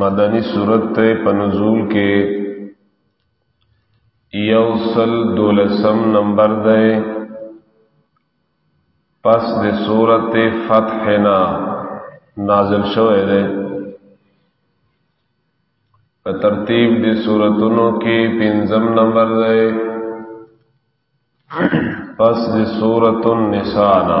مدنی صورت ته په نزول کې یو سل دولسم نمبر دی پس د صورت فتح نا نازل شوه دی په ترتیب د صورتونو کې پنځم نمبر دی پس د صورت النساء نه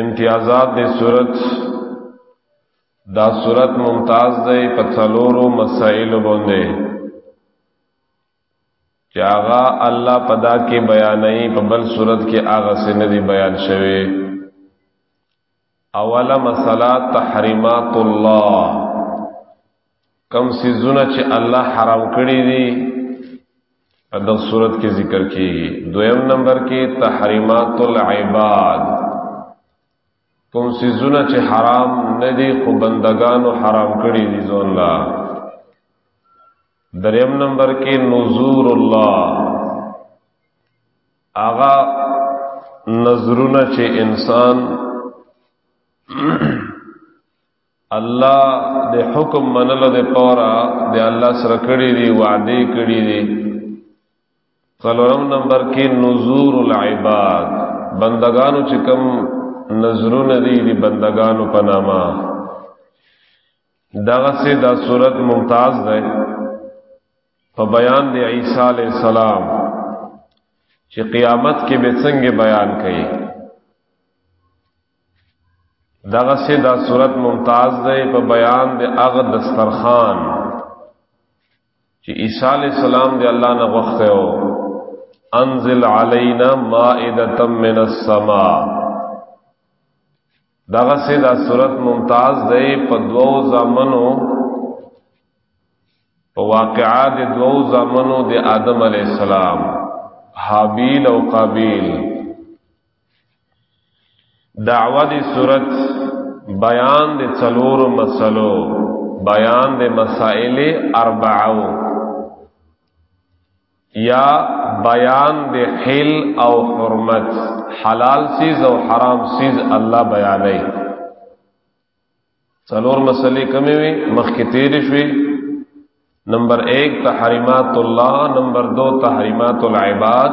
امتیازات دی صورت دا صورت ممتاز دی په څلورو مسائل باندې چې هغه الله پدا کې بیانې په بل صورت کې هغه سن دی بیان شوی اوله مسله تحریمات الله کم سیزونه چې الله حرام کړی دي په دغه صورت کې ذکر کیږي دویم نمبر کې تحریمات العباد کوم سیزونه چې حرام نه دي خو بندگانو حرام کړی دي ځون الله دریم نمبر کې نذور الله آغا نظرونه چې انسان الله د حکم منلو د پورا د الله سره کړی دی وعده کړی دی څلورم نمبر کې نذور العباد بندگانو چې کوم نظرونه دي د بندگانو په نامه دغه سه دا صورت ممتاز ده په بیان دی عیسی علی السلام چې قیامت کې به څنګه بیان کړي دغه سه دا صورت ممتاز ده په بیان د اغه دسترخوان چې عیسی علی السلام دی الله نه غوښته او انزل علینا مائده من السما دغه سه دا صورت ممتاز ده په دوو زمنو په واقعات دوو زمنو د آدم علی السلام حابیل او قابیل دعوه دی صورت بیان دی څلور مسلو بیان دی مسائل اربعو یا بیان دی حل او حرمت حلال سیز او حرام سیز الله بیانای څلور مسلې کمی وي مخکې تیر شوي نمبر 1 تحریمات الله نمبر 2 تحریمات العباد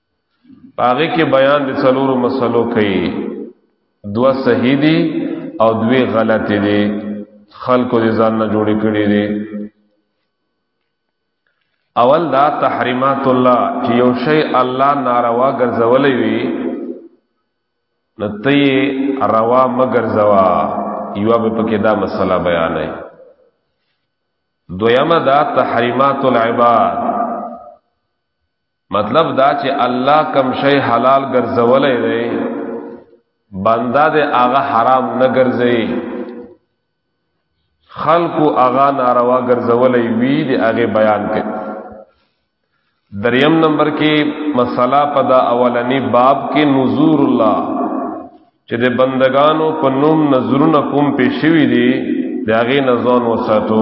پاغه کې بیان د څلورو مسلو کوي دوا صحیح دي او دوی غلط دي خلکو دې ځان نه جوړې کړې دي اول دا تحریمات الله چې یو شی الله ناروا ګرځولې وي نتی روا مگر زوا یو به پکې دا مسله بیانې دویمه دا تحریمات العباد مطلب دا چې الله کم شی حلال ګرځولې دی بندا دې هغه حرام نه ګرځي خلقو هغه ناروا ګرځولې وی دې هغه بیان کړي دریم نمبر کې مسله پدا اولنی باب کې نذور الله چې د بندگانو په نوم نظرونه کوم پېښوي دي دا غي نزان وساتو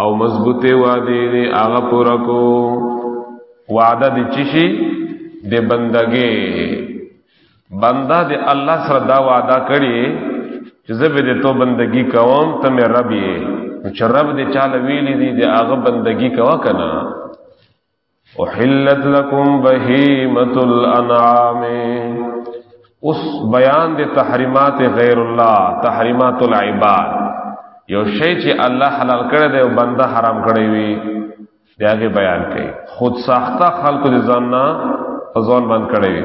او مضبوطه وعده دی هغه پورا کو وعده دی چشي د بندګې بندا د الله سره دا وعده کړي چې زه به د تو بندگی کوم ته مې رب یې چې رب دې چاله ویلې دي د هغه بندگی کوا کنه احلت لكم بهيمه الانعام اوس بیان د تحریمات غیر الله تحریمات العباد یو شی چې الله حلال کړی دی او بنده حرام کړی وي داغه بیان کړي خود ساخته خلق د ځان نه ځان بند کړی وي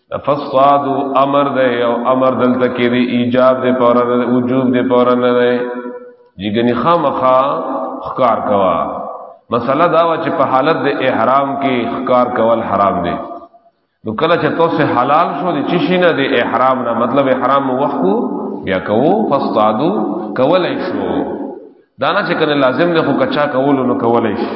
فصاد امر ده او امر دلته کې دی ایجاب دی پر وجوب دی پر نه دی جګنی خامخا خکار کوا مسله دا و چې په حالت د احرام کې خکار کول حرام دی نو کله چې تاسو حلال شو دي چې شینه د احرام نه مطلب احرام وخت کو بیا کوو فصادو کولای شو دا نه چې کنه لازم نه خو کچا کول نو کولای شي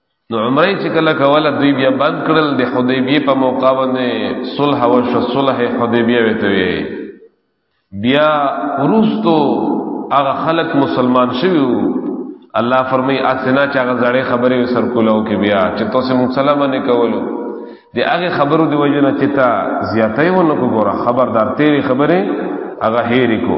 نو عمره چې کله کوله دوی بیا بند کړل د حدیبیه په موقع باندې صلح او شو صلح حدیبیه وته وی بیا ورستو هغه خلق مسلمان شوی الله فرمای اسنا چې هغه زړې خبرې سر کولو کې بیا چې تاسو مسلمان نه کولو د هغه خبرو دی وجه نه چې تا زیاتې ونه کو ګوره خبردار تیری خبره هغه هېری کو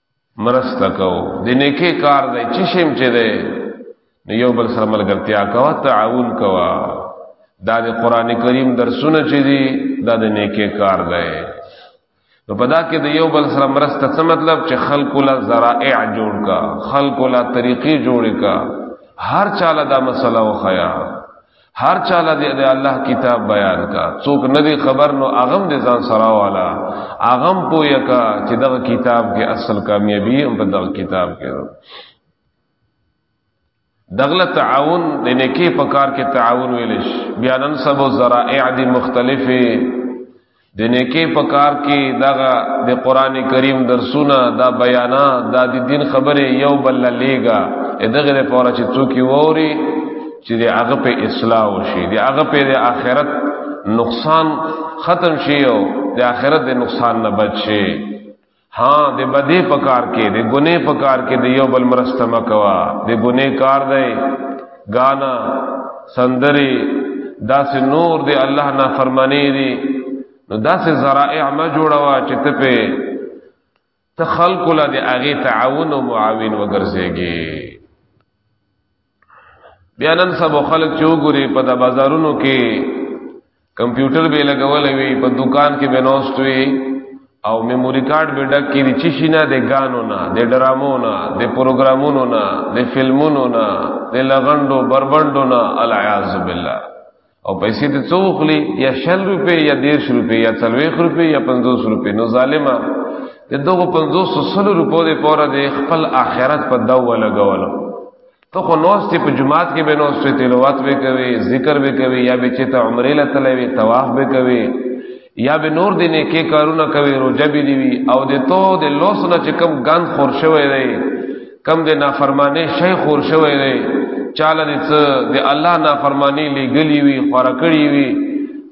مرسته کو د نیکی کار دی چې شیم چې دی نو یو بل سره ملګرتیا کوه تعاون کوه دا د قران کریم درسونه چې دی دا د نیکی کار دی نو پدا کې د یو بل سره مرسته څه مطلب چې خلق لا ذرائع جوړ کا خلق لا طریقې جوړ کا هر چاله دا مسله وخیا هر چاله دی د الله کتاب بیان کا څوک نه دی خبر نو اغم د ځان سره والا اغم پویا کا چې دغه کتاب کې اصل کامیابی هم په دغه کتاب کې دغله تعاون د نیکی په کار کې تعاون ویلش بیا نن سبو ذرائع دي مختلفه د نیکی په کار کې دغه د قران کریم درسونه دا بیانات دا د دین خبره یو بل لګا دغه لپاره چې څوک ووري چې د هغه په اصلاح وشي د هغه په د آخرت نقصان ختم شي او د آخرت د نقصان نه بچ شي ها د بدی په کار کې د ګنې په کار کې د یو بل مرسته مکوا د ګنې کار دی غانا سندري داسې نور دی الله نه فرمانی دی نو داسې ذرائع ما جوړوا چې ته په تخلق له دې اغه تعاون او معاون وګرځيږي بیا نن سبا خلک چې وګوري په د بازارونو کې کمپیوټر به لګول وي په دکان کې به نوست وي او میموري کارت به ډک کې دي چې شینه د غانو نه د ډرامو نه د پروګرامونو نه د فلمونو نه د لغندو بربندو نه العیاذ بالله او پیسې ته څو خلی یا شل روپې یا دیرش روپې یا څلوېخ روپې یا پنځوس روپې نو ظالمه د دغه پنځوس سلو روپو د پوره د خپل آخرت په دا ولګولو ته خو نوستې په جماعت کې به نوستې تلاوت به کوي ذکر به کوي یا به چې ته عمرې له تلوي طواف به کوي یا به نور دینه کې کارونه کوي روزه به دی او د تو د لوس نه چې کم ګند خور شوی دی کم دې نافرمانه شي خور شوی دی چاله دې څه د الله نافرمانی لګلی وي خور کړی وي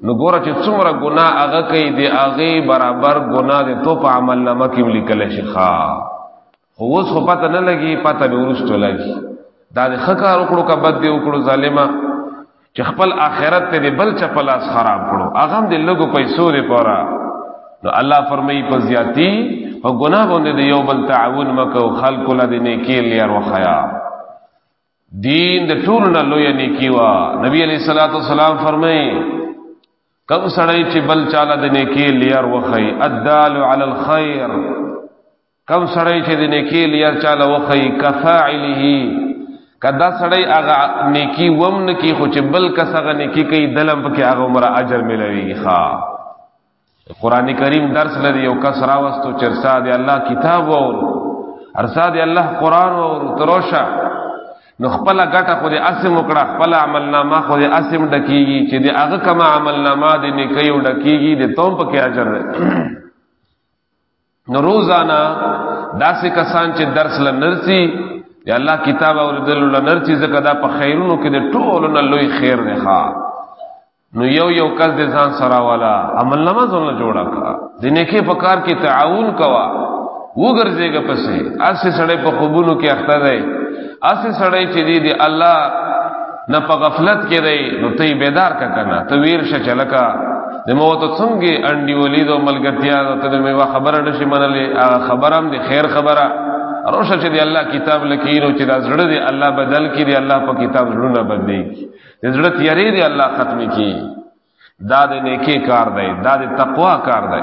نو ګوره چې څومره ګناه هغه کوي د هغه برابر ګناه دې تو په عمل نامه کې لیکل شي ښا خو اوس خو پته نه لګي پته به ورسته لګي دا د خکار وکړو کا بد دی وکړو ظالما چې خپل آخرت ته بل چا په لاس خراب کړو هغه هم د لګو پیسو دی پورا نو الله فرمایي په زیاتی او ګناه باندې د یو بل تعاون مکو خلق له دې نیکی لیر او خیا دین د ټول نه لوی نیکی وا نبی علیہ الصلوۃ والسلام فرمایي کم سړی چې بل چاله د نیکی لیر او خی ادال علی الخير کم سړی چې د نیکی لیر چاله وخی کفاعله کدا سړی هغه نیکی وم نه کی خو چې بل کس هغه نیکی کوي دلم پکې هغه عمر اجر ملوي ښا قران کریم درس لري یو کس راوستو چرسا دی الله کتاب وور ارسا دی الله قران وور تروشا نو خپل غټه خو دې اسم وکړه خپل عمل نامه خو دې اسم ډکیږي چې دې هغه کما عمل نامه دې نیکی وډکیږي دې توم پکې اجر نو روزانه داسې کسان چې درس لنرسي یا الله کتاب او دل لنرسي زکه دا په خیرونو کې د ټولو نه لوی خیر دی ښا نو یو یو کس د ځان سره والا عمل نما زونه جوړا کا دینه کې په کار کې تعاون کوا وګرځيګه پسې اسه سړې په قبولو کې اخته دی اسه سړې چې دی دی الله نه په غفلت کې دی نو ته بیدار کا کنه ته ویر شه چلکا د موت څنګه انډي ولید او ملګرتیا ته د میوا خبره نشي منلې هغه خبره هم د خیر خبره روشه چې دی الله کتاب لکینو چې دا زړه دی الله بدل کړي دی الله په کتاب زړه نه بدلی د زړه تیارې دی الله ختم کړي دا د نیکی کار دی دا د تقوا کار دی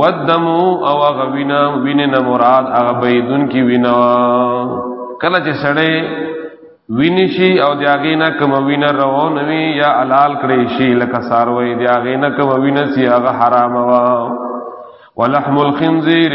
ودمو او هغه وینا وینه نه مراد هغه بيدون کی وینا کله چې سړی ویني شي او د هغې نه کوم وینه روان وي یا حلال کړی شي لکه ساروی د هغې نه کوم وینه سي هغه حرام وا ولحم الخنزیر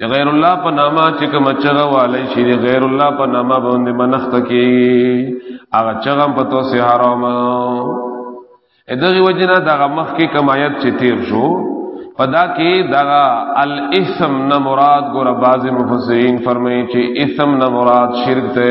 د غیر الله په نامه چې کوم چغه والی شي د غیر الله په نامه باندې منښت کی هغه چغه په تو سه حرام دغه وجنه دغه مخ کې کمایت چې تیر شو پدا کې دغه الاسم نه مراد ګور باز مفسرین فرمایي چې اسم نه مراد شرک ته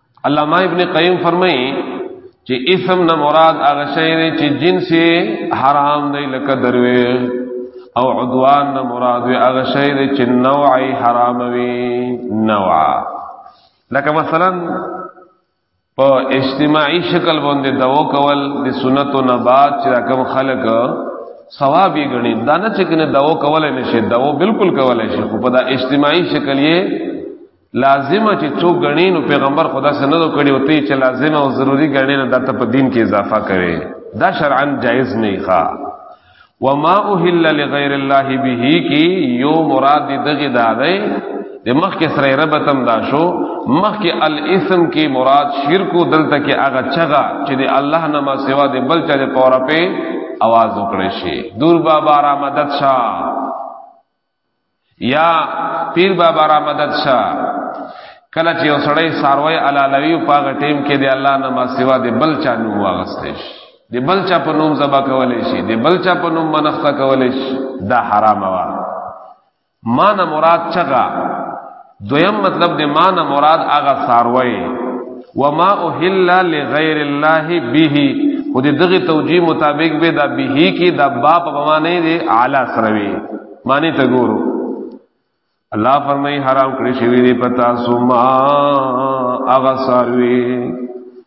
علامه ابن قیم فرمایي چې اسم نه مراد هغه شی دی چې جنس حرام دی لکه دروي او عدوان نه مراد هغه شی دی چې نوع حرام وي نوع لکه مثلا په اجتماعي شکل باندې دوا کول د سنتو نه بعد چې کوم خلک ثواب یې غني دا نه چې کنه دوا کولای نشي دوا بالکل کولای شي خو په دا اجتماعي شکل یې لازم چې څو غنی نو پیغمبر خدا سره نه کړی او ته چې لازم او ضروری غنی نه دته په دین کې اضافه کوي دا شرعا جائز نه ښا وما اهل لغیر الله به کی یو مراد دغه دا دی د مخ کې سره ربتم دا شو مخ کې الاسم کې مراد شرک او دلته کې هغه چغه چې د الله نه ما سوا د بل چا د پوره په आवाज وکړي شي دور بابا را مدد شاه یا پیر بابا را مدد شا کله چې یو سړی ساروی علالوی او پاغه ټیم کې دی الله نه ما سوا دی بل چا نوم واغستې شي دی بل چا په نوم زبا کولې شي دی بل چا په نوم منښت کولې شي دا حرام وا ما نه مراد چغا دویم مطلب د ما نه مراد هغه ساروی و ما اهل لغیر الله به خو د دغه توجیه مطابق به دا به کی دا با په معنی دی اعلی سروی معنی ته ګورو الله فرمای حرام کړی شوی دی پتا سو ما هغه ساروی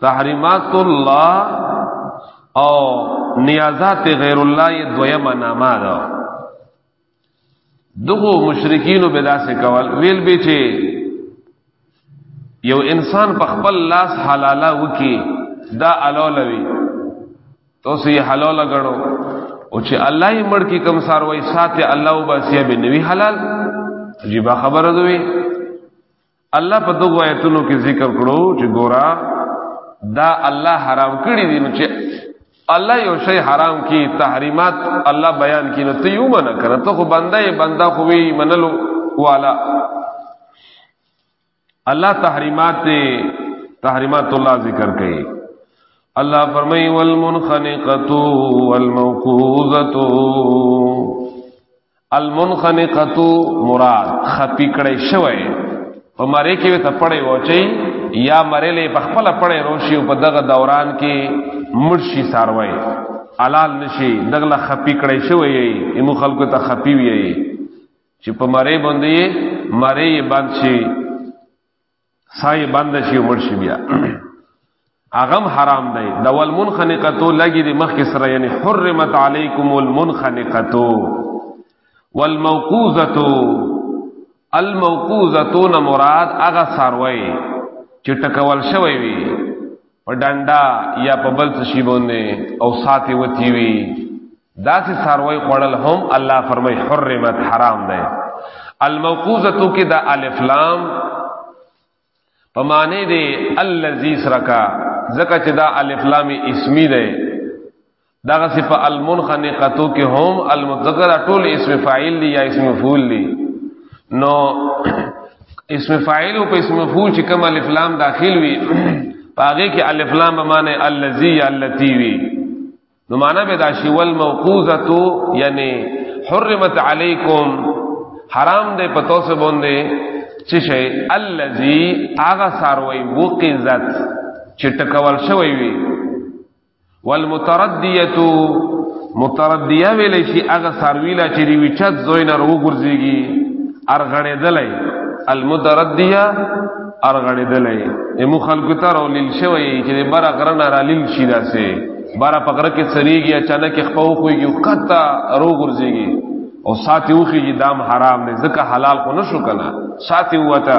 تحریمات الله او نیازات غیر الله یې دویمه نامه ده دغه مشرکین به داسې کول ویل به چې یو انسان په خپل لاس حلاله وکي دا الولوي تاسو یې حلال غړو او چې الله یې مړ کې کم ساروي ساتي الله وباسي به نوي حلال عجیب خبره دوی الله په دغه آیتونو کې ذکر کړو چې ګورا دا الله حرام کړی دی نو چې الله یو شی حرام کی تحریمات الله بیان کی نو ته یو منه کړه ته خو بنده یې بنده خو وی منلو والا الله تحریمات ته تحریمات الله ذکر کړي الله فرمای والمنخنقه والموقوذه المنخنقه مراد خپی کړی شوی په مری کې ته پړې وچی یا مرلې په خپل پړې روشي په دغه دوران کې مرشي ساروي حلال نشي دغه خپی کړی شوی یې ایمو خلکو ته خپی وی چې په مری باندې مری باندې سای بند شي عمر شي بیا اغم حرام دی د والمنخنقتو لګي د مخ کې سره یعنی حرمت علیکم المنخنقتو والموقوزتو الموقوزتون مراد اغه ساروي چې ټکول شوی وي په ډنډا یا په بل څه شی باندې او ساتي وتی وی دا چې ساروي خړل هم الله فرمای حرمت حرام ده الموقوزه کې دا الف لام په معنی دی الذی سرکا زکه چې دا الف لام اسمی ده دغه صف المنخنقتو کې هم المذکر ټول اسم فاعل دی یا اسم مفعول دی نو اسم فاعل او اسم مفعول چې کوم الف لام داخل وي پاګه کې الف لام به معنی الذی یا التی وی نو معنی به دا شی ول موقوزتو یعنی حرمت علیکم حرام دے پتو سے بوندے چې شی الذی اغه ساروی وقزت چې ټکول شوی وی والمتردیه متردیه ویل شي هغه سرویلا چې دی وچت زوی نه رو ګرځيږي ارغړې دلای المتردیه ارغړې دلای امو خلکو ته رو لیل شوی چې بره غره نه را لیل شي داسې بره پغره کې سریږي اچانک خپو خوږي قطا رو ګرځيږي او ساتي وخیږي دام حرام نه ځکه حلال خو نشو کنه ساتي وته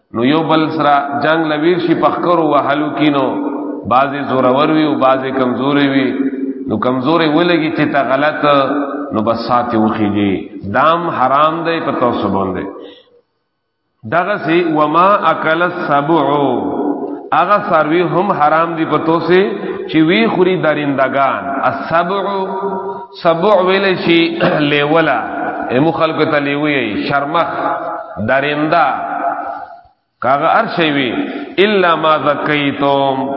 نو یو بل سره جنگ لویر شي پخکرو وحلو کینو بعضی زورور وی او بعضی کمزوري وی نو کمزوري ولګي چې تا غلط نو بس ساتي وخیږي دام حرام دی په تاسو باندې دغه سی وما اکل السبع اغه سروي هم حرام دي په تاسو چې وی خوري درندگان السبع سبع ویل شي لیولا امو خلق ته لیوي شرمخ درنده کاغه ار شي وي الا ما زکیتم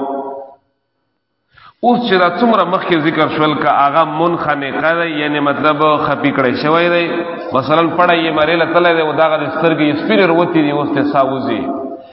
اوس چې دا څومره مخکې ذکر شول کا هغه منخنقه دی یعنی مطلب خپی کړی شوی دی مثلا پړای یې مریله تله دی او داغه سترګې سپیره وروتی دی اوس ته ساوځي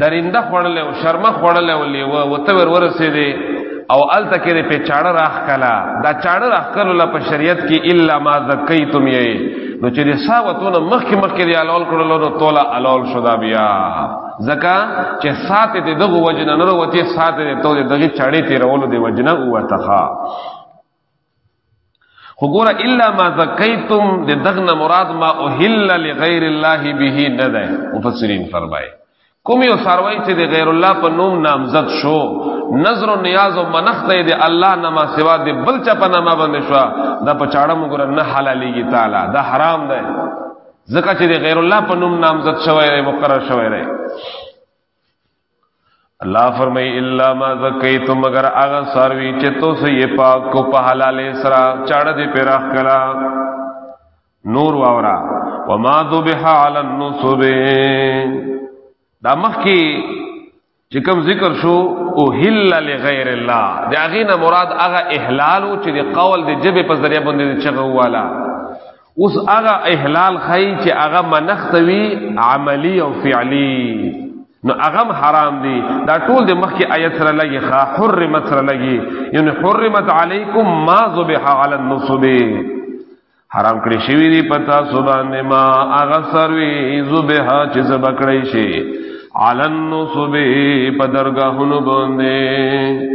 درنده خړل او شرم خړل او لیو وته ور ورسې دي او ال تکې په چاړه راخ کلا دا چاړه راخ کلا په شریعت کې الا ما ذکیتم یې نو چې رساوتونه مخکې مخکې دی الول کړل نو تولا الول شو دا بیا زکا چې سات دې دغه وجنه نور وتی سات دې تو دې دغه چاړې تیرولو دې وجنه وته خو ګوره الا ما زکیتم د دغنه مراد ما اوهل لغیر الله به نه ده مفسرین فرمایي کوم یو سروي چې د غیر الله په نوم نامزد شو نظر و نیاز او منخت د الله نه ما سوا د بل چا په نامه باندې شو دا په چاړه موږ نه حلالېږي تعالی دا حرام ده ځکه چې د غیر الله په نوم نامزد شوی دی مقرر شوی دی الله فرمای الا ما زکیتم مگر هغه ساروی چې تو سه یې پاک کو په حلال سرا چاړه دې پیراخ کلا نور واورا وما ذبح علی النصب دا مخ کی چې کوم ذکر شو او هل لغیر الله دا غینه مراد هغه احلال چې د قول د جبه په ذریعہ باندې چغه والا اوس هغه احلال خی چې هغه منختوي عملی او فعلی نو هغه حرام دي دا ټول د مخکې آیت سره لګي خا حرمت سره لګي یعنی حرمت علیکم ما ذبح علی النصب حرام کړی شوی دی پتا سبحان ما هغه سروي ذبح چې ذبح کړی شي علی النصب په درگاهونو باندې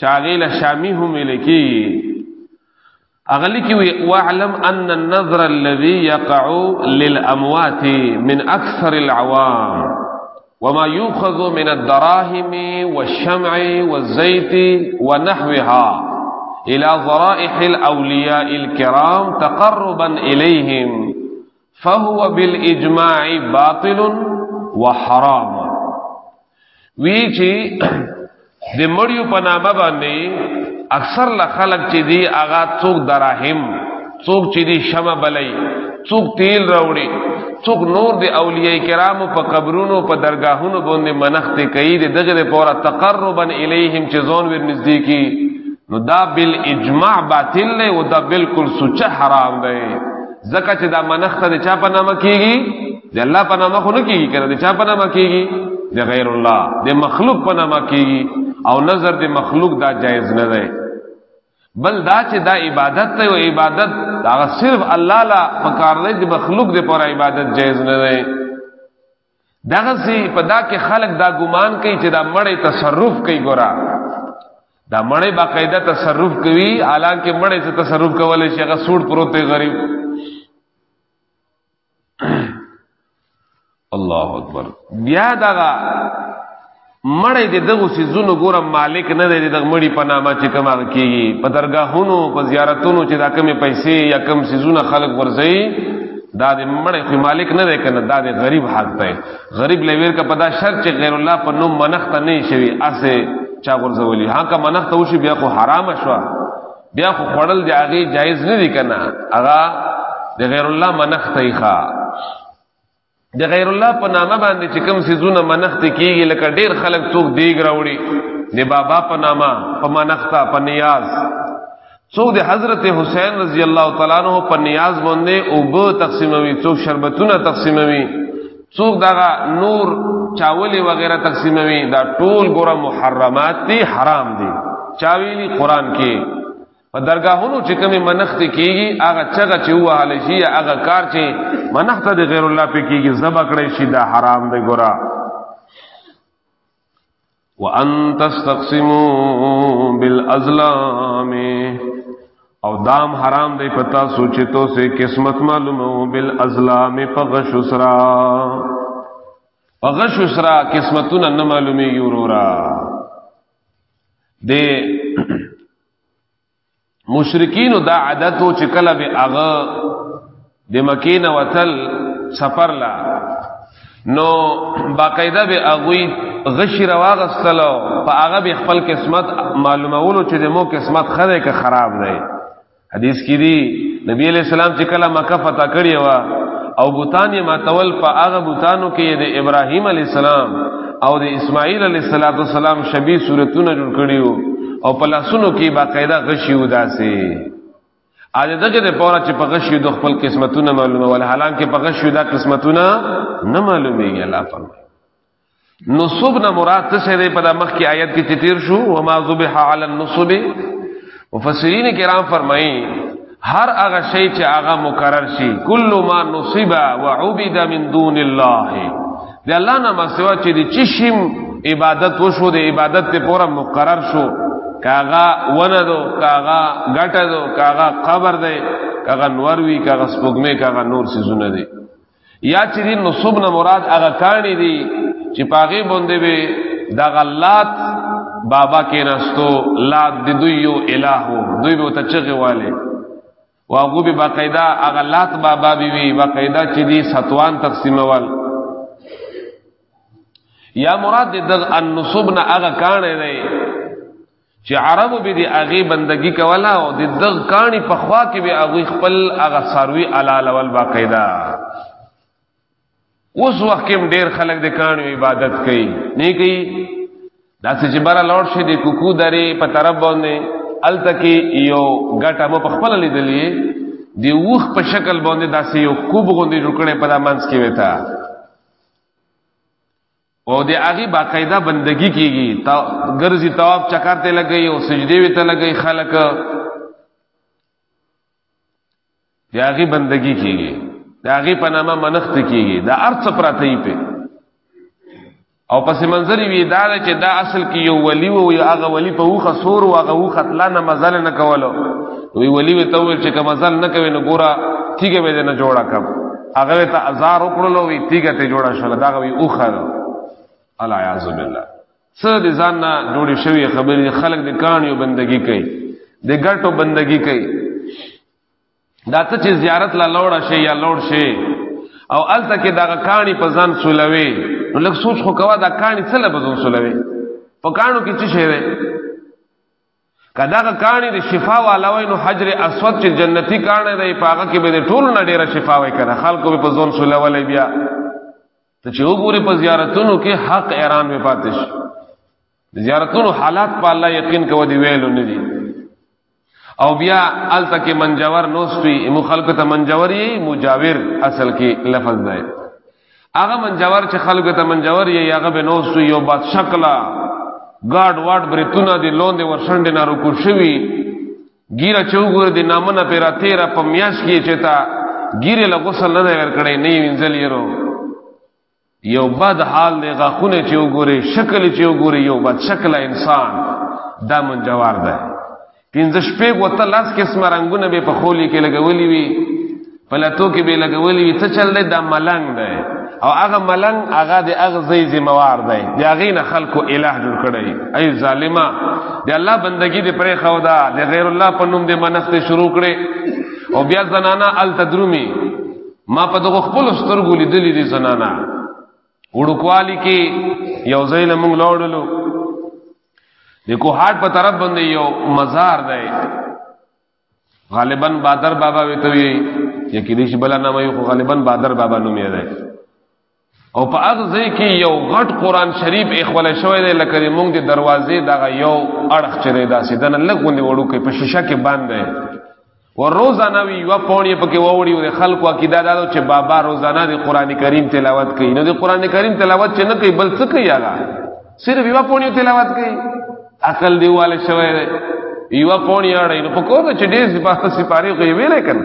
چاغیل شامی هم لکی اغلی کی وی واعلم ان النظر الذي يقع للاموات من اكثر العوام وما يؤخذ من الدراهم والشمع والزيت ونحوها الى ذرائح الاولياء الكرام تقربا اليهم فهو بالاجماع باطل وحرام وی چې د مړیو په نامه باندې اکثر لا خلق چې دی اغا څوک دراهم څوک چې دی شمع بلای څوک تیل راوړي څوک نور د اولیاء کرامو په قبرونو په درگاهونو باندې منښت کوي د دغه لپاره تقربا الیهم چې ځون ور نږدې کی نو دا بل اجماع باطل نه او دا بالکل سوچ حرام دی زکه چې دا منخت د چا په نامه کیږي د الله په نامه خو نه کیږي کنه د چا په نامه کیږي د غیر الله د مخلوق په نامه کیږي او نظر د مخلوق دا جایز نه دی بل دا چې دا عبادت ته او عبادت دا صرف الله لا پکار دی د مخلوق د پر عبادت جایز نه دی دغه سي په دا کې خلک دا ګمان کوي چې دا مړې تصرف کوي ګورا دا مړې باقاعده تصرف کوي حالانکه مړې څه تصرف کولای شي هغه سوړ پروت دی غریب الله اکبر بیا دغه مړی د دغه سيزونو ګوره مالک نه دی د مړی په نامه چې کوم هغه کیږي په درگاهونو په زیارتونو چې دا کمی پیسې یا کم سيزونه خلق ورځي دا د مړی خو مالک نه دی کنه دا د غریب حق دی غریب لویر کا پدا شرط چې غیر الله په نوم منخت نه شي اسه چا ورځولي ها کا منخت وشي بیا خو حرام شو بیا خو خړل دی هغه جایز نه دی کنه هغه د غیر الله منخت یې ښا د غیر الله په نامه باندې چې کوم سيزونه منښت کیږي لکه ډیر خلک څوک دیګ راوړي د بابا په نامه په منښتا په نیاز څوک د حضرت حسین رضی الله تعالی عنہ په نیاز باندې او به تقسیموي څوک شربتونه تقسیموي څوک دغه نور چاولې وغیرہ تقسیموي دا ټول ګره محرمات دي حرام دي چاویلی قران کې په درگاهونو چې کومه منښت کیږي هغه چغه چې هو حل شي هغه کار چې منښت د غیر الله په کیږي زبا کړی شي دا حرام دی ګورا وان تستقسموا بالازلام او دام حرام دی پتا سوچې تو سه قسمت معلومو بالازلام په غش سرا په غش سرا قسمتونه نه معلومي یورورا دې مشرکین دا عادت او چې کله به هغه د مکې نه وتل سفر لا نو باقاعده به هغه غشي رواغستلو په هغه به خپل قسمت معلومولو چې د مو قسمت خره که خراب دی حدیث کې دی نبی علیہ السلام چې کله مکه فتح کړی و او بوتان یې ماتول په هغه بوتانو کې د ابراهیم علیہ السلام او د اسماعیل علیه السلام شبیه صورتونه جوړ کړیو او په لاسونو کې باقاعده غشي وداسي اځه دغه د پوره چې په غشي د خپل قسمتونه معلومه ول حالانکه په غشي دا قسمتونه نه معلومیږي الله فرمایي نصب نه مراد څه دی په مخ کې آیت کې تیر شو وما ذبح علی النصب مفسرین کرام فرمایي هر هغه شی چې هغه مکرر شي کل ما نصب وعبد من دون الله دی الله نه مسوا چې دی چشم عبادت وشو دی عبادت ته پورا مقرر شو کاغا ونه دو کاغا غټه دو کاغا قبر دی کاغا نور وی کاغا سپوږمې کاغا نور سيزونه دی یا چې دې نصب نه مراد هغه کانی دي چې پاغه باندې به د غلات بابا کې نستو لا د دوی یو الہ دوی به ته چغه والے واغو به باقاعده هغه لات بابا بي وي باقاعده چې دي ستوان تقسیمول یا مراد د النصب نه هغه کانه دی چې عربو به د هغه بندگی کولا او د دغ کانی په خوا کې به هغه خپل هغه ساروی علال ول باقاعده اوس وخت کې ډیر خلک د کانو عبادت کوي نه کوي دا چې بار لوټ شي د کوکو درې په طرف باندې التکی یو غټه مو په خپل لیدلې دی وخ په شکل باندې داسې یو کوب غوندې جوړ کړي په دامنس کې وتا او د هغه باقاعده بندگی کیږي تا ګرځي تواب چکر ته لګي او سجدي وی ته لګي خلک د هغه بندگی کیږي د هغه په نامه منښت کیږي د ارڅ پراته یې په او پس منظر وی دا چې دا اصل کې یو ولی وو یو هغه ولی په وخه سور او هغه وخه تلا نه مزل نه کولو وی ولی وی ته چې کوم مزل نه کوي نو ګورا تیګه به نه جوړا کړ هغه ته ازار وکړلو وی تیګه ته جوړه شول دا وی اوخه الا یعذ بالله څه دې ځان نه جوړې شوی خبرې خلک د کانیو بندگی کوي د ګټو بندگی کوي دا ته چې زیارت لا لوړ شي یا لوړ شي او الته کې دا کانی په ځان سولوي نو لږ سوچ خو کوا دا کانی څه لبزون سولوي په کانو کې څه شي کداغه کانی د شفا والاوی نو حجر اسود چې جنتی کانی دی پاغه کې به د ټول نه ډیره شفا وای کنه خلکو به په ځون سولې ولې بیا ته چې وګوري په زیارتونو کې حق ایران به پاتې شي زیارتونو حالات په الله یقین کوو دی ویلو نه دی او بیا الته کې منجور نوستوي مخالفت منجوري مجاور اصل کې لفظ دی هغه منجور چې خلق ته منجور یې هغه به نو سو یو باد شکلا ګاډ واډ بریتونه دی لوند ورشند نه رکو شوی ګیره چوغور دی نامنه پیرا 13 په میاش کې چتا ګیره له غسل نه ور کړې نه وینځل یرو یو بد حال دی غخونه چې وګوري شکل چې وګوري یو بد شکل انسان دا منجور ده پنځه شپې وته لاس کې سم رنگونه به په خولي کې لګولې وي پلاتو کې به لګولې وي څه چل دی دا ملنګ دی او هغه ملنګ هغه د هغه زی ذمہوار دی دا غینه خلکو الہ جوړ کړی ای ظالما د الله بندگی دې پرې خو دا د غیر الله په نوم دې منښت شروع کړي او بیا زنانا ال تدرومی ما په دغه خپل سترګو لیدلې دي زنانا وړوکوالی کې یو ځای له موږ لوړلو د کوهاټ په طرف باندې یو مزار دی غالبا بادر بابا وی ته وی یا کې دې شي بل نامه یو غالبا بادر بابا نوم یې دی او په هغه ځای کې یو غټ قران شریف اخول شوی دی لکه موږ د دروازې دغه یو اړخ چره داسې دنه لګونې وړو کې په شیشه کې باندې و روزانه وی و پونی پکې ووړي او خلکو عقیده دا چې بابا روزانه د قران کریم تلاوت کوي نو د قران کریم تلاوت چې نه کوي بل څه کوي هغه صرف یو پونی تلاوت کوي عقل دیواله شوی دی یو پونی اړای نو په کومه چې دې سپاره سپاره کوي ویلې کنه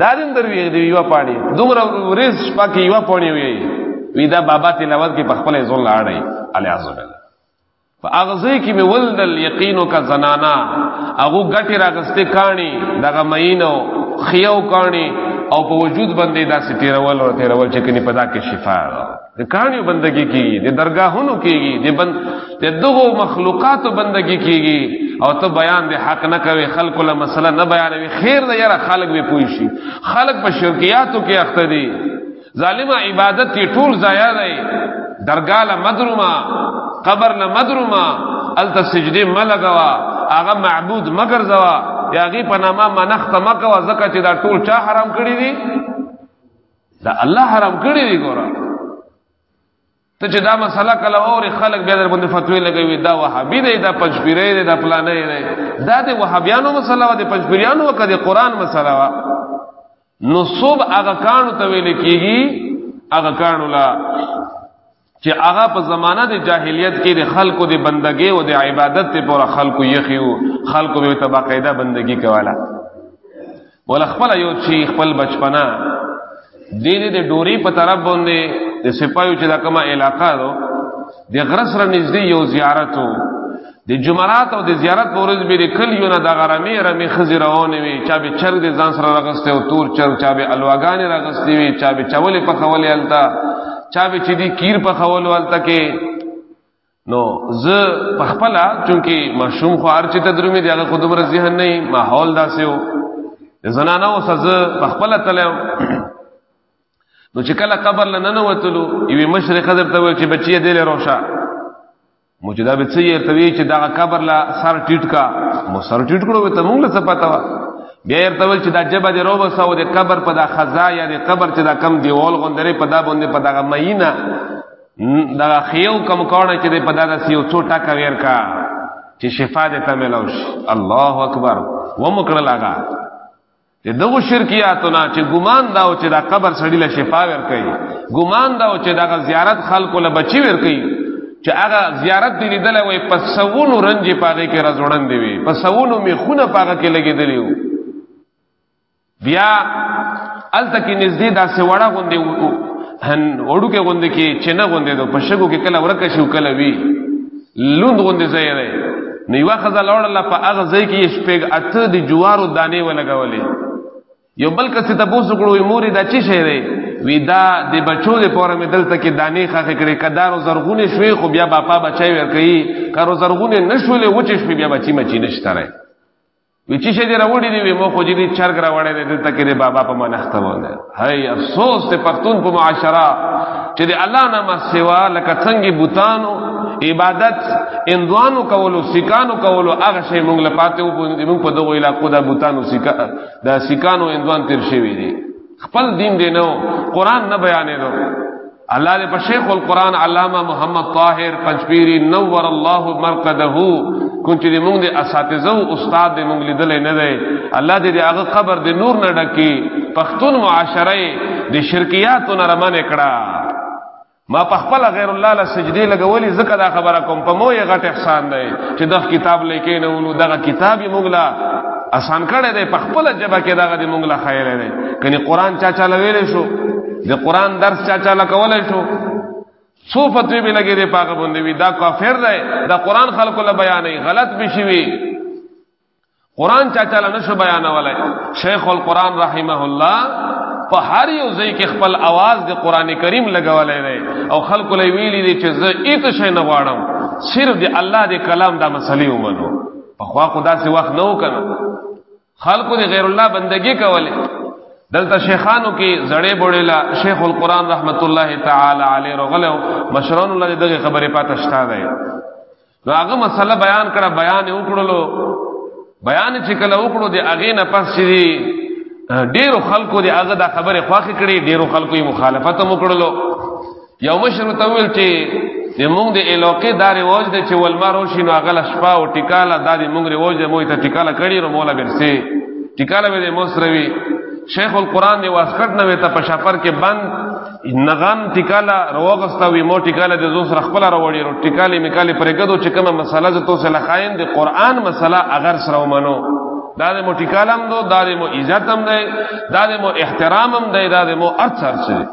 دارین دروي دی یو پانی دومره ورز شپه کې یو پانی وی وی دا بابا تلاوت کې په خپل ځون لاړی علی اعظم فاغزه کې می ولد الیقین کا زنانا هغه غټی راغسته کانی دغه مینو خیو کانی او په وجود باندې دا ستیرول او تیرول چې کني پدا کې شفا د کانیو بندگی کیږي د درگاهونو کیږي د بند د دغو مخلوقات بندگی کیږي او ته بیان د حق نه کوي خلق له مسله نه بیانوي خیر نه یره خلق به پوي شي خلق په شرکیاتو کې اخته دي ظالمه عبادت تی ټول ضایع دی درگاه له مدروما قبر له مدروما الت سجدی ملګوا هغه معبود مگر زوا یاغي پنامه منخت مکوا زکه چې دا ټول چا حرام کړی دي دا الله حرام کړی دی ګوره ته چې دا مسله کله اوري خلک بیا در باندې فتوی لګوي دا وهابي دی دا پنځپیری دی دا پلانې دی دا د وهابیانو مسله و د پنځپیریانو وکړه د قران مسله و نو صوب هغه کانو ته ویل کیږي هغه کانو لا چې هغه په زمانہ د جاهلیت کې د خلکو د بندګۍ او د عبادت ته پر خلکو یخیو خلکو به تبا قاعده بندگی کوله ول خپل یو چی خپل بچپنا دین د ډوري په طرف باندې د سپایو چې دا کومه علاقہ دو د غرس را نږدې یو زیارت وو د جمعرات او د زیارت په ورځ به د کلیو نه د غرمې رمې خزې روانې وي چا به چرګ د ځان سره راغسته او تور چرګ چا به الواګانې راغستې وي چا به چولې په خولې التا چا به چې دی کیر په خولو التا کې نو ز په خپل چونکی مشوم خو هر چې تدرومې دی هغه خود بر ذهن نه ماحول داسې و زنانه او سز په خپل تل نو چې کله قبر لننه وتلو یوه مشرق حضرت ته چې بچی دې له روشه مجدا به څه یې توی چې دا قبر لا سر ټیټ کا مو سر ټیټ کړو ته مونږ له څه پتا وا بیا یې توی چې دا جبه دې روبه سو دې قبر په دا خزا یا دې قبر چې دا کم دیوال غوندره په دا باندې په دا مینه دا خیو کم کونه چې دې په دا د سیو څو ټاکا ویر کا چې شفا دې ته ملوش الله اکبر و مکړه لاګه د دغه شرکیاتو نه چې ګمان دا او چې دا قبر سړی له شفا ور کوي ګمان دا او چې دا زیارت خلکو له بچي ور کوي چې هغه زیارت دی لیدل وي په سوونو رنج پاګه کې راځوړن دی وي په سوونو می خونه پاګه کې لګیدل یو بیا الته کې نږدې دا سوړه غوندې هن وړو کې غوندې کې چې نه غوندې دو په شګو کې کله ورکه شو کله وی لوند غوندې ځای دی نو یوه ښځه لوړله په هغه ځای کې یې شپږ اته د جوارو دانې ولګولې یو بل کس ته پوسو کړو وی مورې دا چی شی دی وی دا د بچو د پوره مې دلته کې دانې خخې کړې کدارو زرغونه شوې خو بیا باپا بچای ورکړي کارو زرغونه نشولې وچې شوې بیا بچی مچی نشته وی چې شه دې راوړي دی وی مو خو دې چرګ راوړې دې دلته کې دې بابا په منښت باندې هاي افسوس ته پښتون په معاشره چې دې الله نه ما سوا لکه څنګه بوتانو عبادت اندوانو کولو سکانو کولو هغه شی مونږ لپاره ته مونږ په دغه علاقو دا بوتانو سکا دا سکانو اندوان تیر شوی دی خپل دین دی نو قران نه بیانې دو الله دې په شیخ القران علامه محمد طاهر پنځپيري نور الله مرقده کوم چې موږ د اساتذه او استاد دې موږ لیدل نه دی الله دې هغه قبر دې نور نه ډکی پښتون معاشره دې شرکیات نه رمنه کړه ما په خپل غیر الله له سجدي لګولې زکه دا خبره کوم په مو یې غټ احسان دی چې دغه کتاب لیکې نه ونو دغه کتاب یې موږلا آسان کړی دی په خپل جبه کې دغه دې موږلا خیر دی کني قران چا چا لویلې شو د قران درس چا چا لکولې شو څو فتوی به لګې دې پاګه باندې وی دا کافر دی دا قران خلکو له بیانې غلط بشوي قران چا چاله نشو بیانولای شیخ القران رحمه الله په هر یو ځای کې خپل आवाज د قران کریم لګولای دی او خلق لوي ویلي دي چې زه ایت شي نه غواړم صرف د الله د کلام دا مسلې ومنو په خوا خدا سي وخت نه وکنه خلق د غیر الله بندگی کوله دلته شیخانو کې زړې بوړې لا شیخ القران رحمت الله تعالی علیه رغلو مشران الله دغه خبره پاتشتا دی نو هغه مسله بیان کړه بیان وکړلو بیان چې کله وکړو د هغه نه پس چې ډیرو خلکو د هغه د خبره خواخې کړي ډیرو خلکو یې مخالفت هم وکړلو یو مشر ته ویل چې د مونږ د علاقې دا رواج دی چې ولمر وشي نو هغه شپه او ټیکاله دا د مونږ رواج دی موږ ته ټیکاله کړي نو مولا برسي ټیکاله به د موسروي شیخ القرآن دی واسکټ نه وي ته په شفر کې بند نغان ټیکاله روغستا وی مو ټیکاله د زو سره خپل راوړی رو ټیکاله میکاله پرې کدو چې کومه مسله زه تو سره خاین د قران مسله اگر سره ومنو دا د مو ټیکاله هم دو دا د مو عزت هم دی دا د مو احترام هم دی دا د مو ارث ارث دی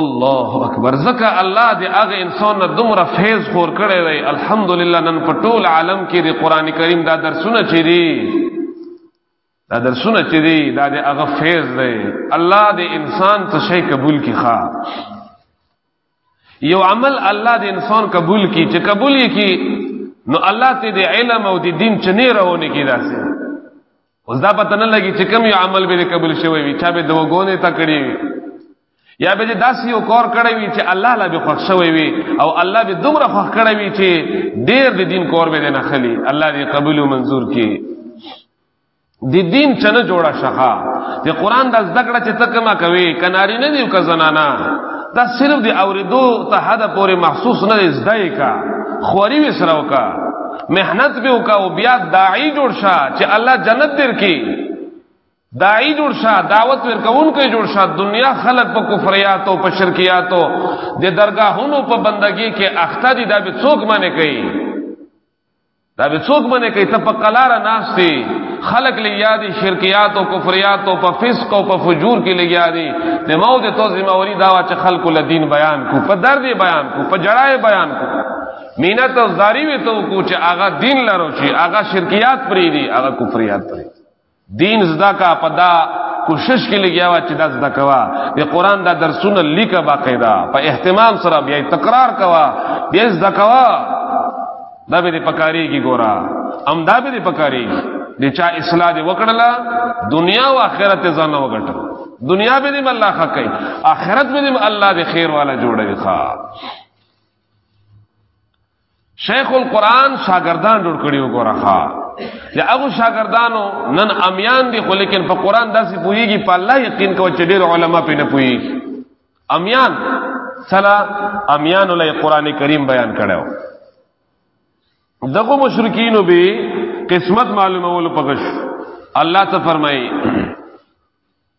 الله اکبر زکه الله دې هغه انسان نه دومره فیض خور کړی دی الحمدلله نن په ټول عالم کې د قران کریم دا درسونه چي دي دا درسونه چې دی دا د هغه فیض دی الله د انسان ته شی قبول کی ښا یو عمل الله د انسان قبول کی چې قبول کی نو الله ته د علم او د دین چنې راونه کی داسې اوس دا پته نه لګي چې کوم یو عمل به قبول شوی وي چا به دوګونه تا کړی وي یا به داسې یو کار کړی وي چې الله لا به خوښ شوی وي او الله به دومره خوښ کړی وي چې ډیر د دین کور به نه خلی الله دې قبول او منزور کړي د دین چنه جوړه شخه د قران د زده کړه چې تکما کوي کناری نه دی او کزنانا دا صرف د اوریدو ته حد پورې مخصوص نه دی زده کا خوري وسره وکا مهنت به وکا او بیا داعی جوړ شه چې الله جنت درکې داعی جوړ شه دعوت ورکون کوي جوړ شه دنیا خلق په کفریات او په شرکیات او د درگاهونو په بندگی کې اخته دي دا به څوک معنی کوي دا به څوک باندې کوي ته په قلاره ناشتي خلق لګیا دي شرکیات او کفریات او په فسق او په فجور کې لګیا دي ته مو د تو ذمہ واری دا چې خلق له دین بیان کو په درد بیان کو په جړای بیان کو مینت او زاری وي ته کو چې هغه دین لرو چې هغه شرکیات پری دي هغه کفریات پری دین زدا کا پدا کوشش کې لګیا وا چې دا زده کوا د قران دا درسونه لیکه باقاعده په اهتمام سره بیا تکرار کوا بیا زده کوا دا به پکاري کی ګورا ام دا به پکاري د چا اصلاح دی وکړلا دنیا او آخرت ځان وګټل دنیا به دې الله حق کوي آخرت به دې الله دې خیر والا جوړوي ښا شیخ القرآن شاگردان جوړ کړی وګوره ها یا هغه شاگردانو نن امیان دي خو لیکن په قرآن داسې پوهیږي په الله یقین کوي چې ډېر علما په نه پوهیږي امیان سلا امیان له قرآن کریم بیان کړو دغه مشرکین به قسمت معلومولو پکښ الله ته فرمایي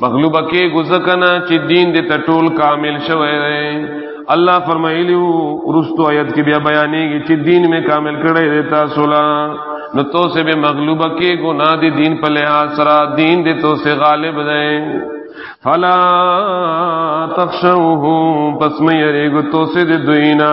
مغلوب کې گزکنه چې دین دې تټول کامل شوی دی الله فرمایلی ورستو آیت کې بیا بیانېږي چې دین مې کامل کړی دی تاسو لا نو تو سے به مغلوب کې ګنا دي دین په لحاظ سره دین دې تو سے غالب دی فلا تخشوهم پس مې یریګو تو سے دې دوینا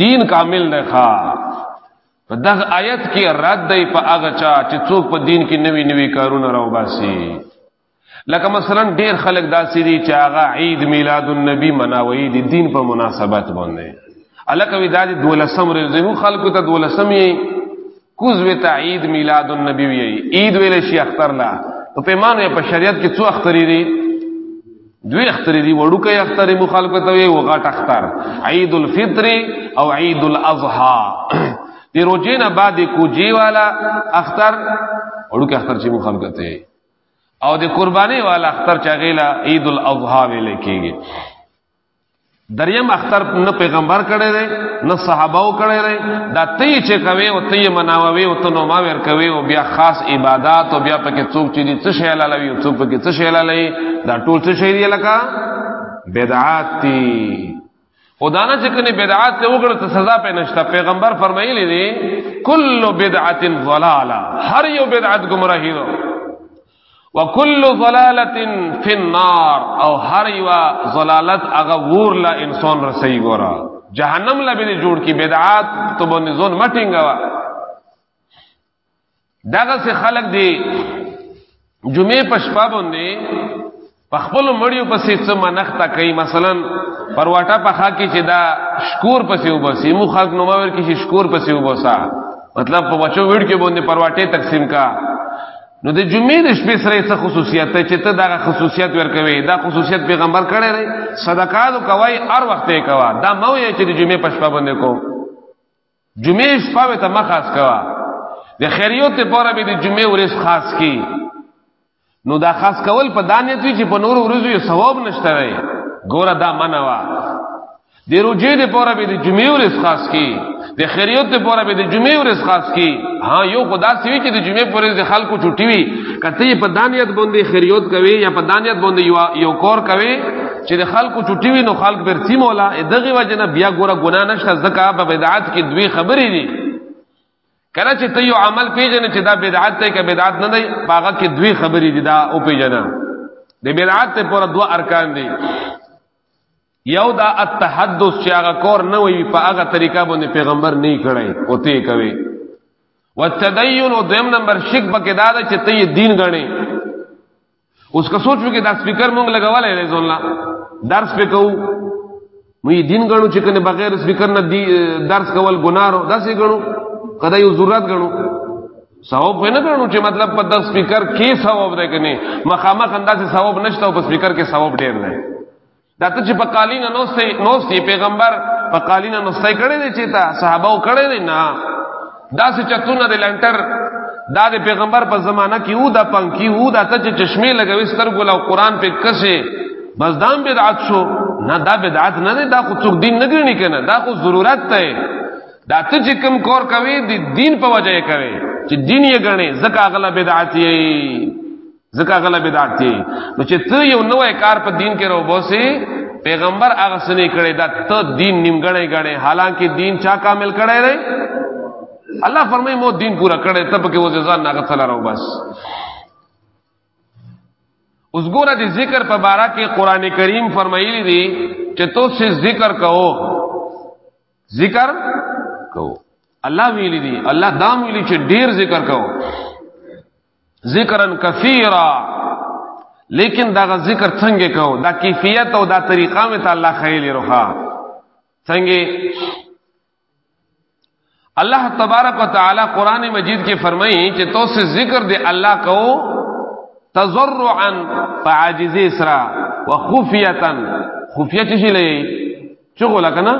دین کامل نه ښا په دغه آیت کې رد دی په هغه چا چې څوک په دین کې نوی نوی کارونه راو باسي لکه مثلا ډیر خلک داسې دي چې هغه عید میلاد النبی مناوي دي دین په مناسبت باندې الکه وی دادی دولسم ورځې هو خلکو ته دولسم یې کوز وی ته عید میلاد النبی وی عید ویل شي اختر لا په پیمانه په شریعت کې څو اخترې دي دوی اختر دی وړوکې اختر مو خلکو ته وي وغټ اختر عید الفطر او عید الاضحى دی روزې نه بعد کوجی والا اختر وړوکې اختر چې مو خلکو ته او د قرباني والا اختر چې غیلا عید الاضحى ویل کیږي دریم اختر نه پیغمبر کړي دي نه صحابه او کړي دي دا تی چې کوي او تی مناوي او ته نو ما ور کوي او بیا خاص عبادت او بیا پکې څوک چې دي څه شی لالوي او څوک پکې څه شی لالوي دا ټول څه شی دي لکه بدعات دي خدانه چې کني بدعات ته وګړه ته سزا پې نشته پیغمبر فرمایلی دي کل بدعت ضلاله هر یو بدعت گمراهی ده وکل ضلالت فی النار او هر یو ضلالت هغه ور لا انسان رسي ګورا جهنم لا به جوړ کی بدعات تو باندې زون مټینګا دغه سے خلق دی جمعه پښپا باندې په خپل مړیو پسې څه منښت کوي مثلا پر واټه په خا کې چې دا شکور پسې وبسي مو خلک نو ماور کې شکور پسې وبسا مطلب په بچو وړ کې باندې پر واټه تقسیم کا نو د جمعې د شپې سره څه خصوصیت ته چې ته دا خصوصیت ورکوي دا خصوصیت پیغمبر کړی دی صدقات کوي هر وخت یې کوا دا مو یې چې د جمعې په شپه باندې کو جمعې شپه به ته مخاص کوا د خیریت لپاره به د جمعې ورځ خاص کی نو دا خاص کول په دانیت وی چې په نور ورځو یې ثواب نشته وي ګوره دا منوا د روزې لپاره به د جمعې ورځ خاص کی د خیریت لپاره به د جمعې ورځ خاص کی ها یو خدا سوي چې د جمعې پر ورځ خلکو چټي وي کته په دانیت باندې خیریت کوي یا په دانیت باندې یو کور کوي چې د خلکو چټي وي نو خلک برتی مولا دغه وجه نه بیا ګوره ګنا نشته ځکه په بدعت کې دوی خبرې دي کله چې ته یو عمل پیژنې چې دا بدعت دی که بدعت نه دی هغه کې دوی خبرې دي دا او پیژنه د بدعت ته پر دوه ارکان دي یو دا التحدث چې هغه کور نه وي په هغه طریقه باندې پیغمبر نه کړي او ته کوي والتدین او دیم نمبر شک پکې دا چې ته دین غني اوس که سوچ وکړي دا سپیکر مونږ لګولای دی زولا درس په کو مې دین غنو چې کنه بغیر سپیکر نه دی درس کول ګنارو دا سې غنو کدا یو ضرورت غنو ثواب نه غنو چې مطلب په درس سپیکر کې ثواب ده کنه مخامخ انداز ثواب نشته او په سپیکر کې ثواب ډیر دی دا ته چې په قالین نوستې نوستې پیغمبر په قالین نوستې کړي دي چې تا صحابه کړي دي نه دا څه چتونه د لنټر دا د پیغمبر په زمانہ کې وو دا پنکی وو دا ته چې چشمه لګوي سترګو له قران په کسه بس دام بدعت شو نه دا بدعت نه دی دا خو څوک دین نه ګڼي کنه دا خو ضرورت دی دا ته چې کوم کور کوي د دین په وجه کوي چې دین یې ګڼي ځکه اغلا بدعت یې ځکه غلا بدعت دی نو چې ته یو نوې کار په دین کې راوبوسي پیغمبر هغه سنې کړي دا ته دین نیمګړې غړې حالانکه دین چا کامل کړي دی الله فرمایي مو دین پورا کړي ته په کې وځه ځان نه غتل راو بس اوس ګوره د ذکر په بارا کې قران کریم فرمایلی دی چې تو سه ذکر کوو ذکر کوو الله ویلی دی الله دام ویلی چې ډیر ذکر کوو ذکرا کثیرا لیکن دا ذکر څنګه کو دا کیفیت او دا طریقه می تعالی خیلی روخا څنګه الله تبارک وتعالى قران مجید کې فرمایي چې تو سے ذکر دے الله کو تضرعا فعاجز اسرا وخفیه خفیه چې لې چغو لکنه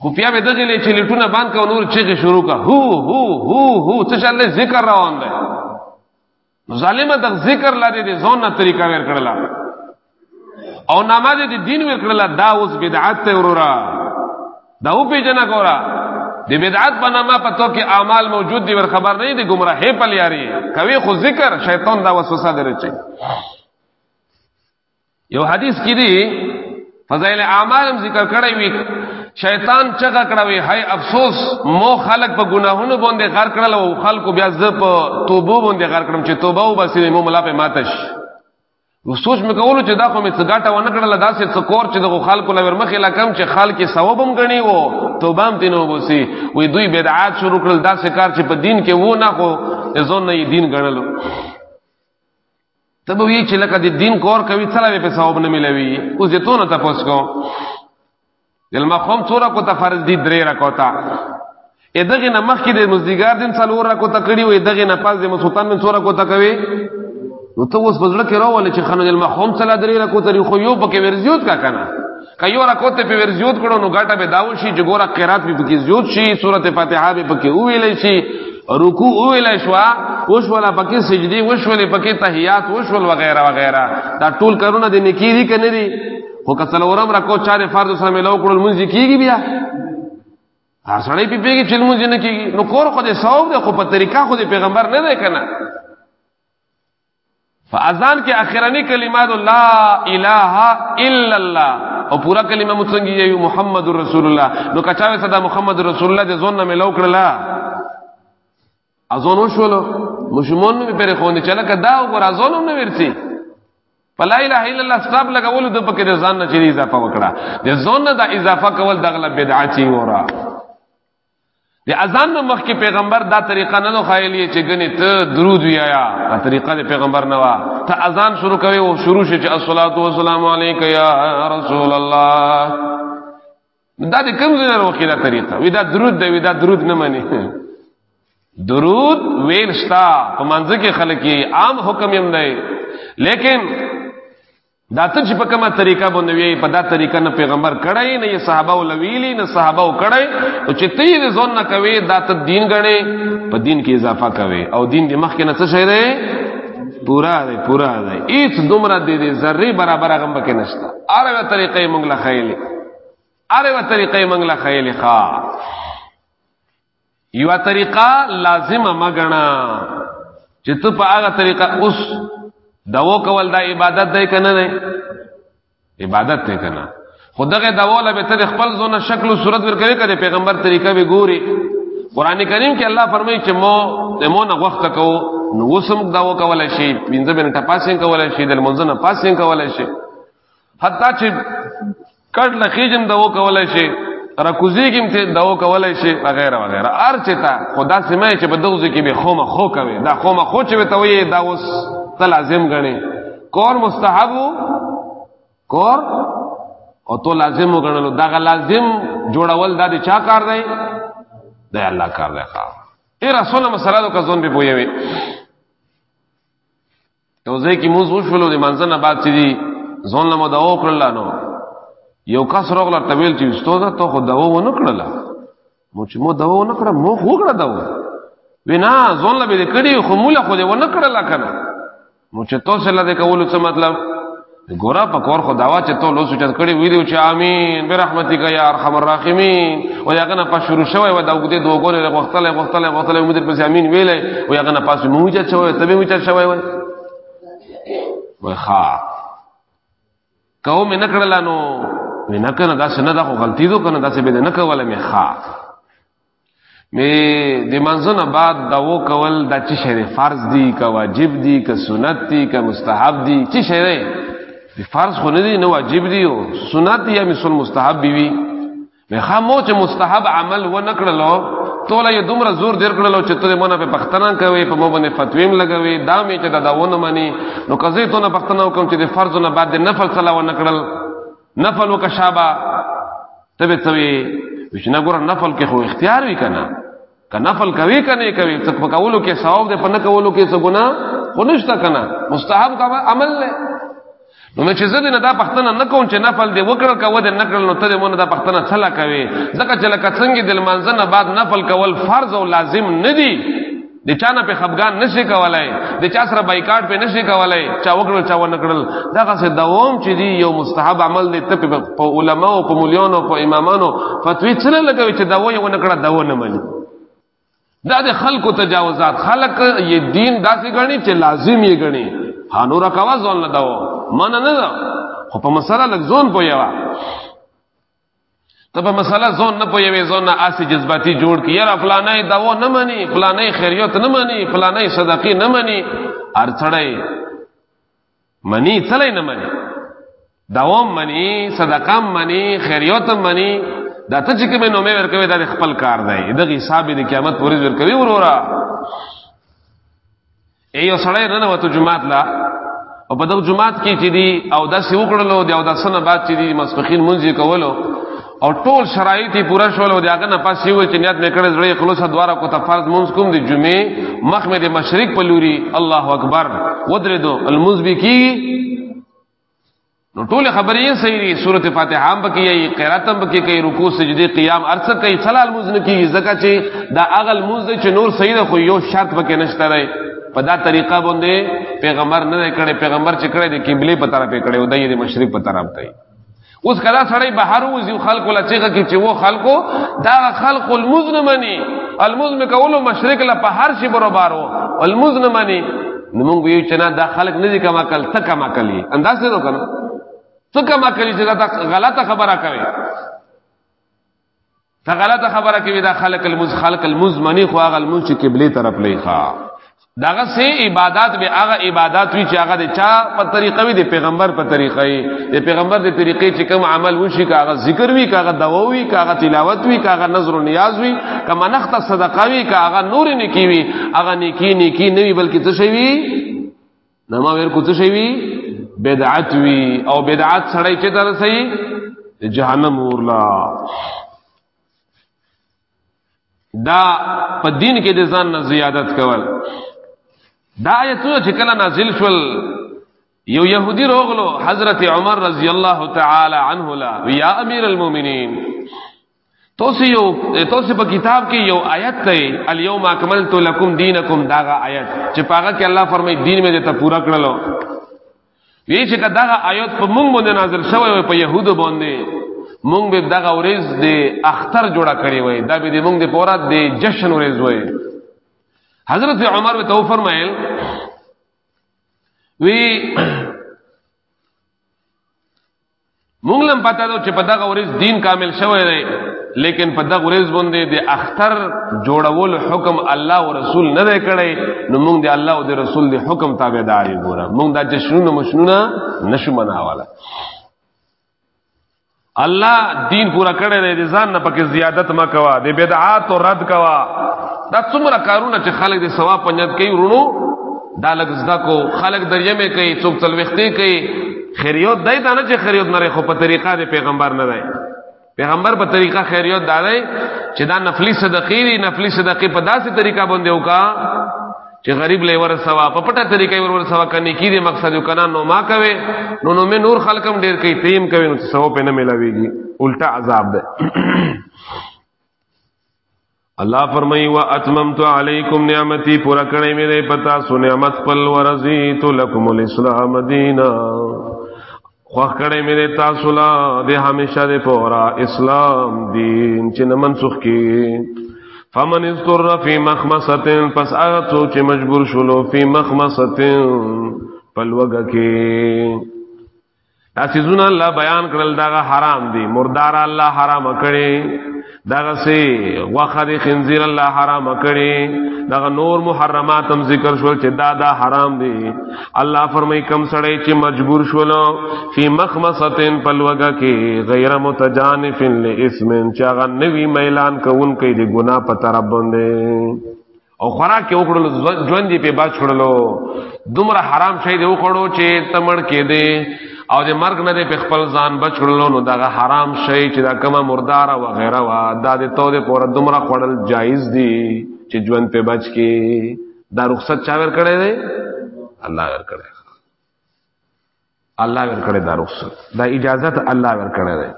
خو بیا به دغه لې چلیټونه بند کا نور چیغې شروع کا هو هو هو هو څه شان له ذکر روان دی ظالمه د ذکر لاره دې زونه طریقه ور کړل او نماز دې دین ور کړل دا اوس بدعت ته ورورا دا او په جنا ګورا د بدعت په نامه په تو کې اعمال موجود دي ور خبر نه دي گمراهه پلیاري کوي خو ذکر شیطان دا وسوسه درچي یو حدیث کې دی فضائل اعمال هم ذکر کړی وی شیطان چغه کړوي هاي افسوس مو خلق په ګناهونو باندې غر کړل او خلق بیا ز په توبو باندې غر کړم چې توبه و بس مو ملا په ماتش نو سوچ مې کولو چې دا خو مې څګاټه ونه کړل دا سې څکور چې دغه خلکو لور مخې لا کم چې خلک ثواب هم غني وو توبه هم تینو وسی وې دوی بدعات شروع کړل دا سې کار چې په دین کې وو نه خو ځون نه دین غنلو تبو یی چې لکه د دین کور کوي څلا به په ثواب نه ملوي او زه ته نه تاسو کو دلما قوم څورا کو ته فرض دي درې را کوتا ادغه نه مخ کې د مزدیګار دین څلور را کو تکړی وي دغه نه پاز د مسلطان من څورا کو تکوي نو ته اوس بزړه کې راول چې خنو دلما قوم څلا درې را کو تری خو یو پکې ورزیوت کا کنه کيو رکو ته په ور زیوت کړو نو ګټه به داو شي چې ګوره قرات به پکې زیوت شي سورته فاتحه به پکې وویل شي رکوع ویل شو اوس ولا پکې سجدي اوس ولا پکې تحیات اوس ول وغیرہ وغیرہ دا ټول کارونه د نکی دي کنه دي خو کڅل ورم رکو چاره فرض سره ملو کړل مونږ کیږي بیا هر سړی په پیګه چې مونږ نه کیږي نو کور خو دې ثواب دی خو په طریقه خو دې پیغمبر نه دی کنه فاذان کې اخرنی کلمات لا اله الا الله او پورا کلمه مو څنګه یو محمد رسول الله نو کچاوي صدا محمد رسول الله د زون نه ملو کړلا ازونو شولو مشمون می پر خونې چلا کدا او ګور ازونو نه ورسي فلا اله الا الله ستاب لګول د پکې د ځان نه چي اضافه وکړه د زون نه د اضافه کول دغله بدعتي ورا د اذان نه مخکې پیغمبر دا طریقه نه نو خایلی چې ګنې ته درود وی آیا دا طریقه د پیغمبر نه وا ته اذان شروع کوي او شروع شي چې الصلات والسلام علیک یا رسول الله دا د کوم ځای نه وکړه دا طریقه وی دا درود دی وی دا درود نه مانی درود ویل شتا په منځ کې خلک عام حکم یم نه لیکن دا ته چې په کومه طریقه باندې وی په دا طریقه نه پیغمبر کړای نه یې صحابه او لویلی نه صحابه او کړای او چې تی دې ځون نه کوي دا ته دین غړې په دین کې اضافه کوي او دین دې مخ کې نه څه شي دی پورا دی پورا دی هیڅ دومره دې دې ذره برابر غم کې نشته اړه طریقې مونږ لا خیلې اړه طریقې مونږ لا خیلې ښا یو طریقه لازمه مګنا چې ته په هغه طریقه اوس داو کول دا عبادت دی کنه نه عبادت دی کنه خدغه داوله به تر خپل زونه شکل او صورت ورکړي کړي پیغمبر طریقه به ګوري قران کریم کې الله فرمایي چې مو د مو نه وخت کو نو وسم داو کول شي پنځه منټه پاسین کول شي د منځنه پاسین کول شي حتی چې کټ لخیجم دو کولای شي رکوزیګم ته دو کولای شي وغیرہ وغیرہ ارچتا خدا سمه چې په دغه کې به خومه خو کوي دا خومه خو چې ته وي دا اوس ته لازم غني کور مستحب کور او تو لازم وګڼلو دا غ لازم جوړول دا د چا کار دی د الله کار دی ښا اے رسول الله صلی الله علیه وسلم کا ځون به پوي وي یو ځای کې موږ وشولو د منځ نه بعد چې دي ځون له مده او کړل نو یو کس راغله طویل چې استاد ته خو دوا و نه کړل مو چې مو دوا و نه کړل مو خو کړل دوا وینا ځون له به کړي خو مولا خو دې و نه کړل کنه مو چې تاسو له دې کولو څه مطلب ګورا په کور خو داوا چې ته لوسو چت کړي ویلو چې امين برحمتک یا ارحم الراحمین او یاغه نه پښ شروع شوی و دا وګړي دوه ګورې له وخت له وخت له وخت له مدیر پس امين ویلې او یاغه نه پاس مو چت شوی ته مو چت شوی وای وای ها کوم نه کړل نو نه کنه دا سنه دا غلطی دو کنه دا څه به نه کوله مې ها می د منځونه بعد دا و کول د چې شری فرض دی که واجب دی که سنت دی که مستحب دی چې شری د فرض خو نه دی نه واجب دی او سنت یا مثل مستحب بی وی می خامو چې مستحب عمل و نکړلو توله یې دومره زور دیر کړلو چې ته مونږ په پښتنان کوي په مو باندې فتویم لګوي دا می چې دا داونه مانی نو کزه ته نه پښتنو کوم چې د فرض نه بعد د نفل صلاح و نکړل نفل وک شابا تبه توی وشنا ګور نفل کې خو اختیار وی کنه که نفل کوي کنه کوي څه په کولو کې ثواب ده په نه کولو کې څه ګنا خو نشته کنه مستحب کا عمل له نو مې چې زه نه دا پښتنه نه کوم چې نفل دی وکړ کا ود نه کړل نو ته مونږ دا پښتنه څلا کوي ځکه چې لکه څنګه د منځنه بعد نفل کول فرض او لازم نه دی د چا نه په خفګان نشي کولای د چا سره بایکاټ په نشي کولای چا وکړل چا ونه کړل دغه څه دوام چې دی یو مستحب عمل دی ته په علما او په مليانو په امامانو فتوی سره لګوي چې دا وایي ونه کړه دا ونه ملي دا د خلکو تجاوزات خلک یې دین داسې غني چې لازم یې غني هانو رکوا ځون نه داو من نه دا خو په مسله لګ ځون پوي وا ته په مسله ځون نه پويوي ځون نه اسي جذباتي جوړ کی یاره فلانه دا و نه مني فلانه خیریت نه مني فلانه صدقه نه مني هر څړی مني څلې نه مني داوم مني صدقه مني خیریت مني دا ته چې کومه نومې ورکوي دا خپل کار دی دغه حساب د قیامت پورې ورکوي وروره ایو سړی نه وته جمعات لا او په دغه جمعات کې چې دی او داسې وکړلو دی او داسنه بعد چې دی مسخین منځي کولو او ټول شرایط پورا شول او داګه نه پاسې وي چې نیت میکړې زړه خلوص دواره کو تفرض منځ کوم دی جمعې مخ مې د مشرق په لوري الله اکبر ودرې دو المنذ به کی نو ټول خبرې یې صحیح دي سورته فاتحه هم پکې یي قرات هم پکې کوي رکوع سجدي قیام ارڅ کوي صلال موز نه کیږي ځکه چې دا اغل موز چې نور صحیح ده خو یو شرط پکې نشته دی په دا طریقه باندې پیغمبر نه کړي پیغمبر چې کړي د قبله په طرف کړي او د یې مشرق په طرف کوي اوس کله سړی بهر وځي خلق ولا چېګه کې چې وو خلقو دا خلق المزنمنی المزم کولو مشرق لا په هر شي برابرو المزنمنی نو موږ ویو چې نه دا خلک نه دي کما کل ته کما کلی انداز نه وکړو ته کما کلی چې دا غلطه خبره کوي ته غلطه خبره کوي دا خلق المز خلق المز منی خو هغه المز چې قبله طرف لې ښا داغه سه عبادت به هغه عبادت وی چې هغه د چا په طریقه وی د پیغمبر په طریقه وی د پیغمبر د طریقې چې کوم عمل وشي کاغه ذکر وی کاغه دوا وی کاغه تلاوت وی کاغه نظر و نیاز وی کما نخت صدقه وی کا هغه نور نه کی وی هغه نیکی نیکی نه وی بلکې څه شی وی نه ما ور کو څه شی وی بدعت وی او بدعت سړی چې تر سي جهنم ورلا دا په دین کې د ځان نه زیادت کول دا آیتونه چې کله نازل شول یو يهودي روغلو حضرت عمر رضی الله تعالی عنه لا یا امیر المؤمنین تاسو یو تاسو په کتاب کې یو آیت ته الیوم اکملت لکم دینکم داغه آیت چې پاغه کې الله فرمایي دین مې ته پورا کړلو وی چې کداغه آیت په مونږ باندې نازل شوی وي په يهودو باندې مونږ به دغه ورځ د اختر جوړه کړی وای دا به د مونږ د پورا د جشن ورځ وای حضرت عمر به تو فرمایل وی مونږ لم پته ده چې په دغه ورځ دین کامل شوی دی لیکن په دغه ورځ باندې د اختر جوړول حکم الله او رسول نه دی کړی نو مونږ د الله او د رسول د حکم تابعدار یو ګوره مونږ دا جشنونه مشنونه نشو مناواله الله دین پورا کړی دی ځان نه پکې زیادت ما کوا د بدعات رد کوا دا څومره کارونه چې خلک د ثواب پنځت کوي ورونو دا لګ زدا کو خلق دریمه کوي څوک تلوختي کوي خیریوت دای ته نه چې خیریوت نه خو په طریقه د پیغمبر نه دی پیغمبر په طریقه خیریوت دا دی چې دا نفلی صدقې دي نفلی صدقې په داسې طریقه باندې وکا چې غریب لې ور سوا په پټه طریقې ور ور سوا کني کی دې مقصد یو کنه نو ما کوي نو نو مې نور خلقم ډیر کوي تیم کوي نو ثواب نه ملاويږي الټا عذاب ده الله فرمای و اتممت علیکم نعمتي پورا کړې مې ده پتا سو نعمت خپل ورزیت لکم الاسلام دینا خو کړې مې ده تاسو لا د همیشه د پورا اسلام دین چې نمن سخ کې فمن استر فی مخمسه پس هغه څوک چې مجبور شولو فی مخمسه پلوګه کې دا سيزونه الله بیان کړل دا حرام دي مردار الله حرام کړي دغه سي غوخه دي خنزير الله حرام کړي دغه نور محرمات هم ذکر شول چې دا دا حرام دي الله فرمای کم سړی چې مجبور شول فی مخمصتن پلوګه کې غیر متجانفن لاسمن چې هغه نوی میلان کوونکې دي ګنا په تر باندې او خوراک کې وکړل ژوند دې په بچ کړلو دومره حرام شي دې وکړو چې تمړ کې دې او دې مرګ نه دې په خپل ځان بچ کړلو نو دغه حرام شي چې دا کما مردار او غیره وا دا دې تو دې پور دومره خړل جایز دي چې ژوند په بچ کې دا رخصت چا ور کړې دې الله ور کړې الله ورکړی دا رخصت دا اجازه ته الله ورکړی دی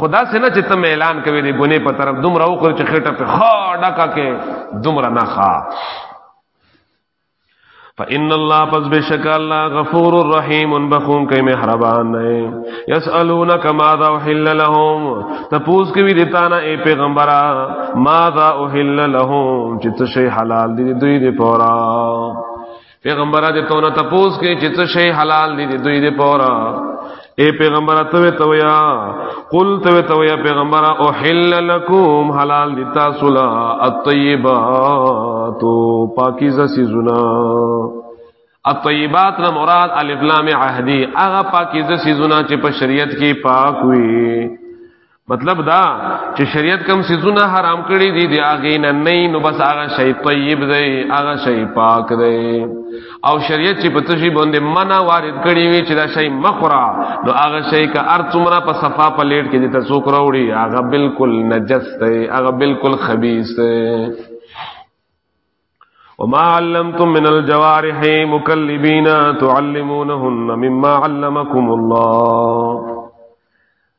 خدا سے نه چې تم اعلان کوي دی ګونه په طرف دومره وکړي چې خټه په خا ډکا کې دومره نه خا فإن الله پس بشک الله غفور الرحیم بخون کوي مهربان دی یسالونک ماذا احل لهم تپوس کوي د تانا اے پیغمبرا ماذا احل لهم چې څه حلال دي دوی دی پورا پیغمبره دې تونه تپوس کې چې څه شی حلال دي دوی دې پورا اے پیغمبر ته ته ویا قل ته ته ویا پیغمبر او حل لکم حلال دي تاسو لا الطيبات پاکیزه سيزونه الطيبات نه مراد الف لام عهدي هغه پاکیزه سيزونه چې په شریعت کې پاک وي مطلب دا چې شریعت کم سيزونه حرام کړی دي دی هغه نه نه نو بس هغه شی طیب دی هغه شی پاک دی او شریعت چې پته شي باندې منع وارد کړی وي چې دا شی مخرا نو هغه شی کا ار څومره په صفه په لیټ کې ته څوک راوړي هغه بالکل نجس دی هغه بالکل خبيث دی وما علمتم من الجوارح مكلبين تعلمونهن مما علمكم الله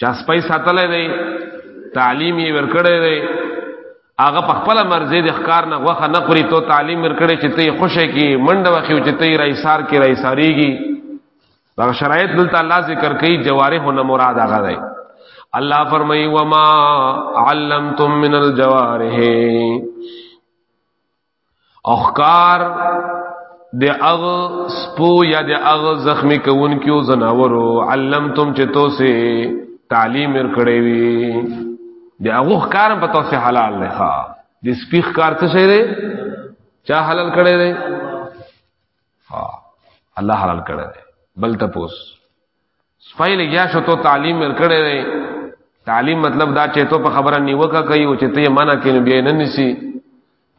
چا سپي ساتلی دی تعلیم یې ورکړی دی هغه په خپل مرزي د ښکار نه غوخه نه خوري ته تعلیم ورکړي چې ته خوشې کی منډه وخی چې ته رئیسار کې رئیساریږي دا شرایط دلته الله ذکر کوي جوارح نه مراد هغه دی الله فرمایي وما علمتم من الجوارح اخکار د اغ سپو یا د اغ زخمی کوونکیو زناورو علمتم چې توسه تعلیم ور کړی وي د اغه کار په توسه حلال نه ښا د سپیخ کار څه شي دی چا حلال کړی دی ها الله حلال کړی دی بل تپوس سپای لګیا شو ته تعلیم ورکړې وې تعلیم مطلب دا چې ته په خبره نیوکه کوي او چې ته یې منع کینې بیا نه نسی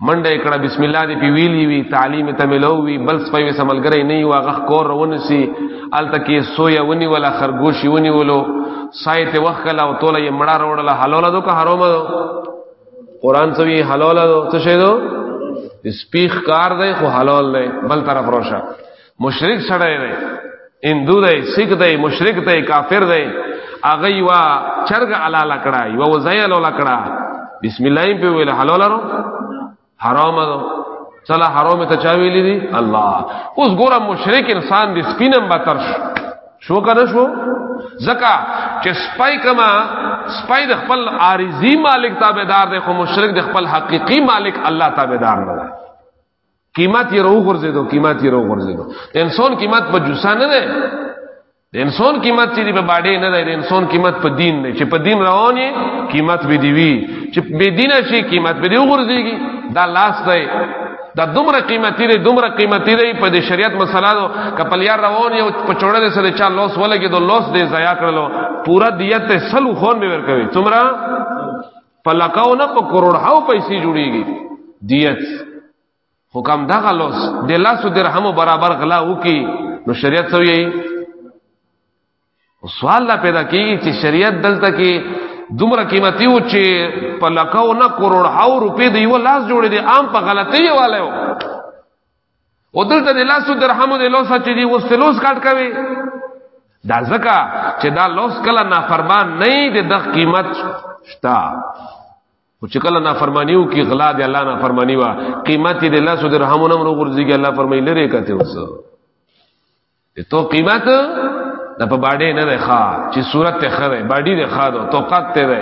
منډه کړه بسم الله دې پیویلی وی تعلیم ته ملو وی بل سپای وې سملګرې نه یو هغه کور روان سی ال تکي سویا ونی ولا خرګوشي ونی ولو سایت وخلا او توله یې مړه وروړل حلاله دو که حرامه دو قران سوی حلاله دو څه شه دو سپیخ کار دی خو حلال دی بل طرف روشه مشرک سړی دی هندو دی سکھ دی مشرک دی کافر دی هغه یو چرګ حلال کړه یو وزای حلال کړه بسم الله په ویل حلال ورو حرام ده چلا حرام ته چا ویلی دی الله اوس ګوره مشرک انسان دی سپینم به ترش شو کنه شو زکا چې سپای کما سپای د خپل عارضی مالک تابعدار دی خو مشرک د خپل حقيقي مالک الله تابعدار نه دی قیمت یې رو غرزیدو قیمت یې رو غرزیدو انسان قیمت په جوسا نه ده انسان قیمت چې په باډې نه ده انسان قیمت په دین نه چې په دین رواني قیمت به دی وی چې به دین شي قیمت به دی غرزيږي دا لاس دی دا دومره قیمتي دی دومره قیمتي دی په دې شریعت مسله دو کپل یار روان یو په چوڑه دې سره چا لوس ولګي دو لوس دې ضایع کړلو پورا دیت سلو خون به ورکوي څومره په لکاو نه په کروڑ هاو پیسې جوړیږي دیت حکم دا غلوس د لاسو درهم برابر غلا وکي نو شریعت سو یي سوال لا پیدا کیږي چې شریعت دلته کې دومره قیمتي و چې په لکاو نه کروڑ هاو روپې دی و لاس جوړې دي عام په غلطي والے او دلته د لاسو درهمو د لوسه چې دی اوس لوس کټ کوي دا ځکه چې دا لوس کله نافرمان نه دی د قیمت شتا او چې کله نافرمانیو کې غلا دی الله نافرمانی وا قیمت د لاسو درهمو نم رو ورځيږي الله فرمایي لري کته اوس ته قیمت د په باډې نه ده ښا چې صورت ته خره باډي ده ښا ده توقات ته ده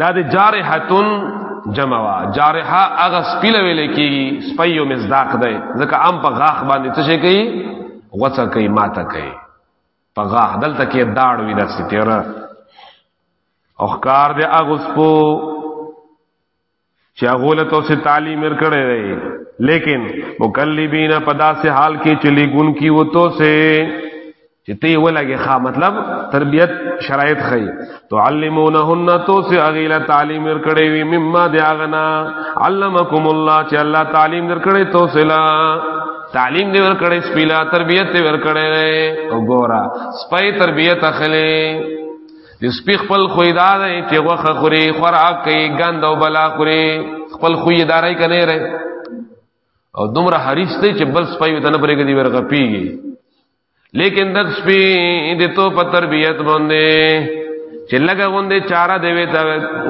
دا د جارحتن جمع وا جارحه هغه سپیله ویل کیږي سپیو مزداق دی ځکه عام په غاخ باندې څه شي کوي غوڅه کوي ماته کوي په غاخ دلته کې داړ وی داسې تیر او ښکار دی هغه سپو چې هغه له تاسو تعلیم ورکړی دی لیکن مکلبین په داسې حال کې چې لګون کی وته سه چې ته ولګي ښا مطلب تربيت شرایط خي تعلمونهن تو سه اغيله تعلیم ورکړې وي مما دي اغنا علمکم الله چې الله تعلیم درکړې تو سلا تعلیم دی ورکړې سپیلا تربيت دی ورکړې وګورا سپي تربيت اخلي د سپی خپل خوې دا دی چې غوخه خوري خوراک کوي ګند او بلا خوري خپل خوې دارای کنه ره او دومره حریص دی چې بل سپی ته نه پرېږي دی ورغه پیږي لیکن د سپی د تو په تربیت باندې چې لګه غوندې چاره دی وي ته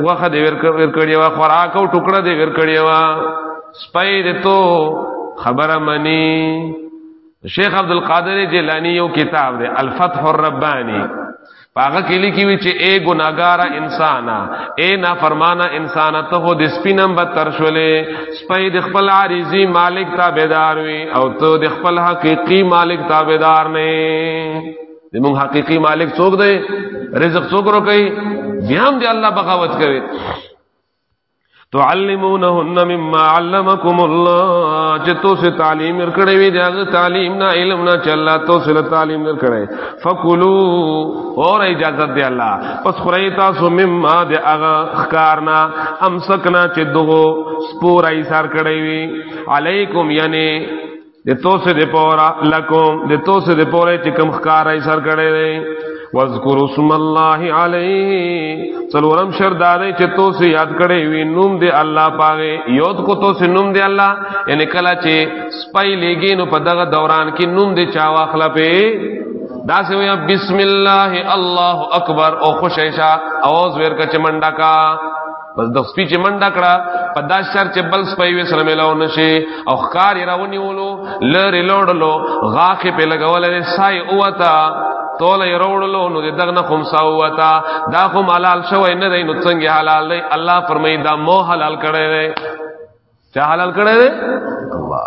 غوخه دی ور کړی وا خوراک او ټوکړه دی ور کړی وا سپی د تو خبره منی شیخ عبد القادر جیلانی یو کتاب دی الفتح الربانی پاغه کلی کی وی چې اے ګناګارا انسان اے نافرمانا انسان ته هو د سپینم به تر شولې سپې د خپل عارضی مالک تابعدار وی او ته د خپل حقيقي مالک تابعدار نه د موږ حقيقي مالک څوک دی رزق څوک ورو کوي بیا هم دی الله بغاوت کوي تعلمونهن مما علمکم الله چې تاسو تعلیم ورکړې وي دا تعلیم نه علم نه چې الله تاسو له تعلیم ورکړې فکلو اور اجازه دی الله پس خوري تاسو مما د هغه خکارنا امسکنا چې دغه سپور ایثار کړې وي علیکم یعنی د توسه د پورا لکم د توسه د پورا چې کم ښکارای سر کړي دی واذکر اسم الله علیه څلورم شر دا دی چې توسه یاد کړي وی نوم دی الله پاغه یود کو توسه نوم دی الله ان کلا چې سپای لګي نو په دغه دوران کې نوم دی چا واخلا په دا سه وی بسم الله الله اکبر او خوشیشا اواز ورکه چمنډا کا بس د سپی چې منډه کړه په دا شر چې بل سپی وې سره ملاو نشي او خار یې راونیولو لری لوړلو غاخې په لګولې سای اوتا تول یې وروړلو نو دغه نه کوم ساوتا دا کوم حلال شوی نه دی نو څنګه حلال دی الله فرمایي دا مو حلال کړی دی چا حلال کړی دی الله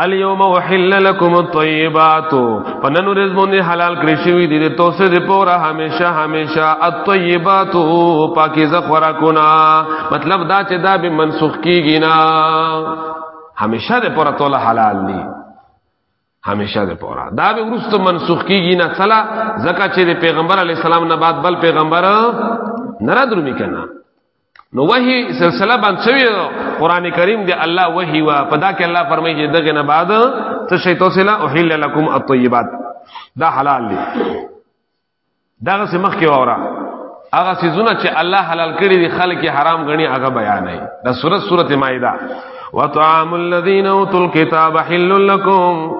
الیوم وحل لکم الطیبات پنن ورځ باندې حلال کړی شوی دی د توسه د پورا همیشه همیشه الطیبات پاکیزه خوراکونه مطلب دا چې دا به منسوخ کیږي نه همیشه د پورا توله حلال دی همیشه د پورا دا به ورستو منسوخ کیږي نه صلا زکه چې د پیغمبر علی السلام نه بعد بل پیغمبر نه را درومي کنه نو وحی سلسله باندې شوی قران کریم دی الله وحی وا پدا کې الله فرمایي چې دغه نه بعد څه شی تو سلا احل لكم الطيبات دا حلال دی دا څه مخ کې اورا هغه سيزونه چې الله حلال کړی دی خلک حرام غني هغه بیان نه دا سورۃ سورۃ مائده وطعام الذين اوتوا الكتاب حل لكم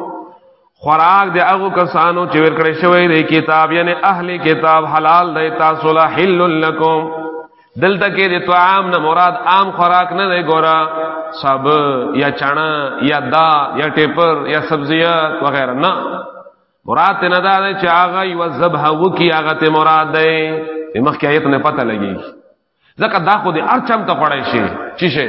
خوراک د هغه کسانو چې ورکړې شوی دی کتاب یعنی اهل کتاب حلال دی تاسو له حل لکم دلته کې د طعام نه مراد عام خوراک نه دی ګورا سب یا چنا یا دا یا ټیپر یا سبزیات وغیرہ نه مراد ته نه دا دی چې هغه یو ذبح وکي هغه ته مراد دی مخکې آیت نه پته لګي ځکه دا خو د ارچم ته پړای شي چی شي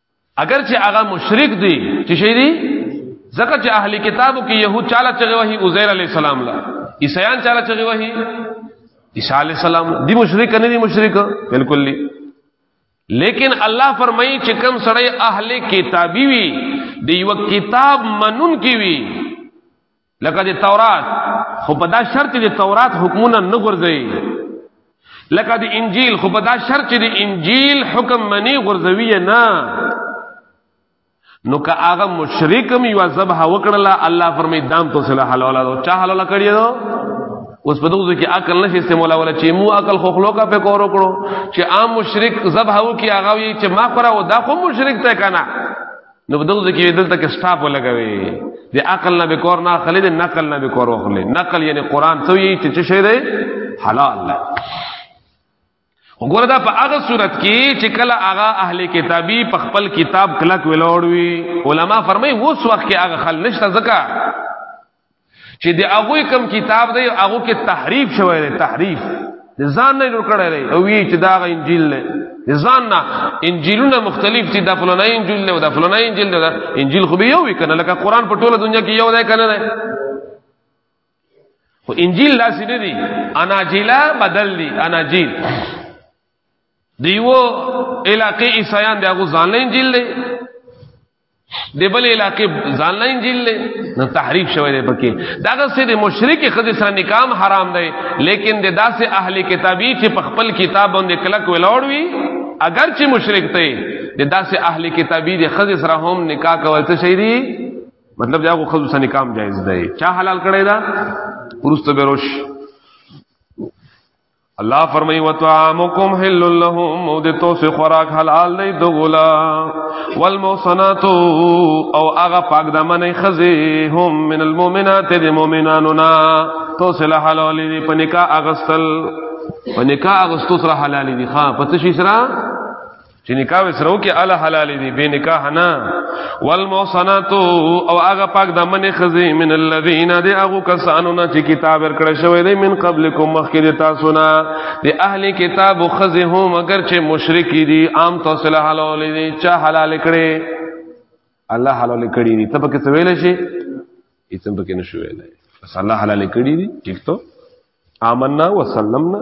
اگر چې هغه مشرک دی چې شي دی ځکه چې اهلي کتابو کې يهود چاله چغي وهي عزير عليه السلام لا عيسيان چاله چغي وهي عيسى عليه السلام دی مشرک نه دی مشرک بالکل لی لیکن الله فرمایي چې کوم سړی اهلي کتابي وي دی یو کتاب منون کی وي لکه د تورات خو په دا شرط د تورات حکمونه نه ګرځي لکه د انجیل خو په دا شرط چې د انجیل حکم منی غرزوی نه نو که هغه مشرکم یو ذبح وکړل الله فرمای دام تو صلاح حلال او چا حلال کړی دو اوس په دغه کې عقل نشي استعمال ولا چې مو عقل خو خلوکا په کور وکړو چې عام مشرک ذبح و کی هغه وی چې ما پر او دا خو مشرک ته کنه نو په دغه کې دلته کې سټاپ ولګوي د عقل نه به کور نه خلې د نقل نه به کور وخلې نقل یعنی قران ته یی چې څه شی دی حلال دی وګوره دا په هغه صورت کې چې کله هغه اهل کتابي په خپل کتاب کلک ولاړوي علما فرمایي اوس وخت کې هغه خل نشته ځکه چې د هغه کم کتاب دی هغه کې تحریف شوی دی تحریف د ځان نه جوړ کړی دی او وی چې دا غ انجیل نه د ځان نه انجیلونه مختلف دي د فلانه انجیل نه او د فلانه انجیل نه انجیل خو به یو وی کنه لکه قران په ټوله دنیا کې یو دی کنه نه خو انجیل لاس نه دی اناجیلا بدل دی اناجیل دیو علاقې عیسایان دغه ځان نه انجیل دی دی بل علاقې ځان نه انجیل دی نو تحریف شوی دی پکې داغه سي د مشرک خدي سره نکام حرام دی لیکن د داسې اهلی کتابی چې په خپل کتاب باندې کلک ولاړوي اگر چې مشرک دی د داسې اهلی کتابی د خدي سره هم نکاح کول څه شي دی مطلب دا کو خدي سره نکام جایز دی چا حلال کړی دا ورسته به روش الله فرمای و طعامکم حل لهم او د توسه خوراک حلال دی دغلا والمحصنات او هغه پاک دمنې خزي هم من المؤمنات د مؤمنانو نا توسه له حلال دی په نکاح اغستل په نکاح اغستو سره حلال دي ها پته شي سره چې نکاح وسرو کې ال حلال دي به نکاح نه والمحصنات او هغه پاک د من خزي من الذين دي هغه کسانو نه چې کتاب ورکړ شوی دی من قبلکم مخکې تاسو نه دي اهل کتاب خزي هم اگر چې مشرک دي عام تاسو له حلال دي چا حلال کړي الله حلال کړي دي ته پکې سویل شي هیڅ پکې نشو ویل بس الله حلال کړي دي ټیک ته آمنا وسلمنا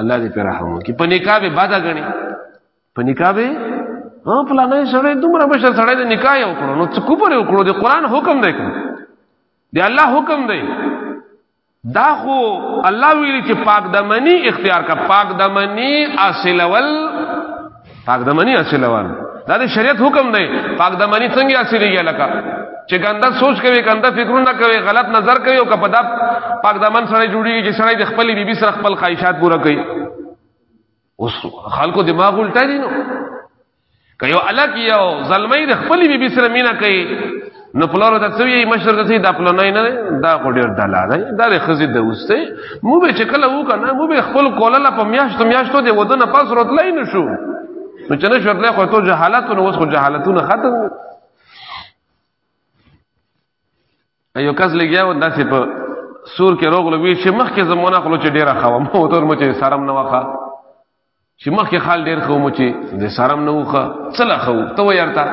الله دې پر رحم وکړي په نکاح به بادا غني په نکاح به ها پلانې سره دومره بشر سره د نکاح یو کړو نو څه کوپر یو کړو د قران حکم دی کوم دی الله حکم دی دا خو الله ویلي چې پاک دمنی اختیار کا پاک دمنی اصلول پاک دمنی اصلوان دا د شریعت حکم دی پاک دمنی څنګه اصلېږي لکه چې ګنده سوچ کوي ګنده فکرونه کوي غلط نظر کوي او کپدا پاک دمن سره جوړیږي چې سړی د خپل بیبي سره خپل خواهشات پوره کوي اوس خلکو دماغ الټا دي نو کيو الګ یو زلمۍ د خپل بیبي سره مینا کوي نو پلارو ته څه یې مشر ته دا پلانای نه دا خو ډیر دلا دی دا د خزې د اوسته مو به چې کله وکنه مو به خپل کولاله په میاشتو میاشتو دی ودنه پاس راتلای نه شو نو چې نه شو راتلای خو ته جهالت نو اوس خو جهالتونه ختم ایو کس لګیا و داسې په سور کې روغ لوي چې مخکې زمونه خلک ډیره خوا مو تر مو چې سرم نه وخه چې مخکې خال ډیر خو مو چې د سرم نه وخه څلا خو ته ویارتا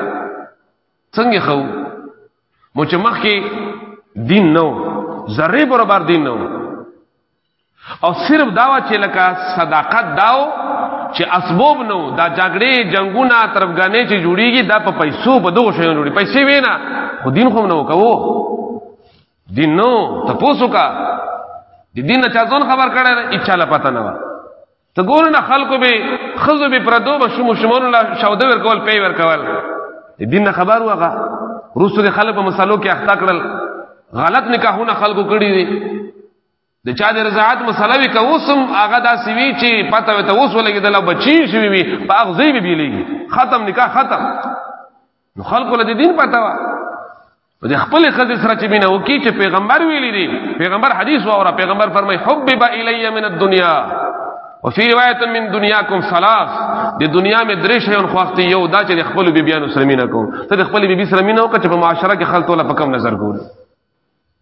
څنګه خو مو چې مخکې دین نو ذره برابر دین نو او صرف داوا چې لکه صداقت داو چې اسباب نو دا جګړې جنگونه ترفګانې چې جوړیږي دا په پیسو په دغه شیانو جوړي پیسې وینا خو دین خو نو کوو دین نو تاسو کا د دین نه چا ځون خبر کړه نه اچھا لا پته نه ته ګور نه خلکو به خزو به پردو به شوم شمون لا شاوده ور کول پی ور کول دین خبر وغه روسو د خلکو مسلو کې اخطا کړل غلط نکاحونه خلکو کړی دي د چا د رضاعت مسله وی کوسم هغه دا سی وی چې پته وته اوس ولګی دلا بچی شوی وی په اغزی به بیلی ختم نکاح ختم نو خلکو له دین پتا و او د خپل خزې سره چې مینه وکي چې پیغمبر ویلي دي پیغمبر حدیث واورا پیغمبر فرمای حبب الی من الدنیا وفي روایت من دنیاکم ثلاث د دنیا مې درې شی ان خوخت یو دا چې خپل بیبیانو سره مینه کوم ته خپل بیبي سره مینه وکړه چې په معاشره کې خلک ټول په کم نظر ګوري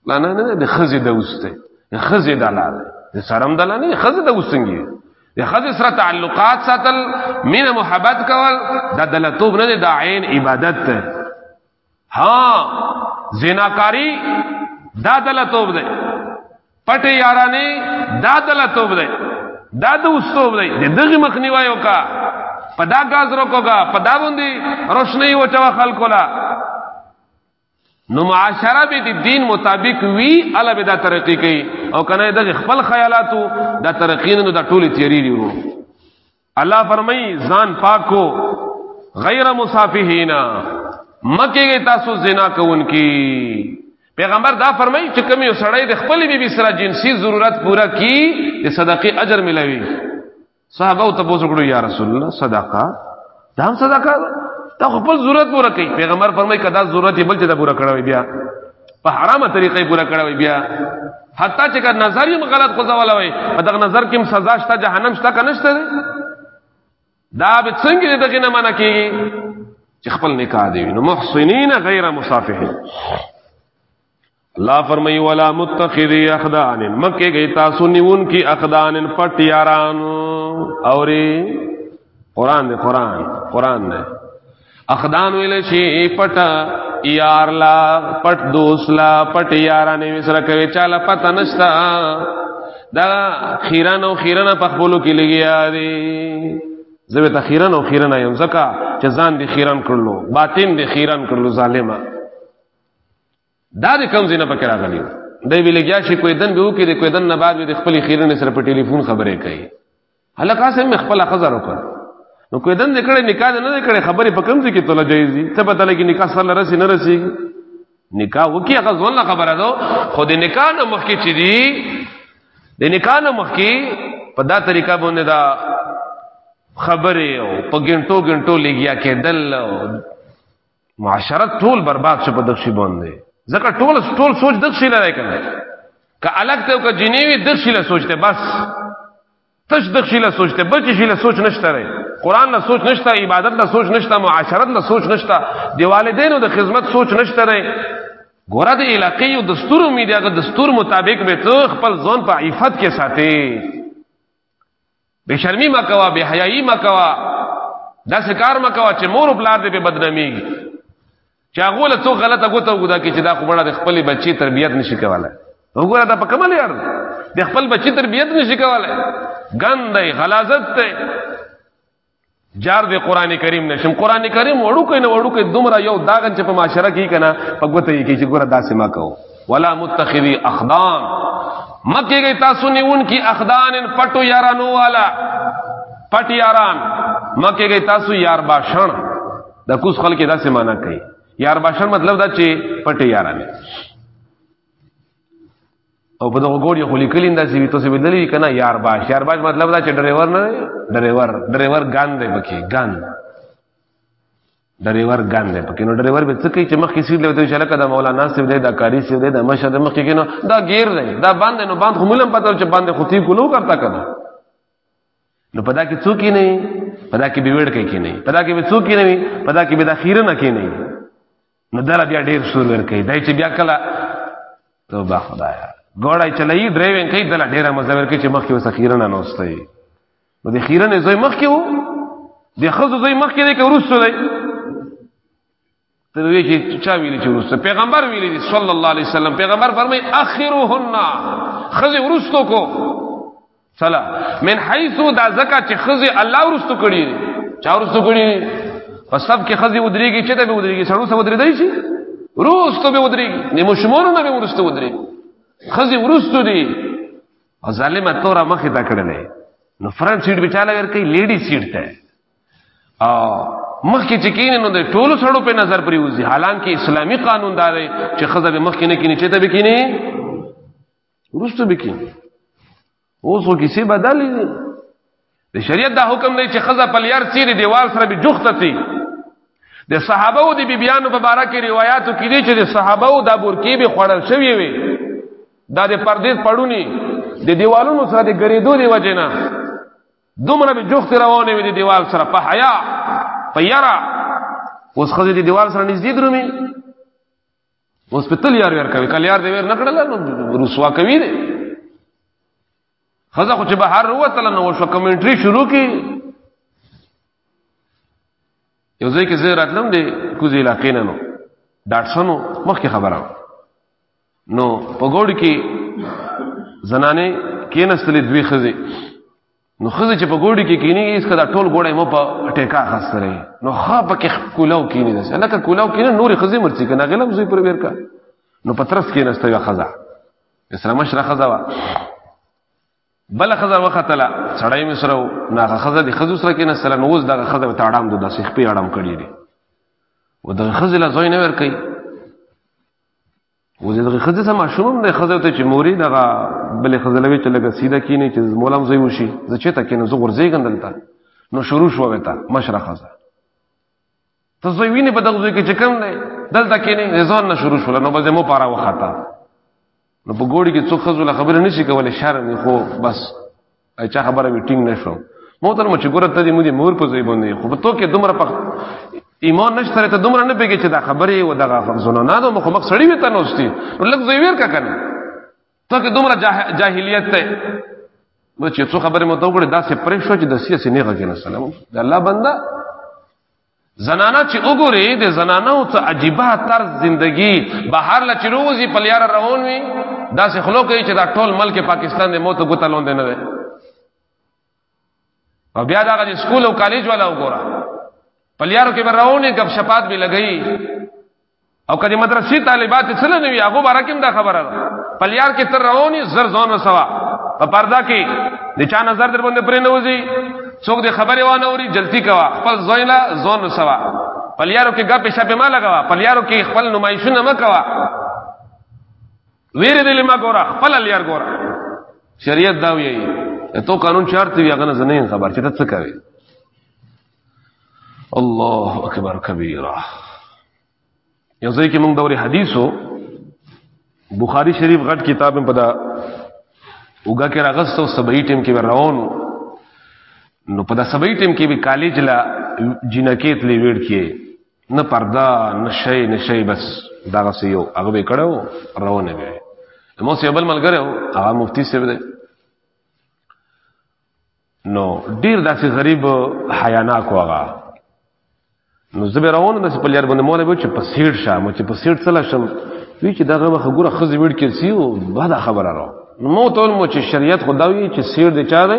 لا نه نه د خزې د اوسته د خزې د لا ده د سرم د لا نه خزې د اوسنګي د خزې سره تعلقات ساتل مینه محبت کول د دلتوب نه د عین عبادت ته ها زناکاری دا دلتوب ده پټه یارانه دا دلتوب ده دا د اوستوب ده دغه مخنیوي وکا پدا غاز روکوګا پدا باندې روشنی وچوا خلکو لا نو معاشره به د دین مطابق وی الا به دا ترقی کوي او کنه د خپل خیالاتو دا ترقی نه د ټوله تیری دی ورو الله فرمای ځان پاکو غیر مصافینا مکه تاسو زنا کوونکی پیغمبر دا فرمای چې کوم یو سړی د خپل بیبي سره جنسي ضرورت پورا کی د صدقې اجر ملوي صحابه او تاسو کړو یا رسول الله صدقه دا هم صدقه دا خپل ضرورت پوره کوي پیغمبر فرمایي کدا ضرورت بل چې دا پوره کړوي بیا په حرامه طریقې پوره کړوي بیا حتی چې کله نظر یې غلط خو ځواله وي په دغه نظر کې هم سزا شته جهنم شته کنه شته دا به څنګه دغه نه منع کیږي چې خپل نکاح دی نو محسنین غیر مصافحین الله فرمای ولا متخذی اخدان مکه گئی تاسو نیون کی اخدان پټیاران اوری قران دے قران قران دے اخدان ویل شی پټ یار لا پټ دوست لا پټ یارانه وسره کوي چاله پته نشتا دا خیران او خیران په خپلو کې لګیا دي زه ته خیران او خیران یم زکه چې ځان دي خیران کړلو باطن دي خیران کړلو ظالما دا د کم زینه پکې راغلی دی ویل کېږي چې کوی دن به وکړي د کوی دن نه بعد د خپل خیرن سره په ټلیفون خبرې کوي هلکه سم خپل خزر وکړ نو کوی دن دکړې نکاح نه دکړې خبرې په کم ځای کې توله جایز دي ته پته لګي نکاح سره رسي نه رسي نکاح وکي هغه ځول نه خبره ده خو د نکاح نه مخکې چې دي د نکاح نه مخکې په دا طریقه باندې دا خبرې او په ګنټو ګنټو لګیا کېدل معاشرت ټول برباد شو په دښي باندې ځکه ټول ټول سوچ دښي لای کنه که الګ ته که جنیوي دښي له سوچته بس تش دښي له سوچته بچ شي له سوچ نشته رہی قران له سوچ نشته عبادت له سوچ نشته معاشرت له سوچ نشته دی والدینو د خدمت سوچ نشته رہی ګوره د علاقې یو دستور میډیا د دستور مطابق به ته خپل ځان په عفت کې ساتي به شرمی مکوا به حیايي مکوا دا سکار مکوا چې مور پلار دې په بدنامي چې هغه له څو غلطه کوته وګدا کې چې دا خو مړه د خپل بچي تربيت نشي کولای وګوره دا په کومه لار د خپل بچي تربيت نشي کولای ګندې غلاظت ته جار دی قران کریم نشم قران کریم وړو کینه وړو کې دومره یو داغن چې په معاشره کې کنه په ګوته یې کې چې ګوره داسې ما کو ولا متخذی اخدان مکه گئی تاسو نیون کی اخدان پټو یارانو والا پټ یاران مکه گئی تاسو یار باشن د کوس خلک داسې معنا کوي یار باشن مطلب دا چې پټ یاران او په دغه ګوډي خو لیکلی دا چې تاسو به دلی کنه یار باش یار باش مطلب دا چې ډرایور نه ډرایور ډرایور ګان دی پکې ګان ډرایور ګان دی پکې نو ډرایور به څه کوي چې مخکې سیټ لوي ته انشاء الله کدا مولانا سیو دی دا کاری سیو دی دا مشه د مخکې کینو دا غیر دی دا باندې نو باندې خمولم پته چې باندې خطی کو نو کرتا کنه نو پدا کې څوک نه پدا کې به وړ کې نه پدا کې به څوک نه پدا کې به د خیره نه کې نه نو دلا بیا ډیر سور ور کوي دای چې بیا کله توبه خدایا ګوړای چلای ډرایوینګ کوي دلا ډیر مزه ور کوي چې مخ کې وسخیره نه نوستای نو د خیره نه زوی مخ کې وو د خزو زوی مخ کې دی که ورسو دی ته وی چې چا ویلی چې ورسو پیغمبر ویلی دی صلی الله علیه وسلم پیغمبر فرمای اخرهن خزه ورسو کو صلا من حيث دا زکه چې خزي الله ورستو کړی چا ورستو کړی په سب کې خزي ودريږي چې ته به ودريږي سړو سره ودرې دی شي ورستو به ودريږي نیمو شمور نه به ورستو ودريږي خزي ورستو دي او ظالمه تور مخه تا کړلې نو فرنٹ سیټ بچاله ور کوي لیډي سیټ ته او مخکې چې کینې نو د ټولو سړو په نظر پرې وځي حالانکه اسلامي قانون دا دی چې خزه به مخکې نه کینې چې ته به کینې ورسته بکی اوس خو کیسې بدلې دي د شریعت دا حکم دی چې خزه په لیار سیری دیوال سره به جوخته سي د صحابه او د بیبیانو په باره کې روایتو کې دي چې د صحابه او د بورکی به خوړل شوی وي دا د پردیس پړونی د دیوالونو سره د ګریدو دی وجنه دومره به جوخت روانه وي د دیوال سره په حیا په یرا اوس خزه د دیوال سره نږدې درومي اوس په تل یار ور کوي کله یار دې ور نکړل نو رسوا کوي دې خزه خو چې بهر وروته نو شو کمنټري شروع کی یو ځای کې زه راتلم دې کوزي علاقې نه نو ډاټسنو مخکې خبره نو په ګوډ کې زنانه کینستلې دوی خزه نو خزه چې په ګوډي کې کینی اس کدا ټول ګوډه مو په ټیکا خسرې نو خا په کې کولاو کینی دسه لکه کولاو کینی نور خزه مرچی کنه غلم زوی پر ورکا نو پترس کې نسته یا خزه اسلام شره خزه وا بل خزه وختلا سړی مې سره نه خزه دي خزه سره کې نه سره نوز دغه خزه ته اړم د داسې خپې اړم کړی دي و دغه خزه لا زوی نه ور کوي و دې دغه خزه سم شوم نه خزه ته چې موري دغه بلې خزلوي چې لګه سیده کینی چې مولام زوی وشي زه چې تکې نو زه ورځېګم دلته نو شروع شو وتا مشره خزه ته زوی ویني په دغه زوی کې چې کم دی دلته کینی ځان نه شروع شول نو به مو پاره وخته نو په ګوړي کې څو خزو له خبره نشي کولای شرم خو بس اچھا خبره مې ټینګ نشو محترم چې ګوره ته دې مو دې مور په ځای باندې خو په تو کې دومره پخ ایمان نشته ته دومره نه پیږي چې دا خبره و دغه فرزونه نه دوه مخ مخ سړی وي ته نوستي لږ ځای ویر کا کنه ته کې دومره جاهلیت ته نو چې څو خبره مو ته وګړي دا سه پرې شو چې د سیاسي نه غږی نه سلام د الله بنده زنانه چې وګوري د زنانو ته عجیبه طرز زندگی بهر لا چې روزي په لیار روان وي دا سه خلو کوي چې دا ټول ملک پاکستان د موت غوته لوند نه ده او بیا دا چې سکول او کالج والا وګوره په لیارو کې به روانې غب شپات به لګي او کدی مدرسې طالبات څه نه وی هغه بارکم دا خبره ده پلیار کې تر رواني زر ځون وسوا په پردا کې د چا نظر در باندې پرې نه وځي څوک د خبره وانه اوري جلتی کوا خپل زویلا ځون وسوا پلیارو کې ګپې شپې ما لگاوا پلیارو کې خپل نمایشونه ما کوا ویره دې لما ګورا خپل لیار ګورا شریعت دا وی ته قانون چارته وی هغه نه زنه خبر چې ته څه کوي الله اکبر کبیره یو ځای کې موږ دور حدیثو بخاری شریف غټ کتاب په دا وګه کې راغستو سبعی ټیم کې روانو نو په دا سبعی ټیم کې به کالج لا جنکیت لې ویړ کې نه پردا نشي نشي بس دا غسې یو هغه به کړو روانه به مو سیبل ملګرو هغه مفتی سیب دی نو ډیر داسې غریب حیانا کوغه نو زبر روان د سپلیر باندې مور به چې په سیټ شامه چې په سیټ سره شم وی چې دغه مخ ګوره خزې ویډ کې سی او بعد خبره راو نو مو ته مو چې شریعت خداوی چې سیټ دی چا دی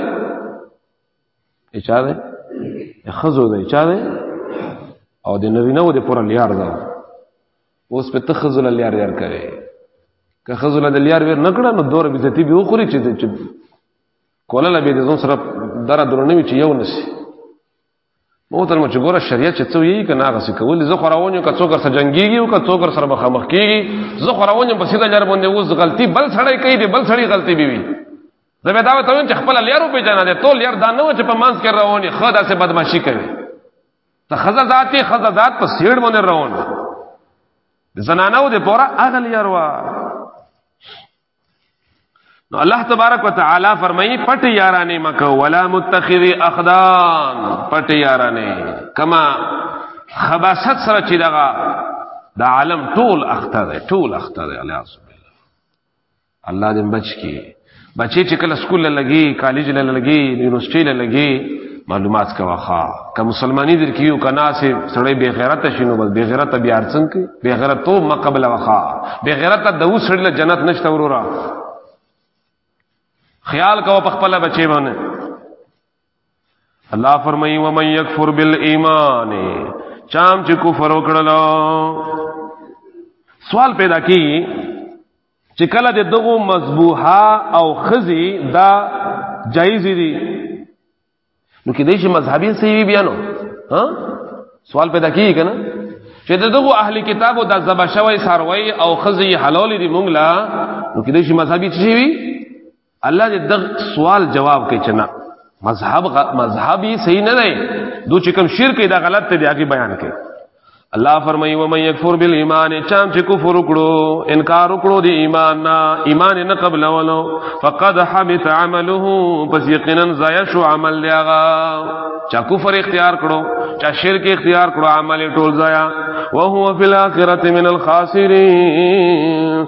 چا دی خزو دی چا دی او د نرینه و د پوره لیار ده اوس په تخزل لیار یار کوي که خزل د لیار ور نکړه نو دور بیزتی به وخوري چې چې کوله لبه د ځون سره دره درنوي چې یو نسی محترم چې ګوره شریعت چې څو یې کنه هغه څه کول زه خراون یو کڅو کر سره جنگيږي او کڅو کر سره مخامخ کیږي زه خراون یو په سیده لار باندې اوس غلطي بل سړی کوي دی بل سړی غلطي بي وي زه به دا وته چې خپل لیارو په جنا دي ټول یار دا نه چې په مانس کې رواني خدا سه بدمعشي کوي ته خزا ذاتي خزا ذات په سیړ باندې روان زنانو دې پورا اغل یاروا نو الله تبارک وتعالى فرمایي پټ یارانه مکه ولا متخذ اخدان پټ یارانه کما خباست سره چې دغه د عالم ټول اخته ده ټول اخته ده الله سبحانه الله دې بچ کی بچی چې کله سکول لګي کالج لګي یونیورسيټي لګي معلومات کا واخا که مسلمانی در کیو کنا سے سړی بے غیرت شینو بس بے غیرت بیا ارڅن کی بے غیرت تو مقبل واخا بے غیرت د و سړی له جنت نشته ورورا خیال کا په خپل بچی باندې الله فرمایي و من یکفر بالایمان چام چې کفر وکړلو سوال پیدا کی چې کله د دغو مذبوحا او خزي دا جایز دي نو کې دې چې مذهبي سیوی بیا نو ها سوال پیدا کیږي کنه چې دغه اهلي کتابو د ذبح شوی ساروي او خزي حلال دي مونږ لا نو کې دې چې مذهبي شي الله دې دغ سوال جواب کوي چې نه مذهب غ... مذهب یې صحیح نه دی دوی چې کوم شرک دا غلط دی هغه بیان کوي الله فرمایي و من یکفر بالایمان چام چې کفر وکړو انکار وکړو دی ایمان نه ایمان نه قبل ولو فقد حبط عمله پس یقینا ضایع شو عمل دیغه چا کفر اختیار کړو چا شرک اختیار کړو عمل ټول ضایع وهو فی الاخرته من الخاسرین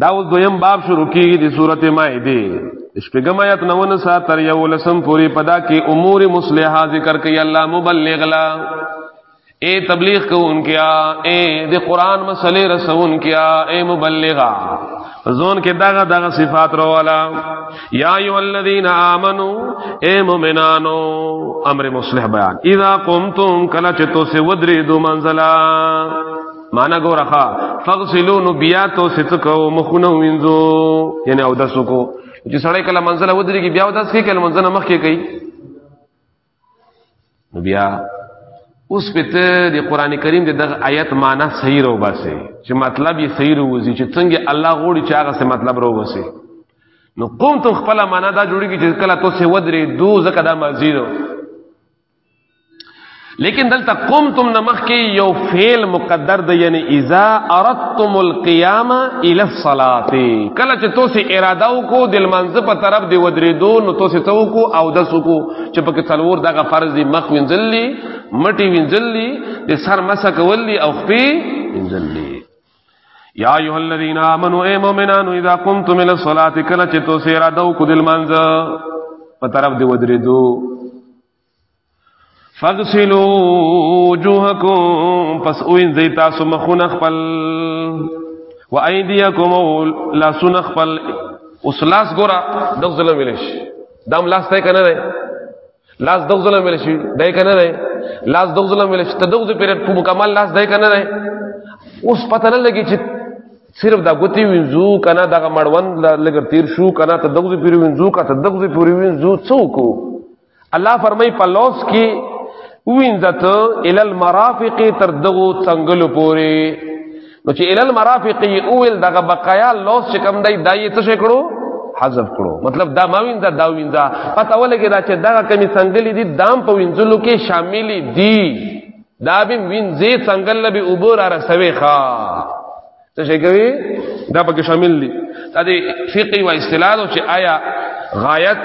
دا اوس دویم باب شروع کیږي د سورته مائده شپږم آیت 99 تر یو لسم پوری پدا کې امور مصلحه ذکر کوي الله مبلغ لا اے تبلیغ کو ان کیا اے د قران مسئلے رسون کیا اے مبلغا زون کې دغه دغه صفات رو والا یا ایو الذین آمنو اے مومنانو امر مصلح بیان اذا قمتم کلا چتو سے ودری دو منزلا معنا ګورخه فغسلو نو بیا تو ست کو مخونه وینځو یعنی او داسو کو چې سړی کله منزل ودرې کې بیا وداس کې کله منزل مخ کې کوي نو بیا اوس په ته د قران کریم د دغه آیت معنی صحیح رو باسي چې مطلب یې صحیح رو وځي چې څنګه الله غوړي چې هغه څه مطلب رو وځي نو قوم ته خپل معنی دا جوړیږي چې کله تو سه ودرې دو زکه دا مزیدو لیکن دلته قم تم نمخ کې یو فعل مقدر دی یعنی اذا اردتم القيام الى الصلاه کله چې تاسو اراده وکړو د منځ په طرف دی ودرېدو نو تاسو ته وکړو او د سکو چې پکې څلور دغه فرض دی مخ وینځلې مټي وینځلې د سر مسکولې او خپې وینځلې یا ایه الذین آمنو ای مومنانو اذا قمتم الى الصلاه کله چې تو سیرا دو کو دل منځ په طرف دی ودرې دو فغسلوا وجوهکم پس اوین زی تاسو مخونه خپل و ایدیکم لا سن خپل اوس لاس ګورا د ظلم ویلش دام لاس ته کنه لاس دغه ظلم ویل شي دای کنه دی لاس دغه ظلم ویل شي ته دغه پیر په مکمل لاس دای کنه دی اوس پته نه لګی چې صرف دا ګوتی وینځو کنه دغه مړوند لګر تیر شو کنه ته دغه پیر وینځو کنه ته دغه پیر وینځو څوک الله فرمای په لوس کې وینځته ال المرافق تر دغه څنګهلو پوري نو چې ال المرافق اول دغه بقایا لوس چې کم دی دای ته څه کړو حذف کړو مطلب دا ماوین دا دا وینځه پته ولګی دا چې دا کمی څنګه دي دام په وینځلو کې شامل دي دا به وینځي څنګه لبي عبور را سوي ښا څه شي کوي دا پکې شامل دي دا د فقہی و اصطلاح چې آیا غایت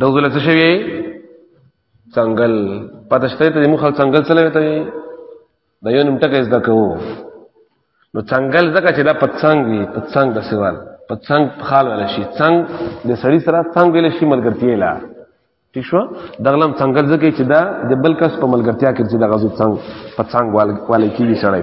د غزل څه شوی څنګل پته شته ته مخ څنګل څه لوي ته دا یو نیم ټکه زده کوو نو څنګل زکه چې دا پڅنګ وي پڅنګ د سیوال پڅنګ خال ول شي څنګ د سړی سره څنګ ویل شي ملګرتیا لا ٹھیک شو دغلم څنګل زکه چې دا د بل کس په ملګرتیا کې چې د غزو څنګ پڅنګ والي کیږي سړی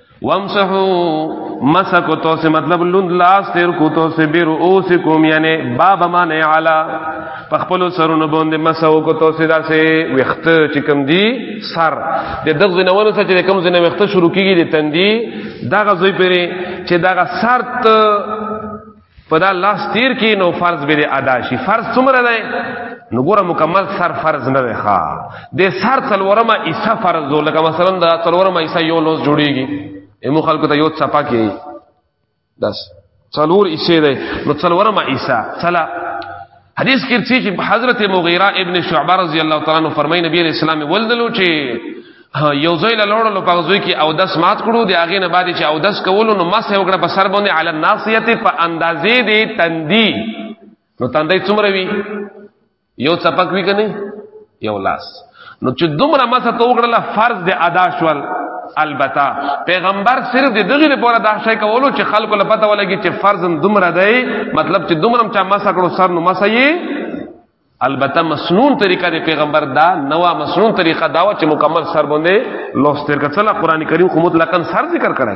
وامسحو مسکو تو سے مطلب لند لاس تیر کو تو سے بیر او سے کوم یعنی باب معنی علا پخپلو سرونو باندې مسو کو تو سے داسې وخت چې کم دی سر د دغ زنوونو سره چې کم زنه وخت شروع کیږي د تندی دغه زوی پرې چې دغه سر ته پدا لاس تیر کې نو فرض به ادا شي فرض څومره دی نو ګوره مکمل سر فرض نه دی ښا د سر څلورمه ایسا فرض دی لکه مثلا دا څلورمه ایسا یو لوز جوړیږي ایمو خلکو ته یو چپا کې داس څلور ایسه دی نو څلورمه ایسا چلا حدیث کې څه چې حضرت مغیره ابن شعبہ رضی الله تعالی عنہ فرمایي نبی علیہ السلام ولدلو چې یو ځای له لوړو لو پغزوي کې او دس مات کړو دی هغه نه بعد چې او دس کولو نو مس یو کړه په سر باندې علی الناصیته په اندازې دی تندی نو تندې څومره وی یو چپک وی کنه یو لاس نو چې دومره مسه ته وکړله فرض د ادا شول البته پیغمبر صرف د دغه لپاره دا شی کولو چې خلکو له پته ولګي چې فرض دومره دی مطلب چې دومره چا مسه کړو سر نو مسه یې البته مسنون طریقه د پیغمبر دا نوا مسنون طریقه دا چې مکمل سر باندې لوستر کړه قرآن کریم خو مطلقاً سر ذکر کړه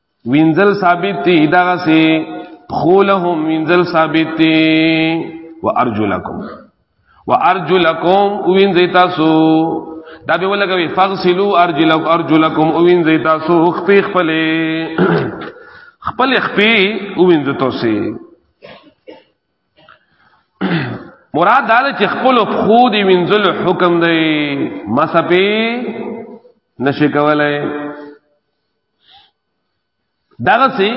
وینځل ثابت دي دا سي خولهم وینځل ثابت دي وارجلکم وارجلکم وینځي تاسو دا به ولګوي فغسلو ارجلک ارجلکم وینځي تاسو خپې خپلې خپل خپې وینځ تاسو مراد دا چې خپل خو دی وینځل حکم دی مسپې نشي کولای دغه سي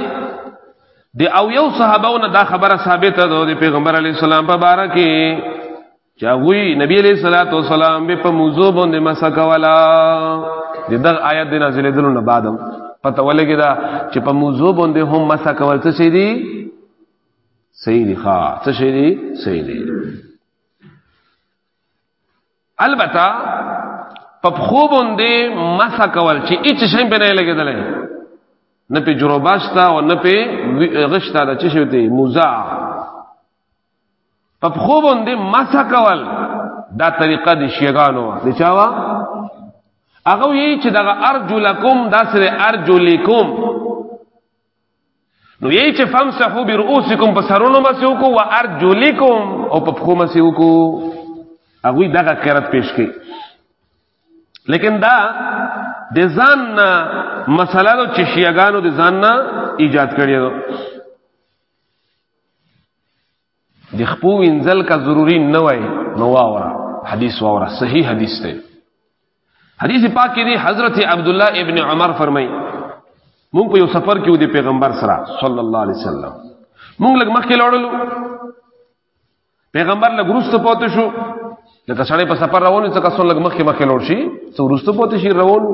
د او یو صحابهونه دا خبره ثابته ده د پیغمبر علی السلام په باره کې چې غوی نبی علیہ الصلوۃ والسلام به په موضوع باندې مسا کولا د دغ آیات د نازلې دلو نه بعدم پته ولګی دا چې په موضوع باندې هم مسا کول څه شي دي صحیح دي ښا څه شي دي صحیح دي البته په خو باندې مسا کول چې هیڅ شي په نه لګیدل نه په جروباستا او نه په غشتا د چی شي ته موزا په خو باندې مسا کول دا طریقه د شیګانو د چاوا هغه یی چې دغه ارجلکم دا سره ارجلکم نو یی چې فمسحو برؤسکم په سرونو باندې وکړو و ارجلکم او په پخو باندې وکړو هغه دغه قرات پیش کړي لیکن دا د ځان نه مسله د چشیګانو د ځان نه ایجاد کړی دی د خپو وینځل کا ضروری نه وای نو واورا حدیث واورا صحیح حدیث ته حدیث پاک کې دی حضرت عبد الله ابن عمر فرمای مونږ په یو سفر کې و دی پیغمبر سره صلی الله علیه وسلم مونږ لګ مخ کې لړلو پیغمبر لګ روسته پوت شو لکه سړی په سفر روانو څخه څو لګ مخ کې مخ کې لړ شي څو روسته پوت شي روانو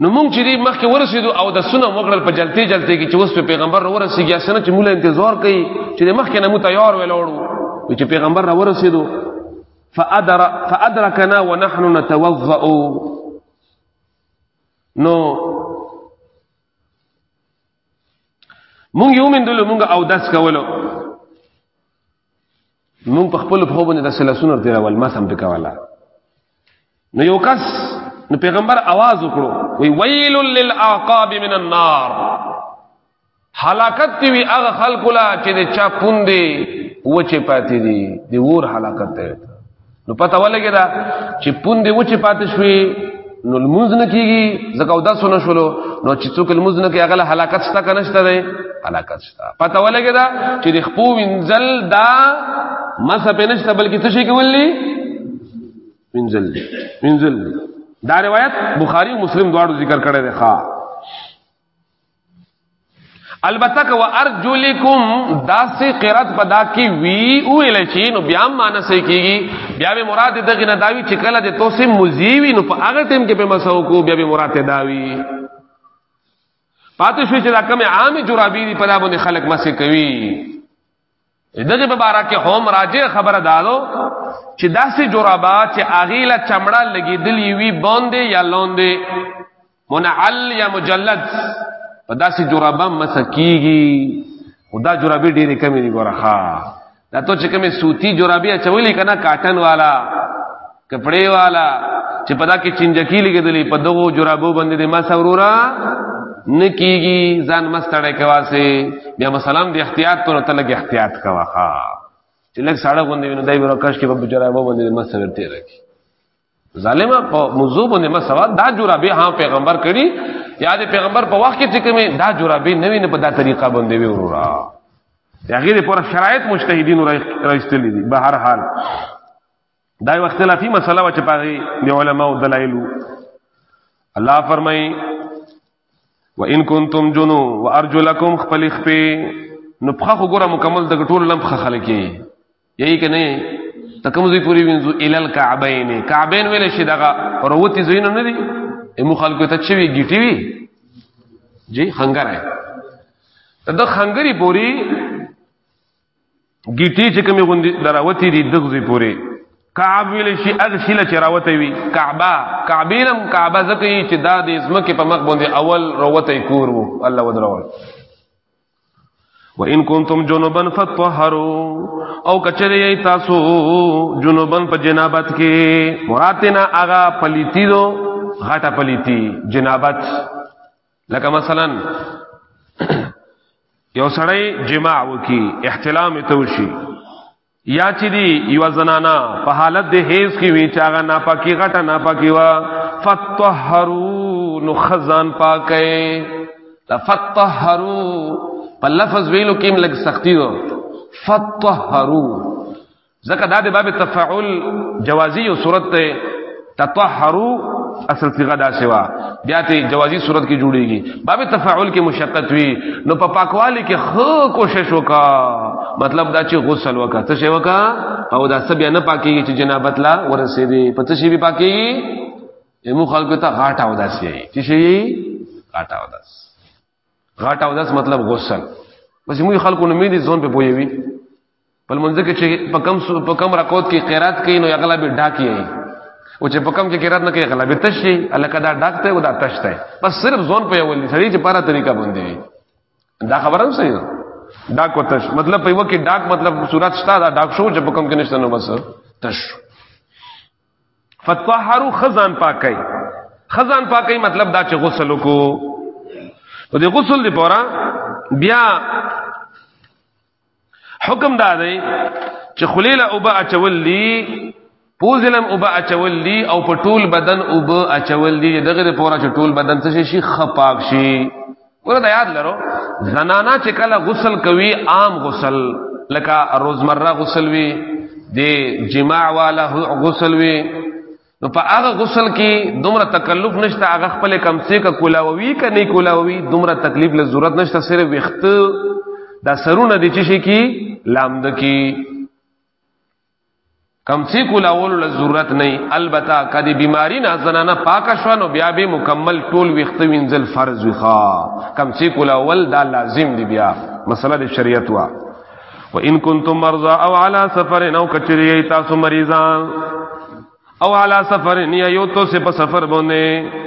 نو مونږ چې دې مخکې ورسېدو او د سنه وګړل په جلتې جلتې کې چې اوس په پیغمبر را ورسېږي اسنه چې مولا انتظار کوي چې د مخکې نه مو تیار ولاړو چې پیغمبر را ورسېدو فادر فادرکنا ونحن نتوضا نو مونږ یو مندل مونږ او داس کولو مونږ په خپل په باندې د سلسونه تیر ول ما سم پکواله نو یو کس نو پیغمبر आवाज وکړو وی ویل للعقاب من النار هلاکت وی هغه خلق لا چې د چا پوندې وچه پاتې دي د ور هلاکت ده نو پته ولګی دا چې پوند و چې پاتې شوې نو لمونځ نه کیږي ځکه او داسو نه شولو نو چې څوک لمونځ نه کوي هغه هلاکت شته که نشته دی هلاکت شته پته ولګی دا چې د خپو وینځل دا مسه پې نشته بلکې څه شي کولی وینځل دی وینځل دی دا روایت بخاری او مسلم دواړو ذکر کړی دی ښا البته کو ارجلکم داسې قرات پدا کی وی او الچی نو بیا معنی سې کیږي بیا به مراد دغه نه داوی چې کله د توسم مزیوی نو په هغه ټیم کې به مسو کو بیا به مراد داوی پاتې شو چې دا کوم عام جرابی دی په دا باندې خلک مسې کوي دغه مبارک هم راجع خبره دادو چې داسې جورابا چې اغیله چمړه لګیدلی وی باندې یا لاندې منعل یا مجلد په داسې جورابا مسکیږي خدا جورابې ډېرې کمې دي ګورخه دا ته چې کومه سوتی جورابې اچولې کنه کاټن والا کپڑے والا چې پدا کې چنجکی لګېدلې په دغو جرابو باندې د ما سورورا نه کیږي ځان مستړې کوا سي بیا مسالم د احتیاط تر ته لګ احتیاط کوا ها چې لګ ساړه غوندې نو دای ورکش کې په جرابو باندې ما سورته راکی ظالما په موضوع باندې ما سوال دا جرابې ها پیغمبر کړي یا د پیغمبر په وخت کې چې کومه دا جرابې نوې نه په دا طریقه باندې وی ورورا هغه لپاره شرایط مجتهدین راځتلې دي به هر حال دا یو اختلافي مسله و چې پاغي د علماو دلایلو الله فرمای و ان کنتم جنو و ارجلکم خپل خپې نو پخه خو ګوره مکمل د ټول لم خه خلک یې کنه تکم زی پوری وینځو الال کعبین کعبین ویل شي دغه وروتی زینو نه دي امو خلکو ته چوي گیټي وی جی خنګره ته د خنګری پوری ګیټی چې کومې غوندي دراوتی دي دغزي پوري کعب ویل شي اغه شله چې راوته وي کعبه کعبینم کعبه زکه چې دا د اسمکه په مخ باندې اول راوته کور وو الله ودرول وان کنتم جنبا فطهروا او کچری تاسو جنبا په جنابت کې مراتنا اغا پلیتی دو غټه پلیتی جنابت لکه مثلا یو سړی جماع وکي احتلام ته وشي یا چې دی یو زنانا په حالت د هیز کې وی چې هغه ناپاکي غټه ناپاکي وا فتطهروا نو خزان پاکه لفتطهروا په لفظ ویلو کې لږ سختی و فتطهروا ځکه دا د باب تفاعل جوازی یو صورت ته تطهرو اصل صيغه دا سوا بیا ته جوازی صورت کې جوړیږي باب تفاعل کې مشقت وی نو په پاکوالی کې خو کوشش وکا مطلب دا چې غسل وکا څه شی وکا او دا سب نه پاکیږي چې جنابت لا ورسېږي په څه شی به پاکیږي ایمو خلکو ته غاټه وداسي چې شي غاټه وداسي غاټ او داس مطلب غسل بس موږ خلکو نه مې دي ځون په پوي وي په منځ کې چې په کم په کم رکوت کې قرات کې نو اغلب ډاکی ای او چې په کم کې قرات نه کې اغلب تشي الکه دا ډاکته او دا تشته بس صرف ځون په یو لري سړي چې پاره طریقه باندې وي دا خبره هم صحیح ده ډاک او تش مطلب په یو کې ډاک مطلب صورت شته دا ډاک شو چې په کم کې نشته نو بس تش فتطهروا خزان پاکي خزان پاکي مطلب دا چې غسل کو او د غسل دی پورا بیا حکم دا دی چې خلیل او با اچول دی پوزلم او با اچول دی او په ټول بدن او با اچول دی دغه پورا چې ټول بدن څه شي خپاک شي ګوره دا یاد لرو زنانا چې کله غسل کوي عام غسل لکه روزمره غسل وي د جماع والا غسل وي نو په هغه غسل کې دومره تکلف نشته هغه خپل کم څه کا کولاوي ک نه کولاوي دومره تکلیف له ضرورت نشته صرف وخت دا سرونه دي چې شي کې لامد کې کم سی کو لاول له ضرورت نه البته کدی بیماری نه زنانه پاک شوانو بیا به مکمل ټول وخت وینځل فرض وخا کم سی کو لاول دا لازم دی بیا مسله د شریعت وا و ان کنتم مرضى او على سفر او کچری تاسو مریضان او على سفر نه یو تو سے په سفر باندې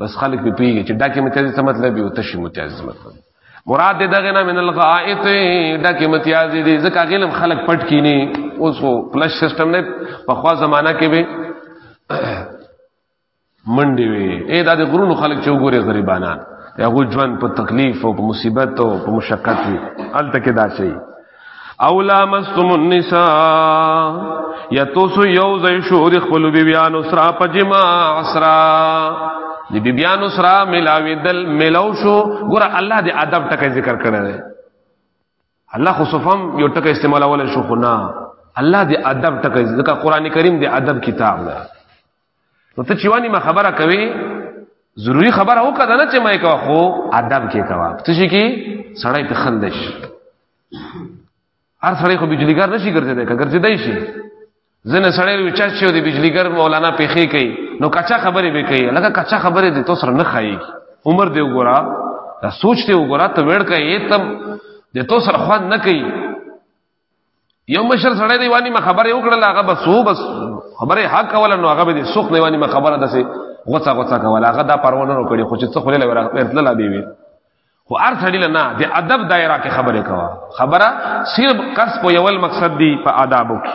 بس خلک په پیږي چې ډاکې متیازي څه مطلب یو تشي متیازي څه مطلب مراد دغه نه من الغائط ډاکې متیازي دي ځکه غلم خلک پټ کینی اوس وو فلش سیستم نه په خوا زمانہ کې به منډي وي اې دا د غرونو خلک چې وګوري غریبانان هغه ژوند په تکلیف او په مصیبت او په مشقت وي الته کې دا شي او لامستم النساء یا توسو یو ځای شو د خپل بیبیانو سره په جما اسرا د بیبیانو سره ملاوي دل ملاو شو ګور الله د ادب ټکه ذکر کړی دی الله خو صفم یو ټکه استعمالول شو خو نه الله د ادب ټکه ذکر قران کریم د ادب کتاب دی نو ته چې وانی ما خبره کوي ضروری خبره وکړه نه چې ما یې کوه خو ادب کې کوه څه شي کې سړی په خندش هر سړی خو بجلیګر نشي ګرځیدای که ګرځیدای شي ځنه سړی وي چې چې د بجلیګر مولانا پیخې کوي نو کچا خبرې به کوي لکه کچا خبرې دې تو سره نه خایي عمر دې وګوره دا سوچ دې وګوره ته وړ کوي تم دې تو سره خوان نه کوي یو مشر سړی دی وانی ما خبره وکړه هغه بس هو بس خبره حق ولا نو هغه به سوخ دی وانی ما خبره دسه غوڅه غوڅه کوله هغه دا پرونه نو کړی خو چې څه خلل ورته لا دی وی خو ار سړی نه د ادب دایره کې خبره کوا خبره صرف قص په یو مقصد دی په آدابو کې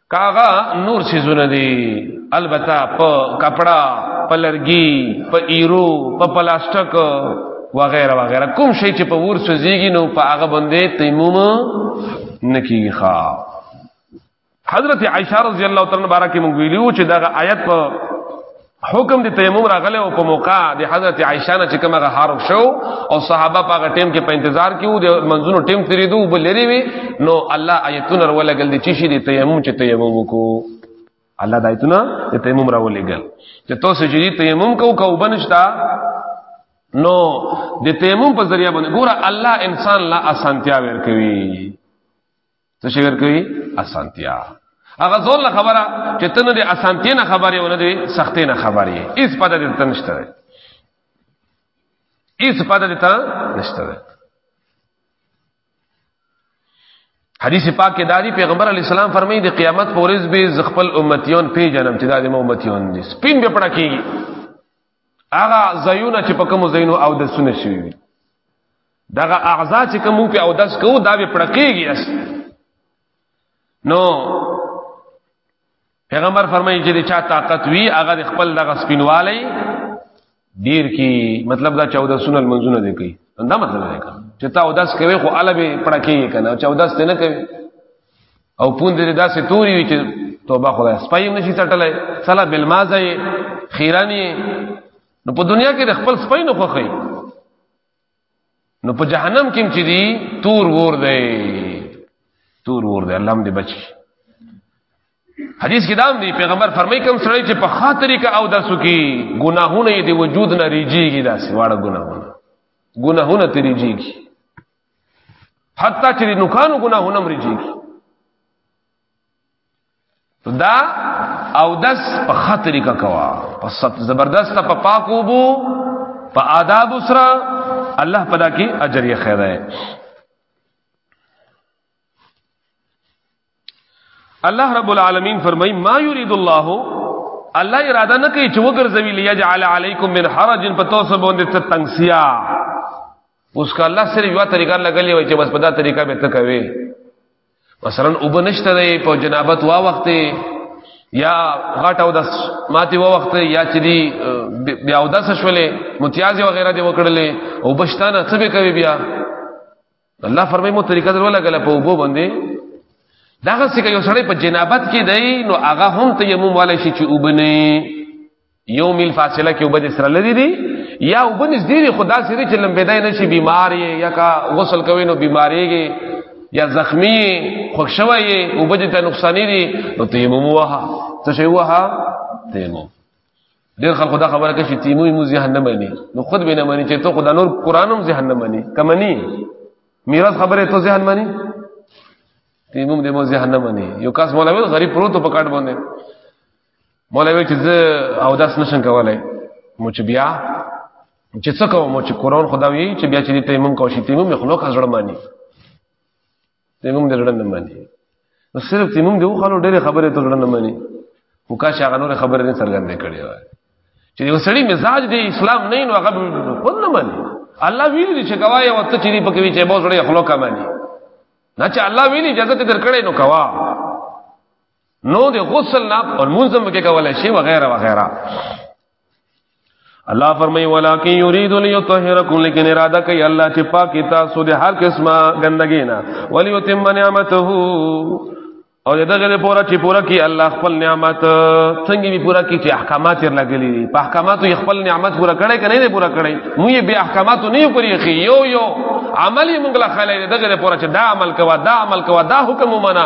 کاغه نور سيزونه دي البته په کپڑا په لرګي په ایرو په پلاستیک وغیرہ وغیرہ کوم شی چې په ور سوزيږي نو په هغه باندې تیمم نکیږي ښا حضرت عائشہ رضی الله تعالی عنها بارکه مونږ ویلو چې دا آیت په حکم د تیمم راغله او په موقع د حضرت عائشہ نه چې کومه غهار شو او صحابه په هغه ټیم کې په انتظار کې وو د منځونو ټیم تیرې دوه بل لري وي نو الله آیتونه راولګل د چی شي د تیمم چې تیمم وکړو الله د آیتونه د تیمم راولګل چې تاسو چې تیمم کو کو بنشتا نو د تیمم په ذریعہ باندې ګوره الله انسان لا اسانتیا ورکوي څه شي ورکوي اسانتیا هغه ځول نه خبره چې تنه دې اسانتیا نه خبره ونه دې سختې نه خبره ایس پته دې تنشته ایس پته دې تن نشته حدیث پاک کې دادی پیغمبر علی السلام فرمایي د قیامت پر ورځ به ز خپل امتیون پی جنم چې دادی امتیون دي سپین به پړه کیږي هغه زیونه چې په کوم زینو او د سونه شي دغه اعضاء چې کوم په او داس کو دا به پړکیږي اس نو پیغمبر فرمایي چې چا طاقت وی هغه خپل دغه سپینوالی ډیر کی مطلب دا 14 سنل منځونه دی کوي دا مطلب دی چې تا او داس کوي خو اله به پړکیږي کنه 14 ته نه کوي او پوند دې داسې توري وي چې توبه خدای سپایم نشي تټلای صلا بالمازه خیرانی نو په دنیا کې د خپل سپاینو خوخی نو په جهنم کې چې دی تور ور دی تور ور دی الله دې بچي حدیث کې دام دی پیغمبر فرمایي کوم سړی چې په خاطر کې او داسو کې ګناهونه یې دی وجود نه ریږي داسې واړه ګناهونه ګناهونه تریږي حتی چې نوکانو ګناهونه مریږي دا او دس په خطر کا کوا په زبردست په پاکو بو په آداب سره الله پدا کی اجر یې خیر ہے الله رب العالمین فرمای ما یرید الله الله اراده نه کوي چې وګرځوي ليجعل علیکم من حرج په تاسو باندې تنگسیا اوس که الله سره یو طریقه لګلې وای چې بس په دا طریقه به ته کوي مثلا وبنشته دی په جنابت وا وخت یا غټ او دس ماتي وا وخت یا چې دی بیا او دس شولې متیازي وغیرہ دی وکړلې او بشتانه څه به کوي بیا الله فرمایي مو طریقه درو لګل په وبو باندې داغه څه کوي سړی په جنابت کې دی نو هغه هم تیمم والے شي چې وبني یو میل فاصله کې وبد سره لري دي یا وبن دې دي خدا سره چې لمبېدای نشي بیمار یې یا کا غسل کوي نو بیمارېږي یا زخمی خوښ شوی وبد ته نقصان دي نو تیمم وه څه شی وه تیمم ډیر خلک دا خبره کوي چې تیمم مو ذهن نه مانی نو خود به نه مانی چې ته خدا نور قرانم ذهن نه مانی کمنی میراث خبره ته ذهن مانی تیمم دې مو ذهن نه مانی یو کس مولا غریب پروت په کاټ باندې مولا وی چې زه او داس نشم کولای مو چې بیا چې څه کوم چې قران خدا وی چې بیا چې تیمم کو شي تیمم خلو کا زړه مانی تیمم د زړه نه مانی نو صرف تیمم دی خو ډېر خبره ته زړه نه مانی خو کا شي هغه نور خبره نه څرګندې کړې وای چې یو سړی مزاج دی اسلام نه نو هغه خود نه مانی الله ویلی چې کوي او ته چې په کوي چې بوز ډېر خلو کا مانی نه چې الله ویلی اجازه درکړې نو کوا نو د غسل نه او منظم کې کولای شي وغیرہ وغیرہ الله فرمای ولکن یرید لیطهرکم لیکن اراده کوي الله چې پاک تاسو د هر قسمه ګندګی نه ولی یتم نعمته او دغه له پورا چې پورا کی الله خپل نعمت څنګه به پورا کی چې احکامات یې لګلې دي په احکاماتو یې خپل نعمت پورا کړي کنه نه پورا کړي مو یې به احکاماتو نه پوری خي یو یو عملی موږ له خلای دغه له پورا چې دا عمل کوا دا عمل کوا دا حکم ومنه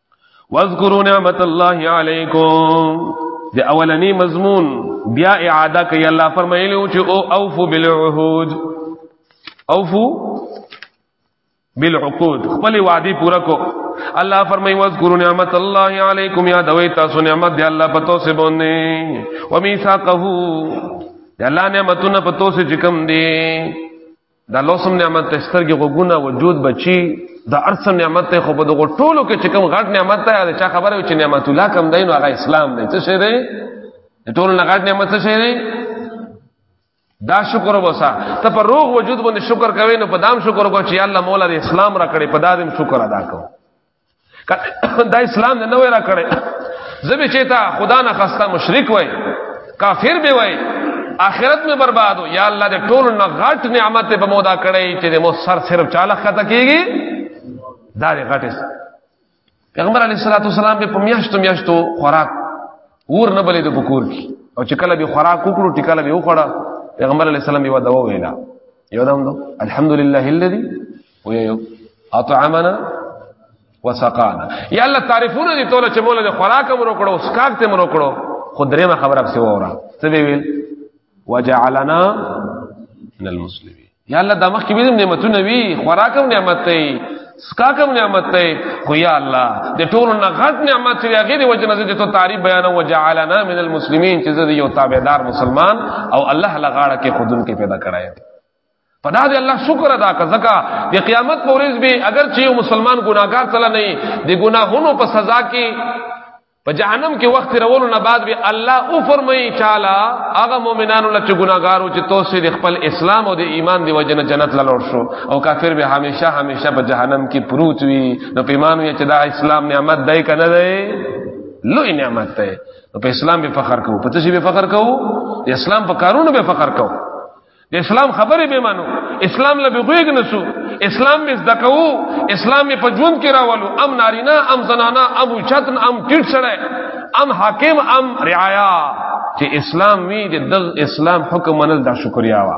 واذکروا نعمت الله علیکم د اولنی مضمون بیا اعاده کوي الله فرمایلی او چې او اوفو بالعهود اوفو بالعقود خپل وعده پورا کو الله فرمای واذکروا نعمت الله علیکم یا دوی تاسو نعمت دی الله پتو سے بونه و میثاقه دی الله نعمتونه پتو سے جکم دی دا لوسم نعمت ته سترګې غوګونه وجود بچي دا ارسم نعمت ته خو په دغه ټولو کې چې کوم غټ نعمت ته دا چا خبره چې نعمت الله کم دی نو هغه اسلام دی څه شی دی ټول نه غټ نعمت څه شی دی دا شکر وسا ته پر روغ وجود باندې شکر کوي نو په دام شکر کو چې الله مولا دې اسلام را کړې په دادم شکر ادا کوو دا اسلام نه نو را کړی زبې چې تا خدا نه خسته مشرک وای کافر به وای اخرت می بربادو یا الله دې ټول نه غټ نعمت په مودا کړی چې مو سر صرف چاله خطا کیږي دا دې غټه پیغمبر علی صلوات والسلام په میاشتو میاشتو خوراک ور نه بلې د بکور کی او چې کله به خوراک وکړو ټکاله به وخړه پیغمبر علی السلام یو دوا ویلا یو دم دو الحمدلله الذی ویو اطعمنا وسقانا یا الله تعریفونه دي ټول چې مولا د خوراک مونږ کړو سکاک ته مونږ کړو خو درې ما خبره څه وره څه دی ویل وجعلنا من المسلمين یا الله دا مخ کې به نعمتونه وی خوراک هم نعمت دی سکاکم نعمت ته خو یا الله د ټول نه غټ نعمت چې غیر وجه نه ته تعریف بیان او جعلنا من المسلمین چې زه یو تابعدار مسلمان او الله لغاړه کې خودن کې پیدا کړای پدا دې الله شکر ادا کړه زکا د قیامت پر ورځ به اگر چې یو مسلمان ګناګار تل نه دی ګناهونو په سزا کې په جهنم کې وخت رولو نه بعد به الله او فرمایي چالا هغه مؤمنانو له چې ګناګارو چې توسې د خپل اسلام او د ایمان دی وجنه جنت لاله شو او کافر به همیشه همیشه په جهنم کې پروت وي نو پیمانو چې دا اسلام نعمت دی کنه دی لوی نعمت دی په اسلام به فخر کوو په څه به فخر کوو اسلام په کارونو به فخر کوو د اسلام خبرې به مانو اسلام له بغویګ نسو اسلام می زده کوو اسلام می په ژوند کې راولو ام نارینا ام زنانا ام چتن ام ټیټ سره ام حاکم ام رعایا چې اسلام وی د اسلام حکم منل دا شکریا وا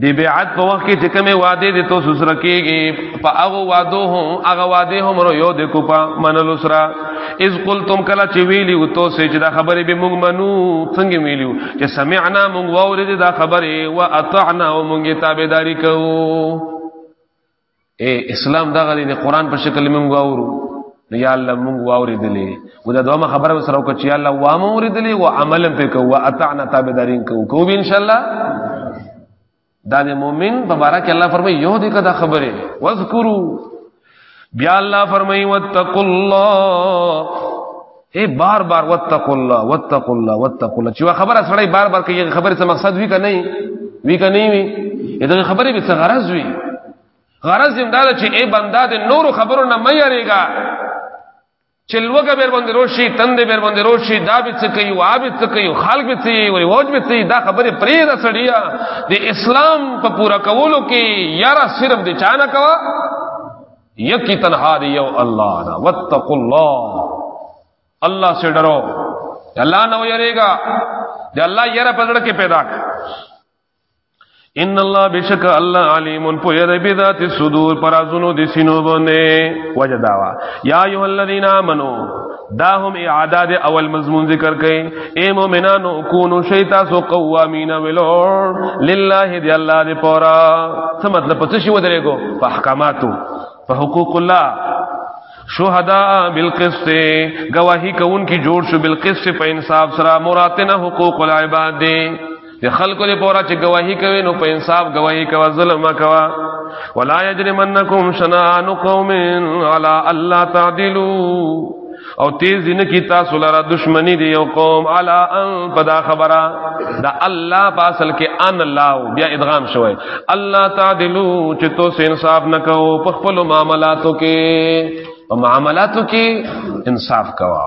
دی بیعت په وخت کې چې کومه وعده دي تاسو سره کېږي په هغه وعده هم هغه وعده هم رو یو د کوپا منلو سره اذ قلتم کلا چې ویلی او تاسو چې دا خبرې به موږ منو څنګه ویلو چې سمعنا موږ وورید دا خبرې او اطعنا او موږ تابعداري کوو اے اسلام دا غری د قران په شکل مونږ اورو نو یا الله مونږ واورې دلې و دا دوه خبره وسره وکړه چې الله وا مورې دلې او عمل په کو او اطعنا تابعدارین کو کو ان شاء الله دا د مؤمن مبارک الله فرمایي یو دې کدا خبره واذکرو بیا الله فرمایي واتقوا الله اے بار بار وتق الله وتق الله وتق الله چې خبره سړی بار بار کوي خبره څه مقصد وی کنه وی کنه وی دا خبره به څه غرض وی غرض یې دا چې اے بندا د نورو خبرو نه مې یریګا چې لوګه بیر باندې روشي تند بیر باندې روشي دا به څه کوي وا به څه کوي خلق به څه کوي وای ووج به څه دا خبره پرې را سړیا د اسلام په پورا کولو کې یارا صرف د چانه کوا یکی تنها دی یو الله دا واتقوا الله الله سے ڈرو الله نو یریگا دی الله یره پدړه کې پیدا کړ ان الله بشک الله علیم په یره بذات الصدور پرازونو د سینو باندې وجداوا یا ایه الذین آمنو دا هم اعداد اول مضمون ذکر کئ اے مومنانو کونو شیتا سو قوامین ولور لله دی الله دی پورا څه مطلب پڅ شي ودرې کو په احکاماتو په حقوق الله شهداء بالقسط گواہی کون کی جوړ شو بالقسط په انصاف سره مراتنه حقوق العباد دی د خلکو له پورا چې گواہی کوي نو په انصاف گواہی کوي ظلم کوي ولا یجرمنکم شنان قوم علی الله تعدلوا او تیز نه کی تاسو لاره دشمنی دی یو قوم علی ان پدا خبره دا الله په اصل کې ان الله بیا ادغام شوی الله تعدلوا چې تو انصاف نه کو په خپل معاملاتو کې په معاملاتو کې انصاف کوه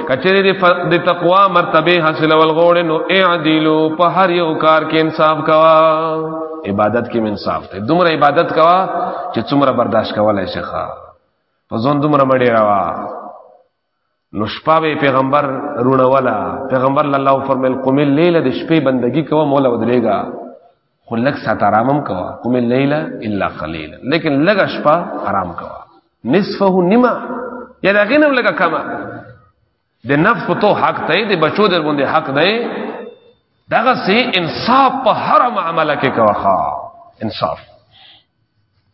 کچری دی د تقوا مرتبه حاصل ول غوړ نو اعدلو په هر یو کار کې انصاف کوا عبادت کې انصاف ته دومره عبادت کوا چې څومره برداشت کولای شي ښا په ځون دومره مړی راوا نو شپه پیغمبر رونه ولا پیغمبر الله فرمایل قم الليل د شپې بندگی کوا مولا ودرېګا خو لږ ساعت آرام هم کوه قم اللیل الا قلیلا لیکن لږ شپه آرام کوه نصفه نیمه یا د هغې نه هم لږه کمه د نفس په تو حق دی د بچو در باندې حق دی دغسې انصاف په هره معامله کې کوه انصاف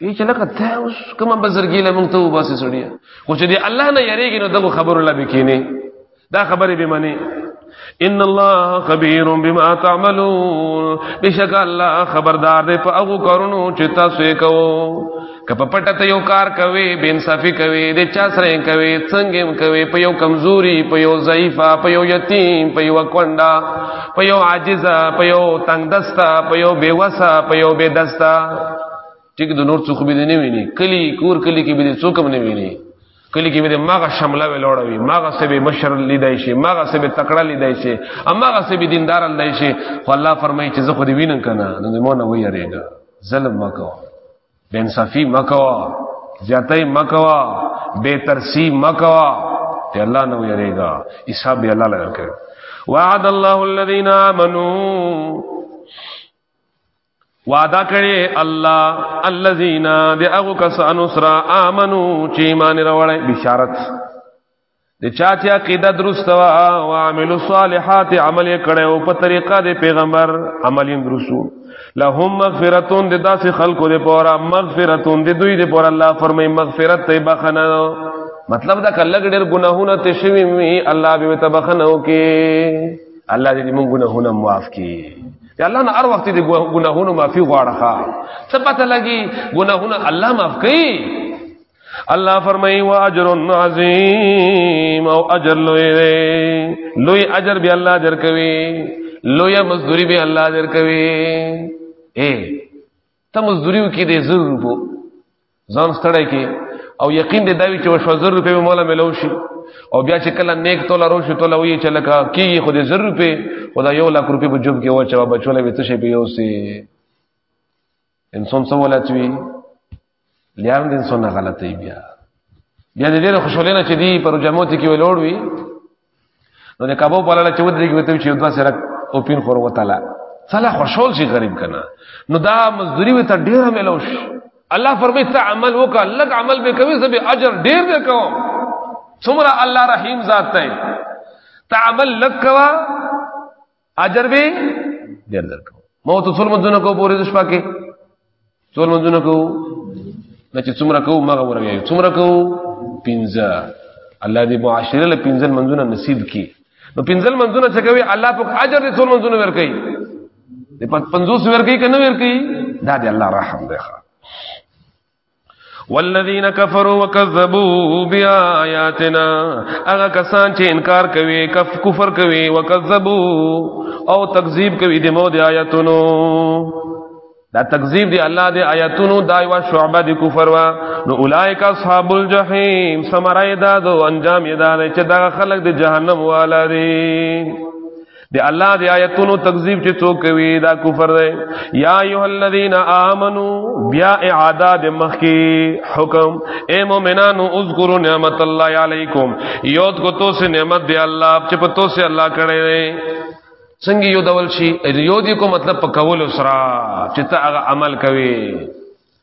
وی چې لکه ته اوس کومه بزرګی له مونږ ته وباسي سړی خو چې دی الله نه یریږي نو دغه خبرو لا بکینه دا خبرې به منی ان الله خبير بما تعملون بشک الله خبردار دی په هغه کارونو چې تاسو یې کوو کپ پټه ته یو کار کوي بین صافي کوي د چا سره کوي څنګه کوي په یو کمزوري په یو ضعیفه په یو یتیم په یو کونډا په یو عاجز په یو تنگ دستا په یو بیوسا په یو بے دستا ټیک د نور څوک به نه ویني کلی کور کلی کې به څوک هم نه ویني کلی کې به ماغه شمله ولوړوي ماغه سه به مشر لیدای شي ماغه سه به تکړه لیدای شي اماغه سه به دیندار لیدای شي خو الله فرمایي چې زه خو دې وینم کنه نو مو نه ویریږي ظلم مکو بے انصافی مکو زیاتای مکو بے ترسی مکو ته الله نه ویریږي حساب به الله لږه وعد الله الذين امنوا وعده کړي الله الذين دعوا كسانو سرا امنو چې ایمان راوړل بشارت د چا چې عقیده درست وا او عامل صالحات عمل کړي او په طریقه د پیغمبر عمل درسو لهم مغفرتون د داسې خلکو د پورا مغفرتون د دوی د پورا الله فرمای مغفرت ته بخنه مطلب دا کله ډېر ګناهونه ته شوی وي الله به ته بخنه وکي الله دې موږ ګناهونه معاف کړي یا الله نه هر وخت دې ګناهونو معافي غواړه څه پته لګي ګناهونه الله معاف کوي الله فرمایي واجر عظیم او اجر لوی لوی اجر به الله درکوي لوی مزدوري به الله درکوي اے ته مزدوریو کې دې زر روپو ځان ستړی کې او یقین دې دا وی چې وشو زر روپې مولا ملو شي او بیا چې کله نیک تولا روشي تولا وی چې لکه کیږي خو دې زر روپې خدا یو لک روپې په جوب کې و چې بابا چوله به تشه په یو سي انسان سم ولا چوي لیان دې انسان غلطي بیا بیا دې ډېر خوشاله نه چې دی پر جمعوت کې ولوړ وی نو د کبو په لړ چې ودرېږي وته چې دوه سره او پین خور وتاله صلاح خوشحال شي غریب کنه نو دا مزدوری وته ډیره ملو شي الله فرمایي ته عمل وکړه لګ عمل به کوي زه به اجر ډیر به کوم څومره الله رحیم ذات دی ته عمل لګ کوا اجر به ډیر درکو مو ته څول منځونه کو پورې د شپه کې څول منځونه کو نه چې څومره کو مغه وروي څومره کو پنځه الله دې معاشره له پنځل منځونه نصیب کړي نو پنځل منځونه چې کوي الله پاک اجر دې څول منځونه ورکړي دې پنځوس ورکړي کنه ورکړي دا دې الله رحم دی ښا والذین کفروا وکذبوا بیااتنا هغه کسان چې انکار کوي کف کفر کوي وکذبوا او تکذیب کوي د مو د آیاتونو دا تکذیب دی الله دی آیاتونو دا یو شعبه دی کفر وا نو اولایک اصحاب الجحیم سمرای دا دو انجام یې دا چې دا خلک د جهنم والا دي دی الله دی آیتونو تکذیب چې څوک کوي دا کفر دی یا ایه الذین آمنو بیا اعاده د مخکی حکم اے مومنانو اذکروا نعمت الله علیکم یود کو تو سے نعمت دی الله چې په تو سے الله کړي دی څنګه یو دول شي یو دی کو مطلب په کول سره چې ته هغه عمل کوي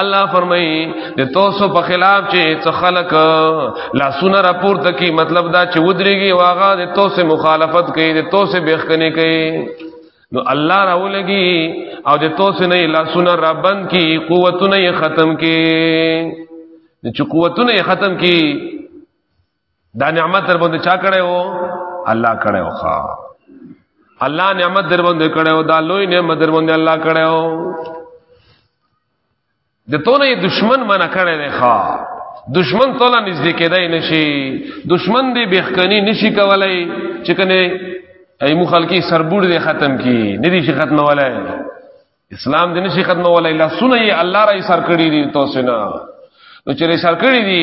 الله فرمایي د توسو په خلاف چې څه خلق لا سونه راپور تکي مطلب دا چې ودرېږي واغه د توسه مخالفت کوي د توسه بخکنه کوي نو الله راولګي او د توسه نه لا سونه را بند کی قوتونه ختم کی چې قوتونه ختم کی دا نعمت در باندې چا کړی وو الله کړی وو ښا الله نعمت در باندې کړی وو دا لوی نعمت در باندې الله کړی وو د تونه دشمن منع کړی دی ښا دشمن توله نږدې کېدای نشي دشمن دې بهکني نشي کولای چې کنه ای مو خلکی سربوړ دې ختم کی نه دي شي ختمولای اسلام دې نشي ختمولای الله سنې الله راي سر کړی دي توسنه نو چې سر کړی دي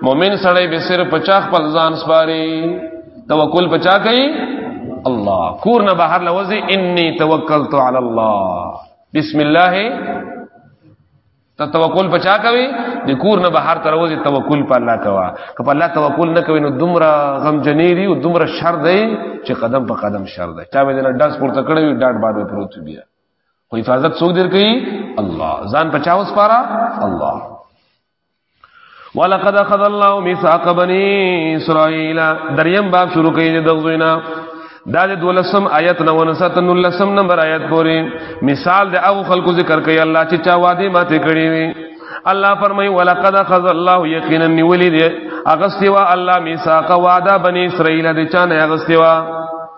مؤمن سړی به صرف پچا خپل ځان سپاري توکل پچا کوي الله کور نه بهر لوځي اني توکلت علی الله بسم الله ته توکل پچا کوي د کور نه بهر تر وځي توکل په الله کوا که په الله توکل نه کوي نو دومره غم جنيري او دومره شر دی چې قدم په قدم شر دی چا به نه ډاس پورته کړی وي ډاډ باندې پروت بیا خو حفاظت څوک در کوي الله ځان بچاو سپارا الله ولقد اخذ الله ميثاق بني اسرائيل دریم باب شروع کړي د غوینا دا د دولسم آیت نو نساتن لسم نمبر آیت پوری مثال د او خلکو ذکر کوي الله چې چا وعده ماته کړی وي الله فرمای ولقد اخذ الله یقینا ولید اغستوا الله میثاق وعده بنی اسرائیل د چانه اغستوا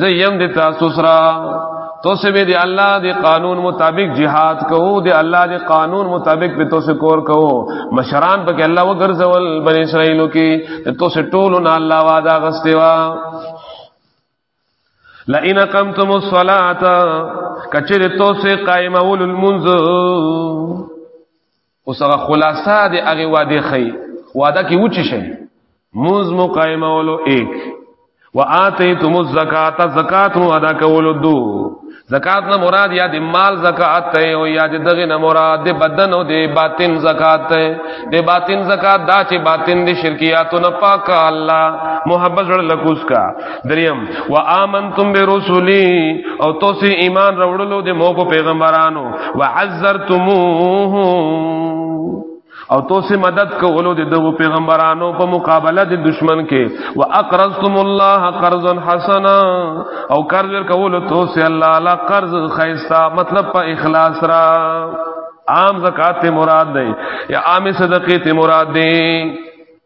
زیم د تاسو سره تو سے به دی الله دی قانون مطابق جهاد کوو دی الله دی قانون مطابق به تو سے کور کوو مشران په کې الله وګرځول بن اسرائیلو کې تو سے ټول نه الله وعده غستې وا لئن قمتم الصلاه کچره تو سے قائمول المنذ اوس هغه خلاصه د هغه وعده خي وعده کې وچی شي موز مو قائمولو 1 واتیتم الزکات زکات نو ادا کولو دو زکات نه مراد یا د مال زکات ته او یا د دغه نه مراد د بدن او د باطن زکات ته د باطن زکات دا چې باطن د شرکیاتو نه پاک الله محبت جوړ لکوس کا دریم و امنتم برسولی او تاسو ایمان راوړلو د مو په پیغمبرانو وعزرتموهم او تو سے مدد کولو د دغه پیغمبرانو په مقابله د دشمن کې واقرضتم الله قرضا حسنا او قرض ور کولو تو سے الله لا قرض خیستا مطلب په اخلاص را عام زکات ته مراد دی یا عام صدقه ته مراد دی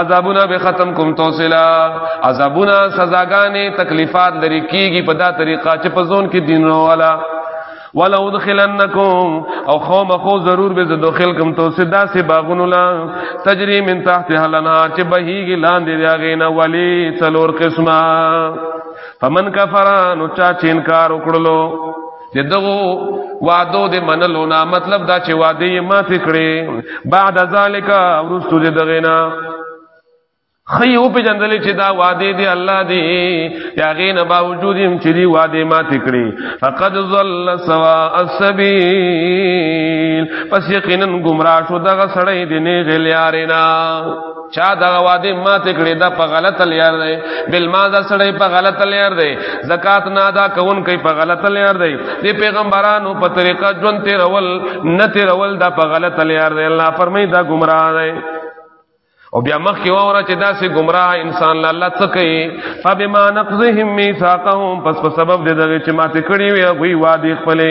عذابونه به ختم کوم توسلا عذابونه سزاګانې تکلیفات لري کیږي په دا طریقه چې په زون کې دینونو والا ولا ادخلنکم او قوم خو ضرور به داخل کوم تو سدا سے باغونو لا تجری من تحت هلنا چې بهیږي لاندې راغې نه ولی څلور قسمه فمن کفرانو چا چې انکار وکړلو دغه وعدو د منلو نه مطلب دا چې وعده یې ما فکرې بعد ذالک ورستو دغه نه خی او په جندل چې دا وعده دی الله دی یا غین باوجود هم چې دی وعده ما تکړي فقد ظل سوا السبیل پس یقینا گمراه شو دغه سړی دی نه غلیارینا چا دا واده ما ته کړی دا په غلط لیار دی بل ما دا سړی په غلط لیار دی زکات نه ادا کون کوي په غلط لیار دی دی پیغمبرانو په طریقه ژوند تیرول نه تیرول دا په غلط لیار دی الله فرمای دا گمراه دی او بیا مخ کې وره چې دا سه گمراه انسان لا الله څه کوي فبما نقضهم ميثاقهم پس په سبب دې دغه چې ماته کړی وي غوي وادي خپلې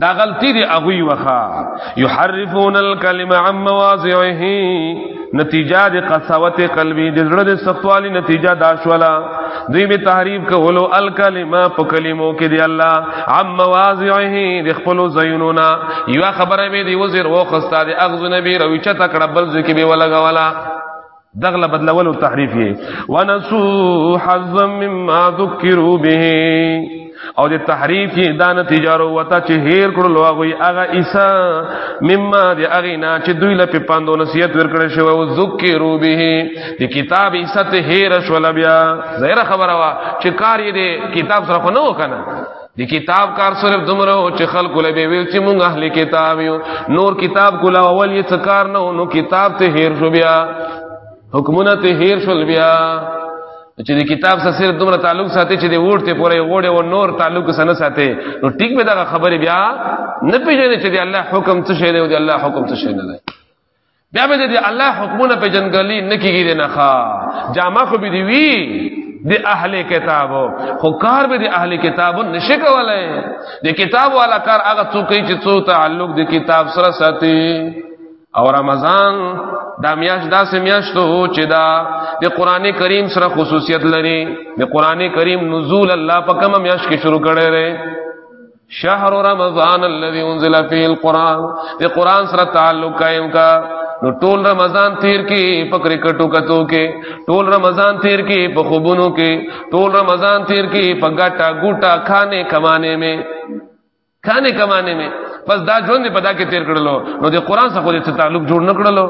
دا غلطی دی اغوی وخا یحرفون الکلمه عن مواضعه نتیجه د قساوت قلبی د زړه د سختوالی نتیجه دا شولا دوی به تحریف کولو الکلمه په کلمو کې دی الله عم مواضعه د خپل زینونا یو خبره به دی وزر و خستا د اغز نبی روي چته کړه بل ځکه به ولګا ولا دغله بدلول او تحریف یې ونسو حظا مما ذکروا به او د تحریف یې دا نتیجه وروته چې هیر کړل واغوي هغه عیسی مما د هغه نه چې دوی له په پاندو نصیحت ورکړل شو او ذکروا به د کتاب عیسی ته هیر شول بیا زهره خبره وا چې کار یې د کتاب سره خو نه وکنه دی کتاب کار صرف دمره او چې خلق له به ویل چې مونږ اهل کتاب یو نور کتاب کولا اول یې څکار نه نو کتاب ته هیر شو بیا حکمونه ته هیر شول بیا چې دی کتاب سره صرف دمره تعلق ساتي چې دی وړته پورې وړه او نور تعلق سره ساتي نو ټیک به دا خبره بیا نه پیژنې چې دی الله حکم څه شی دی او دی الله حکم څه شی نه دی بیا به دې الله حکمونه په جنګلی نه کیږي نه ښا جامه خو به دی وی د اهل کتابو خو کار به د اهل کتابو نشي کولای د کتاب والا کار هغه څوک چې څو تعلق د کتاب سره ساتي او رمضان دا میاش دا سمیاش ته هو چې دا د قران کریم سره خصوصیت لري د قران کریم نزول الله په کوم میاش کې شروع کړي شهر رمضان الذي انزل فيه القران دې قران سره تعلق قائم کا نو ټول رمضان تیر کې په کرکټو کتو کې ټول رمضان تیر کې په خوبونو کې ټول رمضان تیر کې په ګټا ګټا کھانے کمانے میں کھانے کمانے میں بس دا ژوند په دا کې تیر کړلو نو د قران سره خو دې تعلق جوړ نه کړلو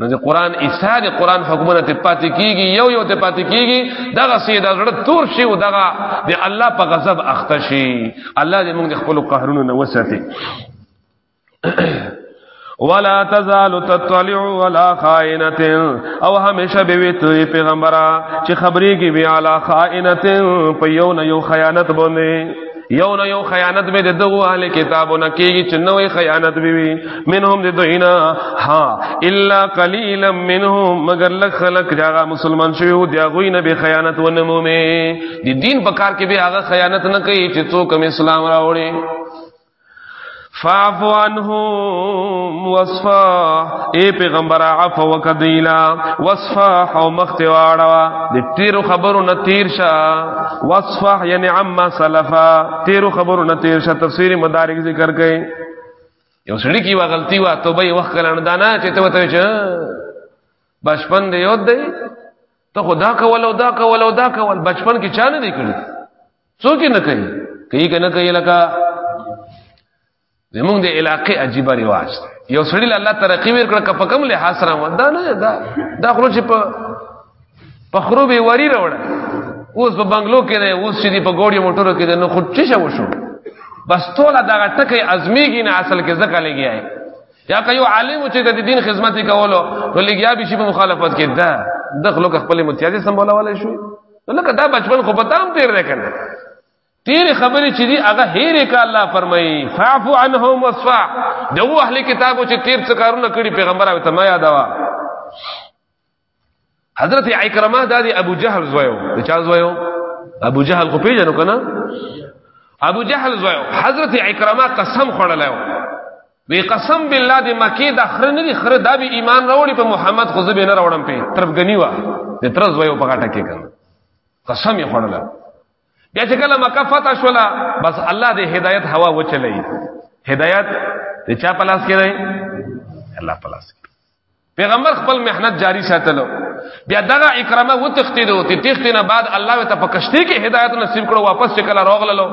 نو د قران ایسا د قران حکمونه ته پاتې کیږي یو یو ته پاتې کیږي دغه سید زړه تور شي او دغه د الله په غضب اخته شي الله دې موږ د خپل قهرونو نه وساتي ولا تزال تطلع ولا خائنه او همیشه به وي ته پیغمبره چې خبرې کې بیا علا خائنه په یو نه یو خیانت باندې یو نه یو خیانت به د دغه اهل کتابو نه کیږي چې نوې خیانت به وي منهم د دوینا ها الا قليلا منهم مگر لک خلق جاغه مسلمان شوی او دی غوی نه به خیانت ونه مومي د دین په کار کې به هغه خیانت نه کوي چې څوک اسلام راوړي فاعف عنهم وصفا اے پیغمبر عفو وکدیلا وصفا او مختواړوا د تیر خبرو نه تیر شا وصفا یعنی عما سلفا تیر خبرو نه تیر شا تفسیر مدارک ذکر کئ یو سړی کی وا غلطی وا توبه وخت کلن دانا چې ته وته چې بچپن دی یو دی ته خدا کول او دا کول او دا کول بچپن کې چا نه دی کړی څوک نه کوي کوي کنه کوي لکه زمونږ د علاقې عجیب رواج یو سړی له الله ترقی ور کړ کپ کم له حاصل را دا نه دا دا خو چې په په خروب وری راوړ اوس په بنگلو کې نه اوس چې دی په ګوډي موټرو کې نه خود چی شو شو بس ټوله دا ټکه ازمیږي نه اصل کې ځکه لګیای یا که یو عالم چې د دین خدمت کولو نو لګیا به شي په مخالفت کې دا دخلو خپل متیازي سمبولولای شو نو لکه دا بچپن خو پتا هم تیر نه کنه تیر خبرې چې دی هغه هېره کا الله فرمایي فاعفو عنهم واصفح دغه اهل کتابو چې تیر څه کارونه کړی پیغمبر او ته ما یادوا حضرت عکرمه د ابو جهل زویو د چا زویو ابو جهل خو پیژنو کنه ابو جهل زویو حضرت عکرمه قسم خړلایو وی قسم بالله د مکه د خره نه دي خره دا به ایمان راوړي په محمد خو زبې نه راوړم په طرف غنی وا د ترز وایو په غټه کې کړه قسم یې خړل بیا چې کله مکه فتح شولا بس الله دې هدایت هوا و چلای هدایت د چا پلاس کې دی الله پلاس کې پیغمبر خپل محنت جاری ساتلو بیا دغه اکرامه و تختیدو تی تختینه بعد الله ته په کشتی کې هدایت نصیب کړو واپس چې کله راغللو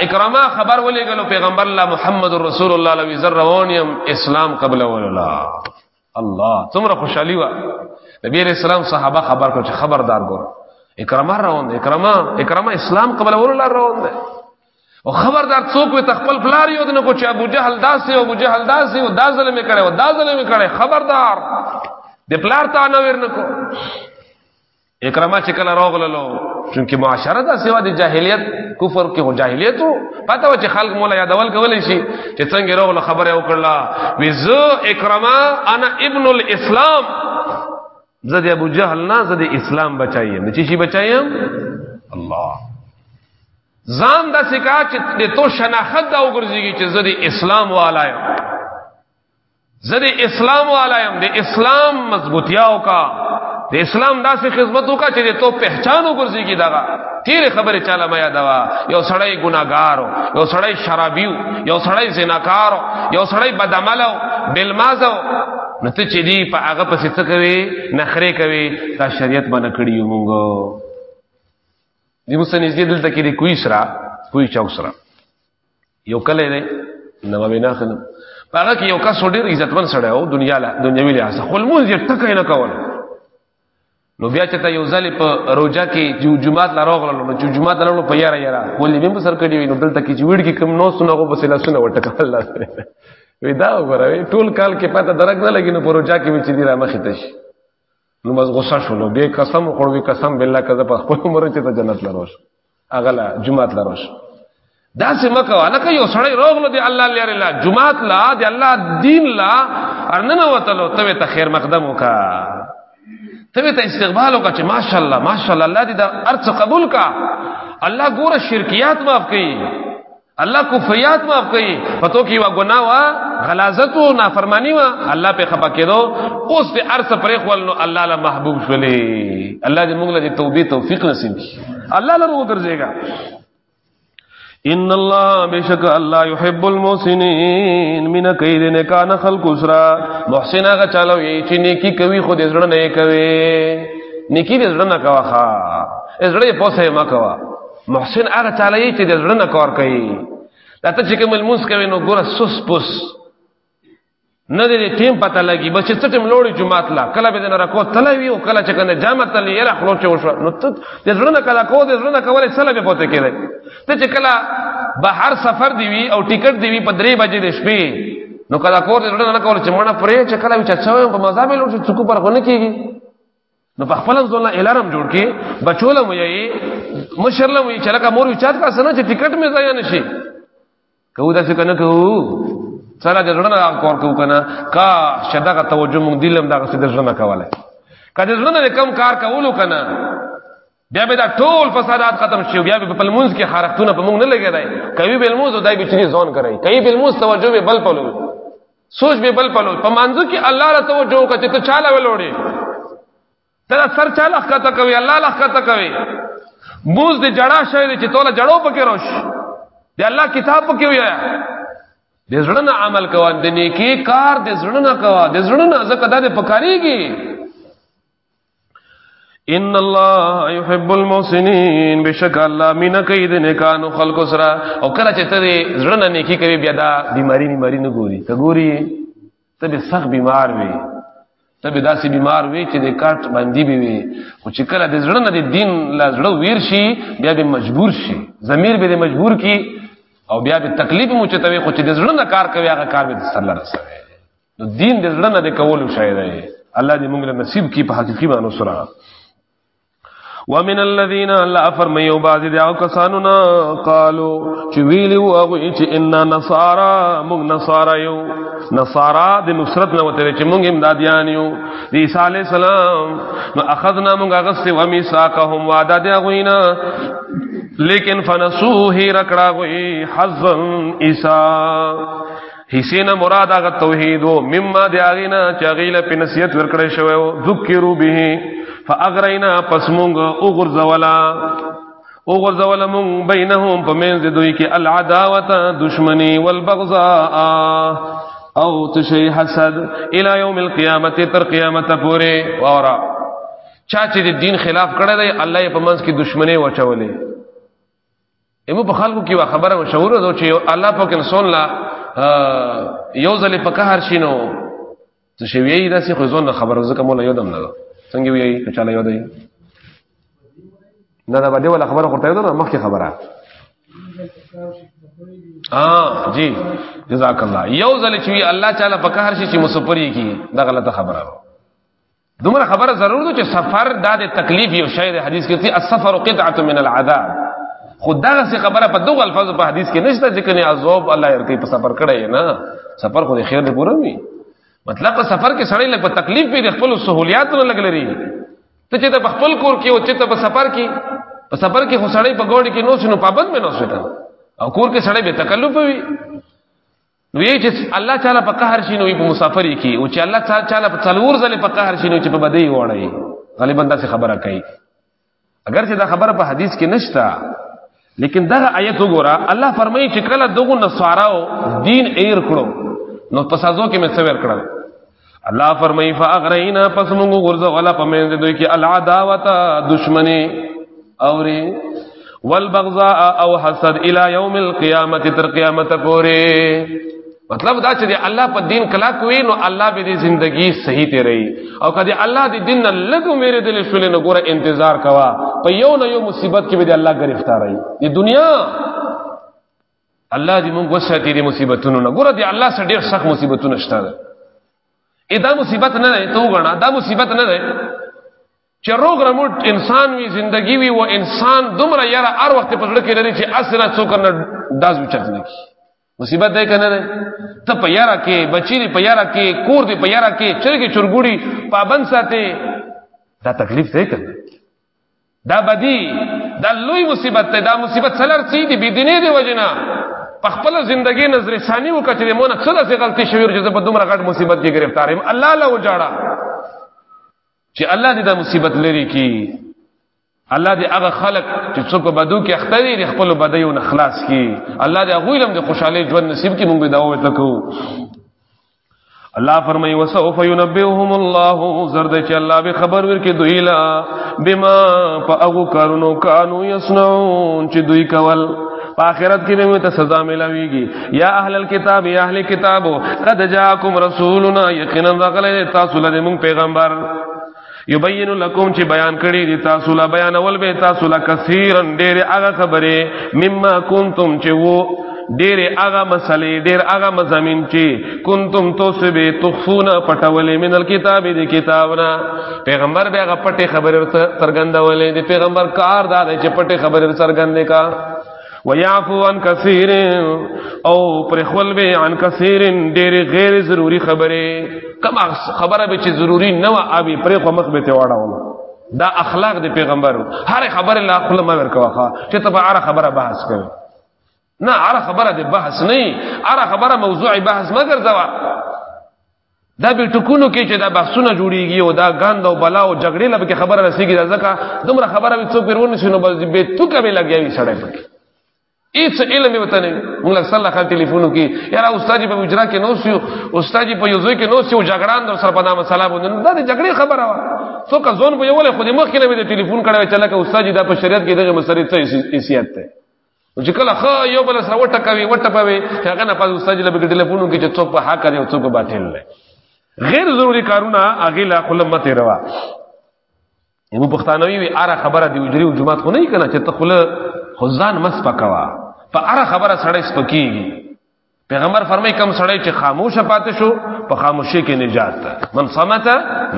اکرامه خبر ولې غلو پیغمبر الله محمد رسول الله لوي زرونیم اسلام قبل ولا الله څومره خوشحالي وا نبی رسول الله صحابه خبر کو چې خبردار ګور اکرامه روان اکرامه اکرامه اسلام قبل ولا روان ده او خبردار څوک وي تخپل پلار یو دنه کو چې ابو جهل داسې او ابو جهل داسې او دا ظلم کړي او دا ظلم کړي خبردار د پلار ته نه ورنه کو اکرامه چې کله راغللو چونکی معاشره دا سیوا د جاهلیت کفر کې هو جاهلیت پته و چې خلق مولا یادول کولای شي چې څنګه راغله خبره وکړه وی ز اکرامه انا ابن الاسلام زه د ابو جهل نه زه د اسلام بچایم چې شي بچایم الله ځان دا سکا چې د تو شناخت دا وګرځيږي چې زه د اسلام والا یم زه د اسلام والا یم د اسلام مضبوطیاو کا د اسلام داسې خدمت وکړه چې ته پہچان وګرځيږي دغه تیر خبره چاله ما یادوا یو سړی ګناګارو یو سړی شرابیو یو سړی زناکارو یو سړی بدعملو بلمازو نو ته چې دی په هغه پسې څه کوي نخره کوي دا شریعت باندې کړی یو مونږ دی اوس نږدې دلته کې دی کوی سره کوی چوک سره یو کله دی نو به نه خنم هغه کې یو کس ډیر عزتمن سره او دنیا لا دنیوي له اسه خپل مونږ یې ټکه نه کول نو بیا چې ته یو ځل په روزه کې جو جمعات لا راغله نو جو جمعات لا په یاره یاره ولې به سر کړی وي نو دلته کې چې ویډ کې کم نو سونه غو بسلا سونه وټکه الله سره ودا وګوره ټول کال کې پته درک نه لګینو پروژه کې چې دی را مخې ته شي نو بس غصه شو نو به قسم وکړ وی قسم بالله کذا په خپل عمر چې ته جنت لروش اغلا جمعات لروش دا سه مکه والا کوي سړی روغلو دی الله لري لا جمعات لا دی الله دین لا ارننه وتلو ته ته خیر مقدم وکا ته ته استقبال وکا چې ماشاءالله ماشاءالله الله دې دا ارڅ قبول کا الله ګوره شرکیات معاف کړي الله کفریات معاف کړي پتو کې وا ګناه وا غلاظت او نافرمانی وا الله په خپه کېدو اوس دې ارث پرې خپل نو الله له محبوب شولې الله دې موږ له توبې توفیق نصیب کړي الله له وګرځيږي ان الله بشک الله يحب المحسنين من کید نه کان خلق اسرا محسن هغه چالو چې نیکی کوي خو دې زړه نه کوي نیکی دې زړه نه کوا ښا زړه په سه ما کوا محسن هغه چاله چې د زړه نه کار کوي دا ته چې کوم المنس کوي نو ګوره سوس پوس نه دې ټیم پته لګي بس چې ټیم لوړي جمعات لا کله به نه راکو تلوي او کله چې کنه جامع تلې یلا خلو چې وشو نو ته د زړه نه کله کو د زړه نه کولې سره به پته کېږي ته چې کله بهر سفر دی وی او ټیکټ دی وی په درې بجې د شپې نو کله کور د زړه نه کول چې مړه پرې چې کله وچا څوې په مزه به لوړ چې څوک پر غو نه کېږي نو په خپل ځول الارم جوړ کې بچول مو یې مشر له وی چې لکه مور وی چات کا سره چې ټیکټ مې ځای نه شي کوو دا څه کنه کوو سره د ژوند نه کور کوو کنه کا شدغه توجه مونږ دلم دا څه د ژوند نه کوله کله ژوند نه کم کار کولو کنه بیا به دا ټول فسادات ختم شي بیا به په پلمونز کې خارختونه په موږ نه لګي راي کوي به الموز دای به چری ځون کوي کوي به الموز توجه به بل پلو سوچ به بل پلو په منځو کې الله را توجه کوي ته چاله ولوړي تر سر چاله خطا کوي الله لخ خطا کوي موز دې جړا شوی چې توله جړو پکې روش دی الله کتاب پکې ویا د زړه نه عمل کوه د نیکی کار د زړه نه کوه د زړه نه زکه د پکاريږي ان الله يحب المحسنين بشک الله مینا کوي د نیکانو خلق سره او کله چې ته زړه نه نیکی کوي بیا دا بیماری بیماری نه ګوري ته ګوري ته به سخت بیمار وي ته به داسې بیمار وي چې د کارت باندې به وي خو چې کله د زړه نه د دین لا زړه ویر شي بیا به مجبور شي ضمیر به مجبور کی او بیا به تکلیف مو چتوي خو چې د زړه نه کار کوي هغه کار به سره رسوي نو دین د زړه نه د کولو شای دی الله دې موږ له نصیب کی په حقيقي باندې سره ومن الذين لا فرميوا بعض دعوا او کسانو نه قالو چې ویلو هغه چې ان نصارا موږ نصارا یو نصارا د نصرت نه وته چې موږ امدادیان یو د عیسی علی السلام نو اخذنا موږ غسه و میثاقهم وعده دی غوینا لیکن فنسوه رکړه غوی حزن عیسی حسین مراد هغه توحید او مما دی هغه نه چې هغه له پنسیت ورکړې شوی او ذکرو به فاغرینا پس مونږ او غرزولا او غرزولا مونږ بینهم په منځ دوی کې العداوت دشمنی والبغضاء او تشی حسد الی یوم القیامه تر قیامت پورې اورا چا چې دین خلاف کړی دی الله یې په منځ کې دشمنی وچولې ایمو په خلکو کې وا خبره مشهور ده چې الله په کې رسول الله یو ځلې په قهر شینو څه شی وی دا څه خو ځون خبره زکه مولا یو دم نه ده څنګه وی چې چاله یو دی نه دا باندې ولا خبره کوته یو ده مخکې خبره ها جی جزاک الله یو ځلې چې الله تعالی په قهر شي چې مسپری کی دا غلطه خبره ده دومره خبره ضرور ده چې سفر دا د تکلیف یو شی دی حدیث کې چې السفر قطعه من العذاب خدغه څه خبره په دوه الفاظو په حدیث کې نشته چې کني عذاب الله یې کوي په سفر کړی نه سفر خو د خیر دی پوره وي مطلب په سفر کې سړی لږ په تکلیف پیږي خپل سہولیات نه لګ لري ته چې په خپل کور کې او چې ته په سفر کې په سفر کې خو سړی په ګوډ کې نو شنو پابند مې نو شته او کور کې سړی به تکلیف وي نو یی چې الله تعالی په قهر شي نو په مسافری کې او چې الله تعالی په څلور ځله په قهر شي نو چې په بدی وړي غالبا دا څه خبره کوي اگر چې دا خبره په حدیث کې نشتا لیکن دا آیت وګوره الله فرمایي چې کله دغه نصاراو دین ایر کړو نو په سازو کې مې څور کړل الله فرمای فاغرینا پس موږ ورځو ولا پمنځ دوی کې العداوت دشمنی اوري والبغضاء او حسد الى يوم القيامه تر قیامت پورې مطلب دا چې الله په دین کلا کوي نو الله به دې زندگی صحیح ته رہی او کدی الله دې دین نه لګو میرے دل شولې نه ګوره انتظار کوا په یو نه یو مصیبت کې به دې الله گرفتار رہی دې دنیا الله دې موږ وساتي دې مصیبتونو نه ګوره دې الله سره ډېر سخت مصیبتونه شته ده اې دا مصیبت نه ده ته وګڼه دا مصیبت نه ده چې روغ رمټ انسان وی زندگی وی و انسان دومره یاره هر وخت په لړ کې لري چې اسره څوک نه داز وچت نه کی مصیبت ده کنه ده ته په یاره کې بچی دې په یاره کې کور دې په یاره کې چرګي چرګوړي پابند ساتي دا تکلیف ده کنه دا بدی دا لوی مصیبت ته دا مصیبت څلر چی دی بيدینه دی وجنا په خپل ژوندۍ نظر ثانی وکړي مونږ څه داسې غلطي شوی چې په دومره غټ مصیبت کې گرفتار یم الله له وجاړه چې الله دې دا مصیبت لري کی الله دې هغه خلق چې څوک بدو کې اخته دي خپل بدیو نه خلاص کی الله دې هغه لم دې خوشاله ژوند نصیب کی مونږ دعوت وکړو الله فرمای وسوف ينبئهم الله زرد چې الله به خبر ورکې دوی لا بما فاغو کارونو کانو يسنون چې دوی کول په آخرت کې به ته سزا ملاويږي یا اهل الكتاب یا اهل کتابو قد جاءکم رسولنا یقینا غلې تاسو لري مون پیغمبر یبین لکم چې بیان کړي دي تاسو لا بیان اول به تاسو لا کثیرن ډېر هغه خبره مما کنتم چې وو ډېر هغه مسلې ډېر هغه مزامین چې کنتم تاسو به تخفون پټولې من الكتاب دي کتابنا پیغمبر به هغه پټه خبره ترګندولې دي پیغمبر کار دا چې پټه خبره ترګندې کا ويعفو عن كثير او پر خپل به عن كثير ډېر غیر ضروری خبره کم خبره به چې ضروری نه و اوی پر خو مخ به ته واړول دا اخلاق د پیغمبر هر خبره لا خپل ما ورکوخه چې ته هر خبره بحث کوي نه هر خبره د بحث نه هر خبره موضوع بحث مګر ځوا دا به ټکونو کې چې دا بحثونه جوړیږي او دا غاند او بلا او جګړې لب کې خبره رسیږي دا ځکه دومره خبره به څوک ورونه شنو بس به تو کوي لګیاوي سړی پکې هیڅ علم وته نه موږ له سره خپل ټلیفونو کې یاره استاد په اجرا کې نو سیو استاد په یوزو کې نو سیو جګړان در سره په نامه سلام ونه دا د جګړې خبره وا څوک ځون په یو له خو دې مخ کې نه به ټلیفون کړو چې لکه استاد دا په شریعت کې دغه مسری ته حیثیت ته چې کله خو یو بل سره وټکوي وټپوي هغه نه پاتې استاد لبه ګډله پونو کې چې څوک په حق دی او څوک باطل دی غیر ضروری کارونه هغه لا خلمت روا یمو پښتانوي وی اره خبره دی وجري او جمعات خو نه کنا چې ته خله خزان مس پکوا په اره خبره سړی سپکیږي پیغمبر فرمای کم سړی چې خاموشه پاتې شو په خاموشي کې نجات ده من صمت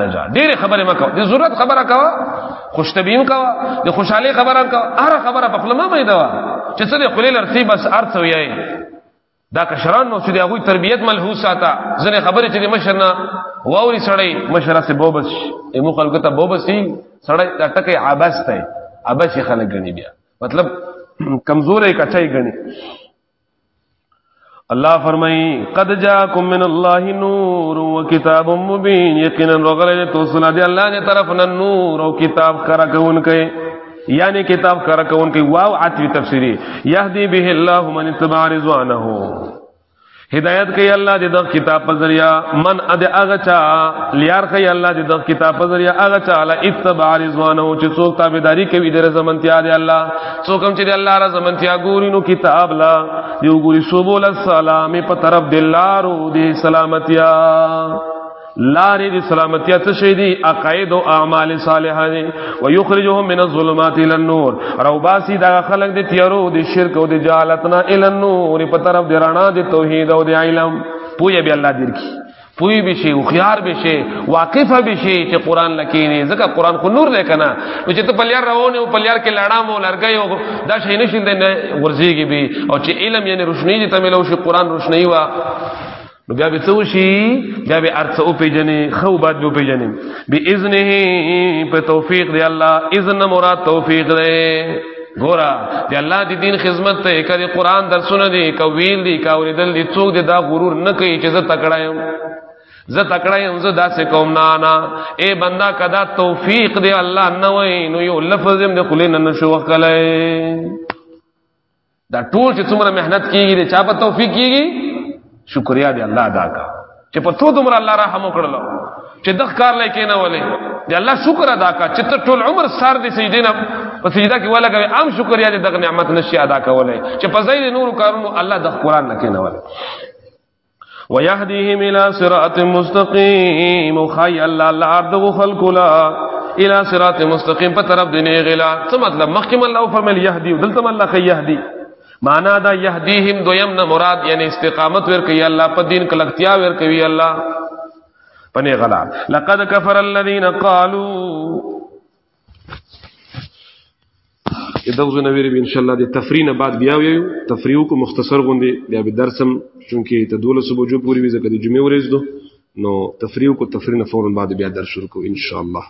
نجات ډېر خبره مکو د ضرورت خبره کا خوش طبيعي کا د خوشحالي خبره کا هر خبره په خپل ما مې دا چې څه د خلیل ارتي بس ارث وي دا کشران نو چې د هغه تربيت ملحوظ ساته ځنه خبره چې د مشرنا واوري سړی مشره سه بوبس ایمو خلکو ته بوبسي سړی دا ټکه عباس ته عباس خلک غني بیا مطلب کمزورې کچای غني الله فرمایي قد جاءکم من الله نور و کتاب مبین یقینا رغله توسل دی الله دې طرف نه نور او کتاب کرا کون کوي یعنی کتاب کرا کون کوي واو عتوی تفسیری یهدی به الله من اتبع رضوانه هدایت کوي الله دې د کتاب په ذریعہ من اد اغه چا لیار کوي الله دې د کتاب په ذریعہ اغه چا لا اتبع رضوانه چې څوک تابعداري کوي د رضامندیا دی الله څوک هم چې د الله را زمنتیا ګوري نو کتاب لا یو ګوري سبول السلام په طرف د لارو دی سلامتیا لارې د سلامتیا څه شي دي عقاید او اعمال صالحه دي او یخرجهم من الظلمات الى النور روباسی دا خلق د تیارو د شرک او د جهالت نه الى النور په طرف د رڼا د توحید او د علم پوهه به الله درکې پوی بشي او خيار بشي واقف بشي چې قران لکینه ځکه قران خو نور دی کنه نو چې ته پلیار راونه او پلیار کې لاړه مو لړګي او دا شي نشي د ورزيږي به او چې علم یعنی روشنی چې ته ملو شي قران روشنی وا نو بیا به څو شي بیا به ارڅ او پیجنې خو بعد به پیجنې به اذنه په توفیق دی الله اذن مراد توفیق دی ګورا دی الله دی دین خدمت ته کړي قران درسونه دي کویل دي کاوري دل دي څوک دي دا غرور نه کوي چې زه تکړه یم زه تکړه یم زه داسې کوم نه نه اے بندا کدا توفیق دی الله نه وای نو یو لفظ هم د خلین نه شو وکړای دا ټول چې څومره مهنت کیږي چا په توفیق کیږي شکریا دی الله ادا کا چې په تو دومره الله رحم وکړلو چې دغه کار لای کینه ولې دی الله شکر ادا کا چې ته ټول عمر سار دې سجدې نه په سجده کې ولا کوي عام شکر یاد دغه نعمت نشي ادا کولای چې په ځای نور کارونو الله د قران نه کینه ولې ويهديهم الى صراط مستقيم خي الله الله دغه خلق لا الى صراط مستقيم په طرف دینه غلا څه مطلب مخکمه الله فرمایل يهدي دلته الله خي يهدي معنا دا يهديهم دویم نه مراد یعنی استقامت ور کوي الله په دین کلکتیا ور کوي الله پنه غلا لقد كفر الذين قالوا دا وزنه ویری ان شاء الله د تفرینه بعد بیا ویو تفریو کو مختصر غوندي بیا به درسم چونکی ته دوله صبح جو پوری وی زکه د جمعې ورځ دو نو تفریو کو تفرینه فورا بعد بیا درس شروع کو ان شاء الله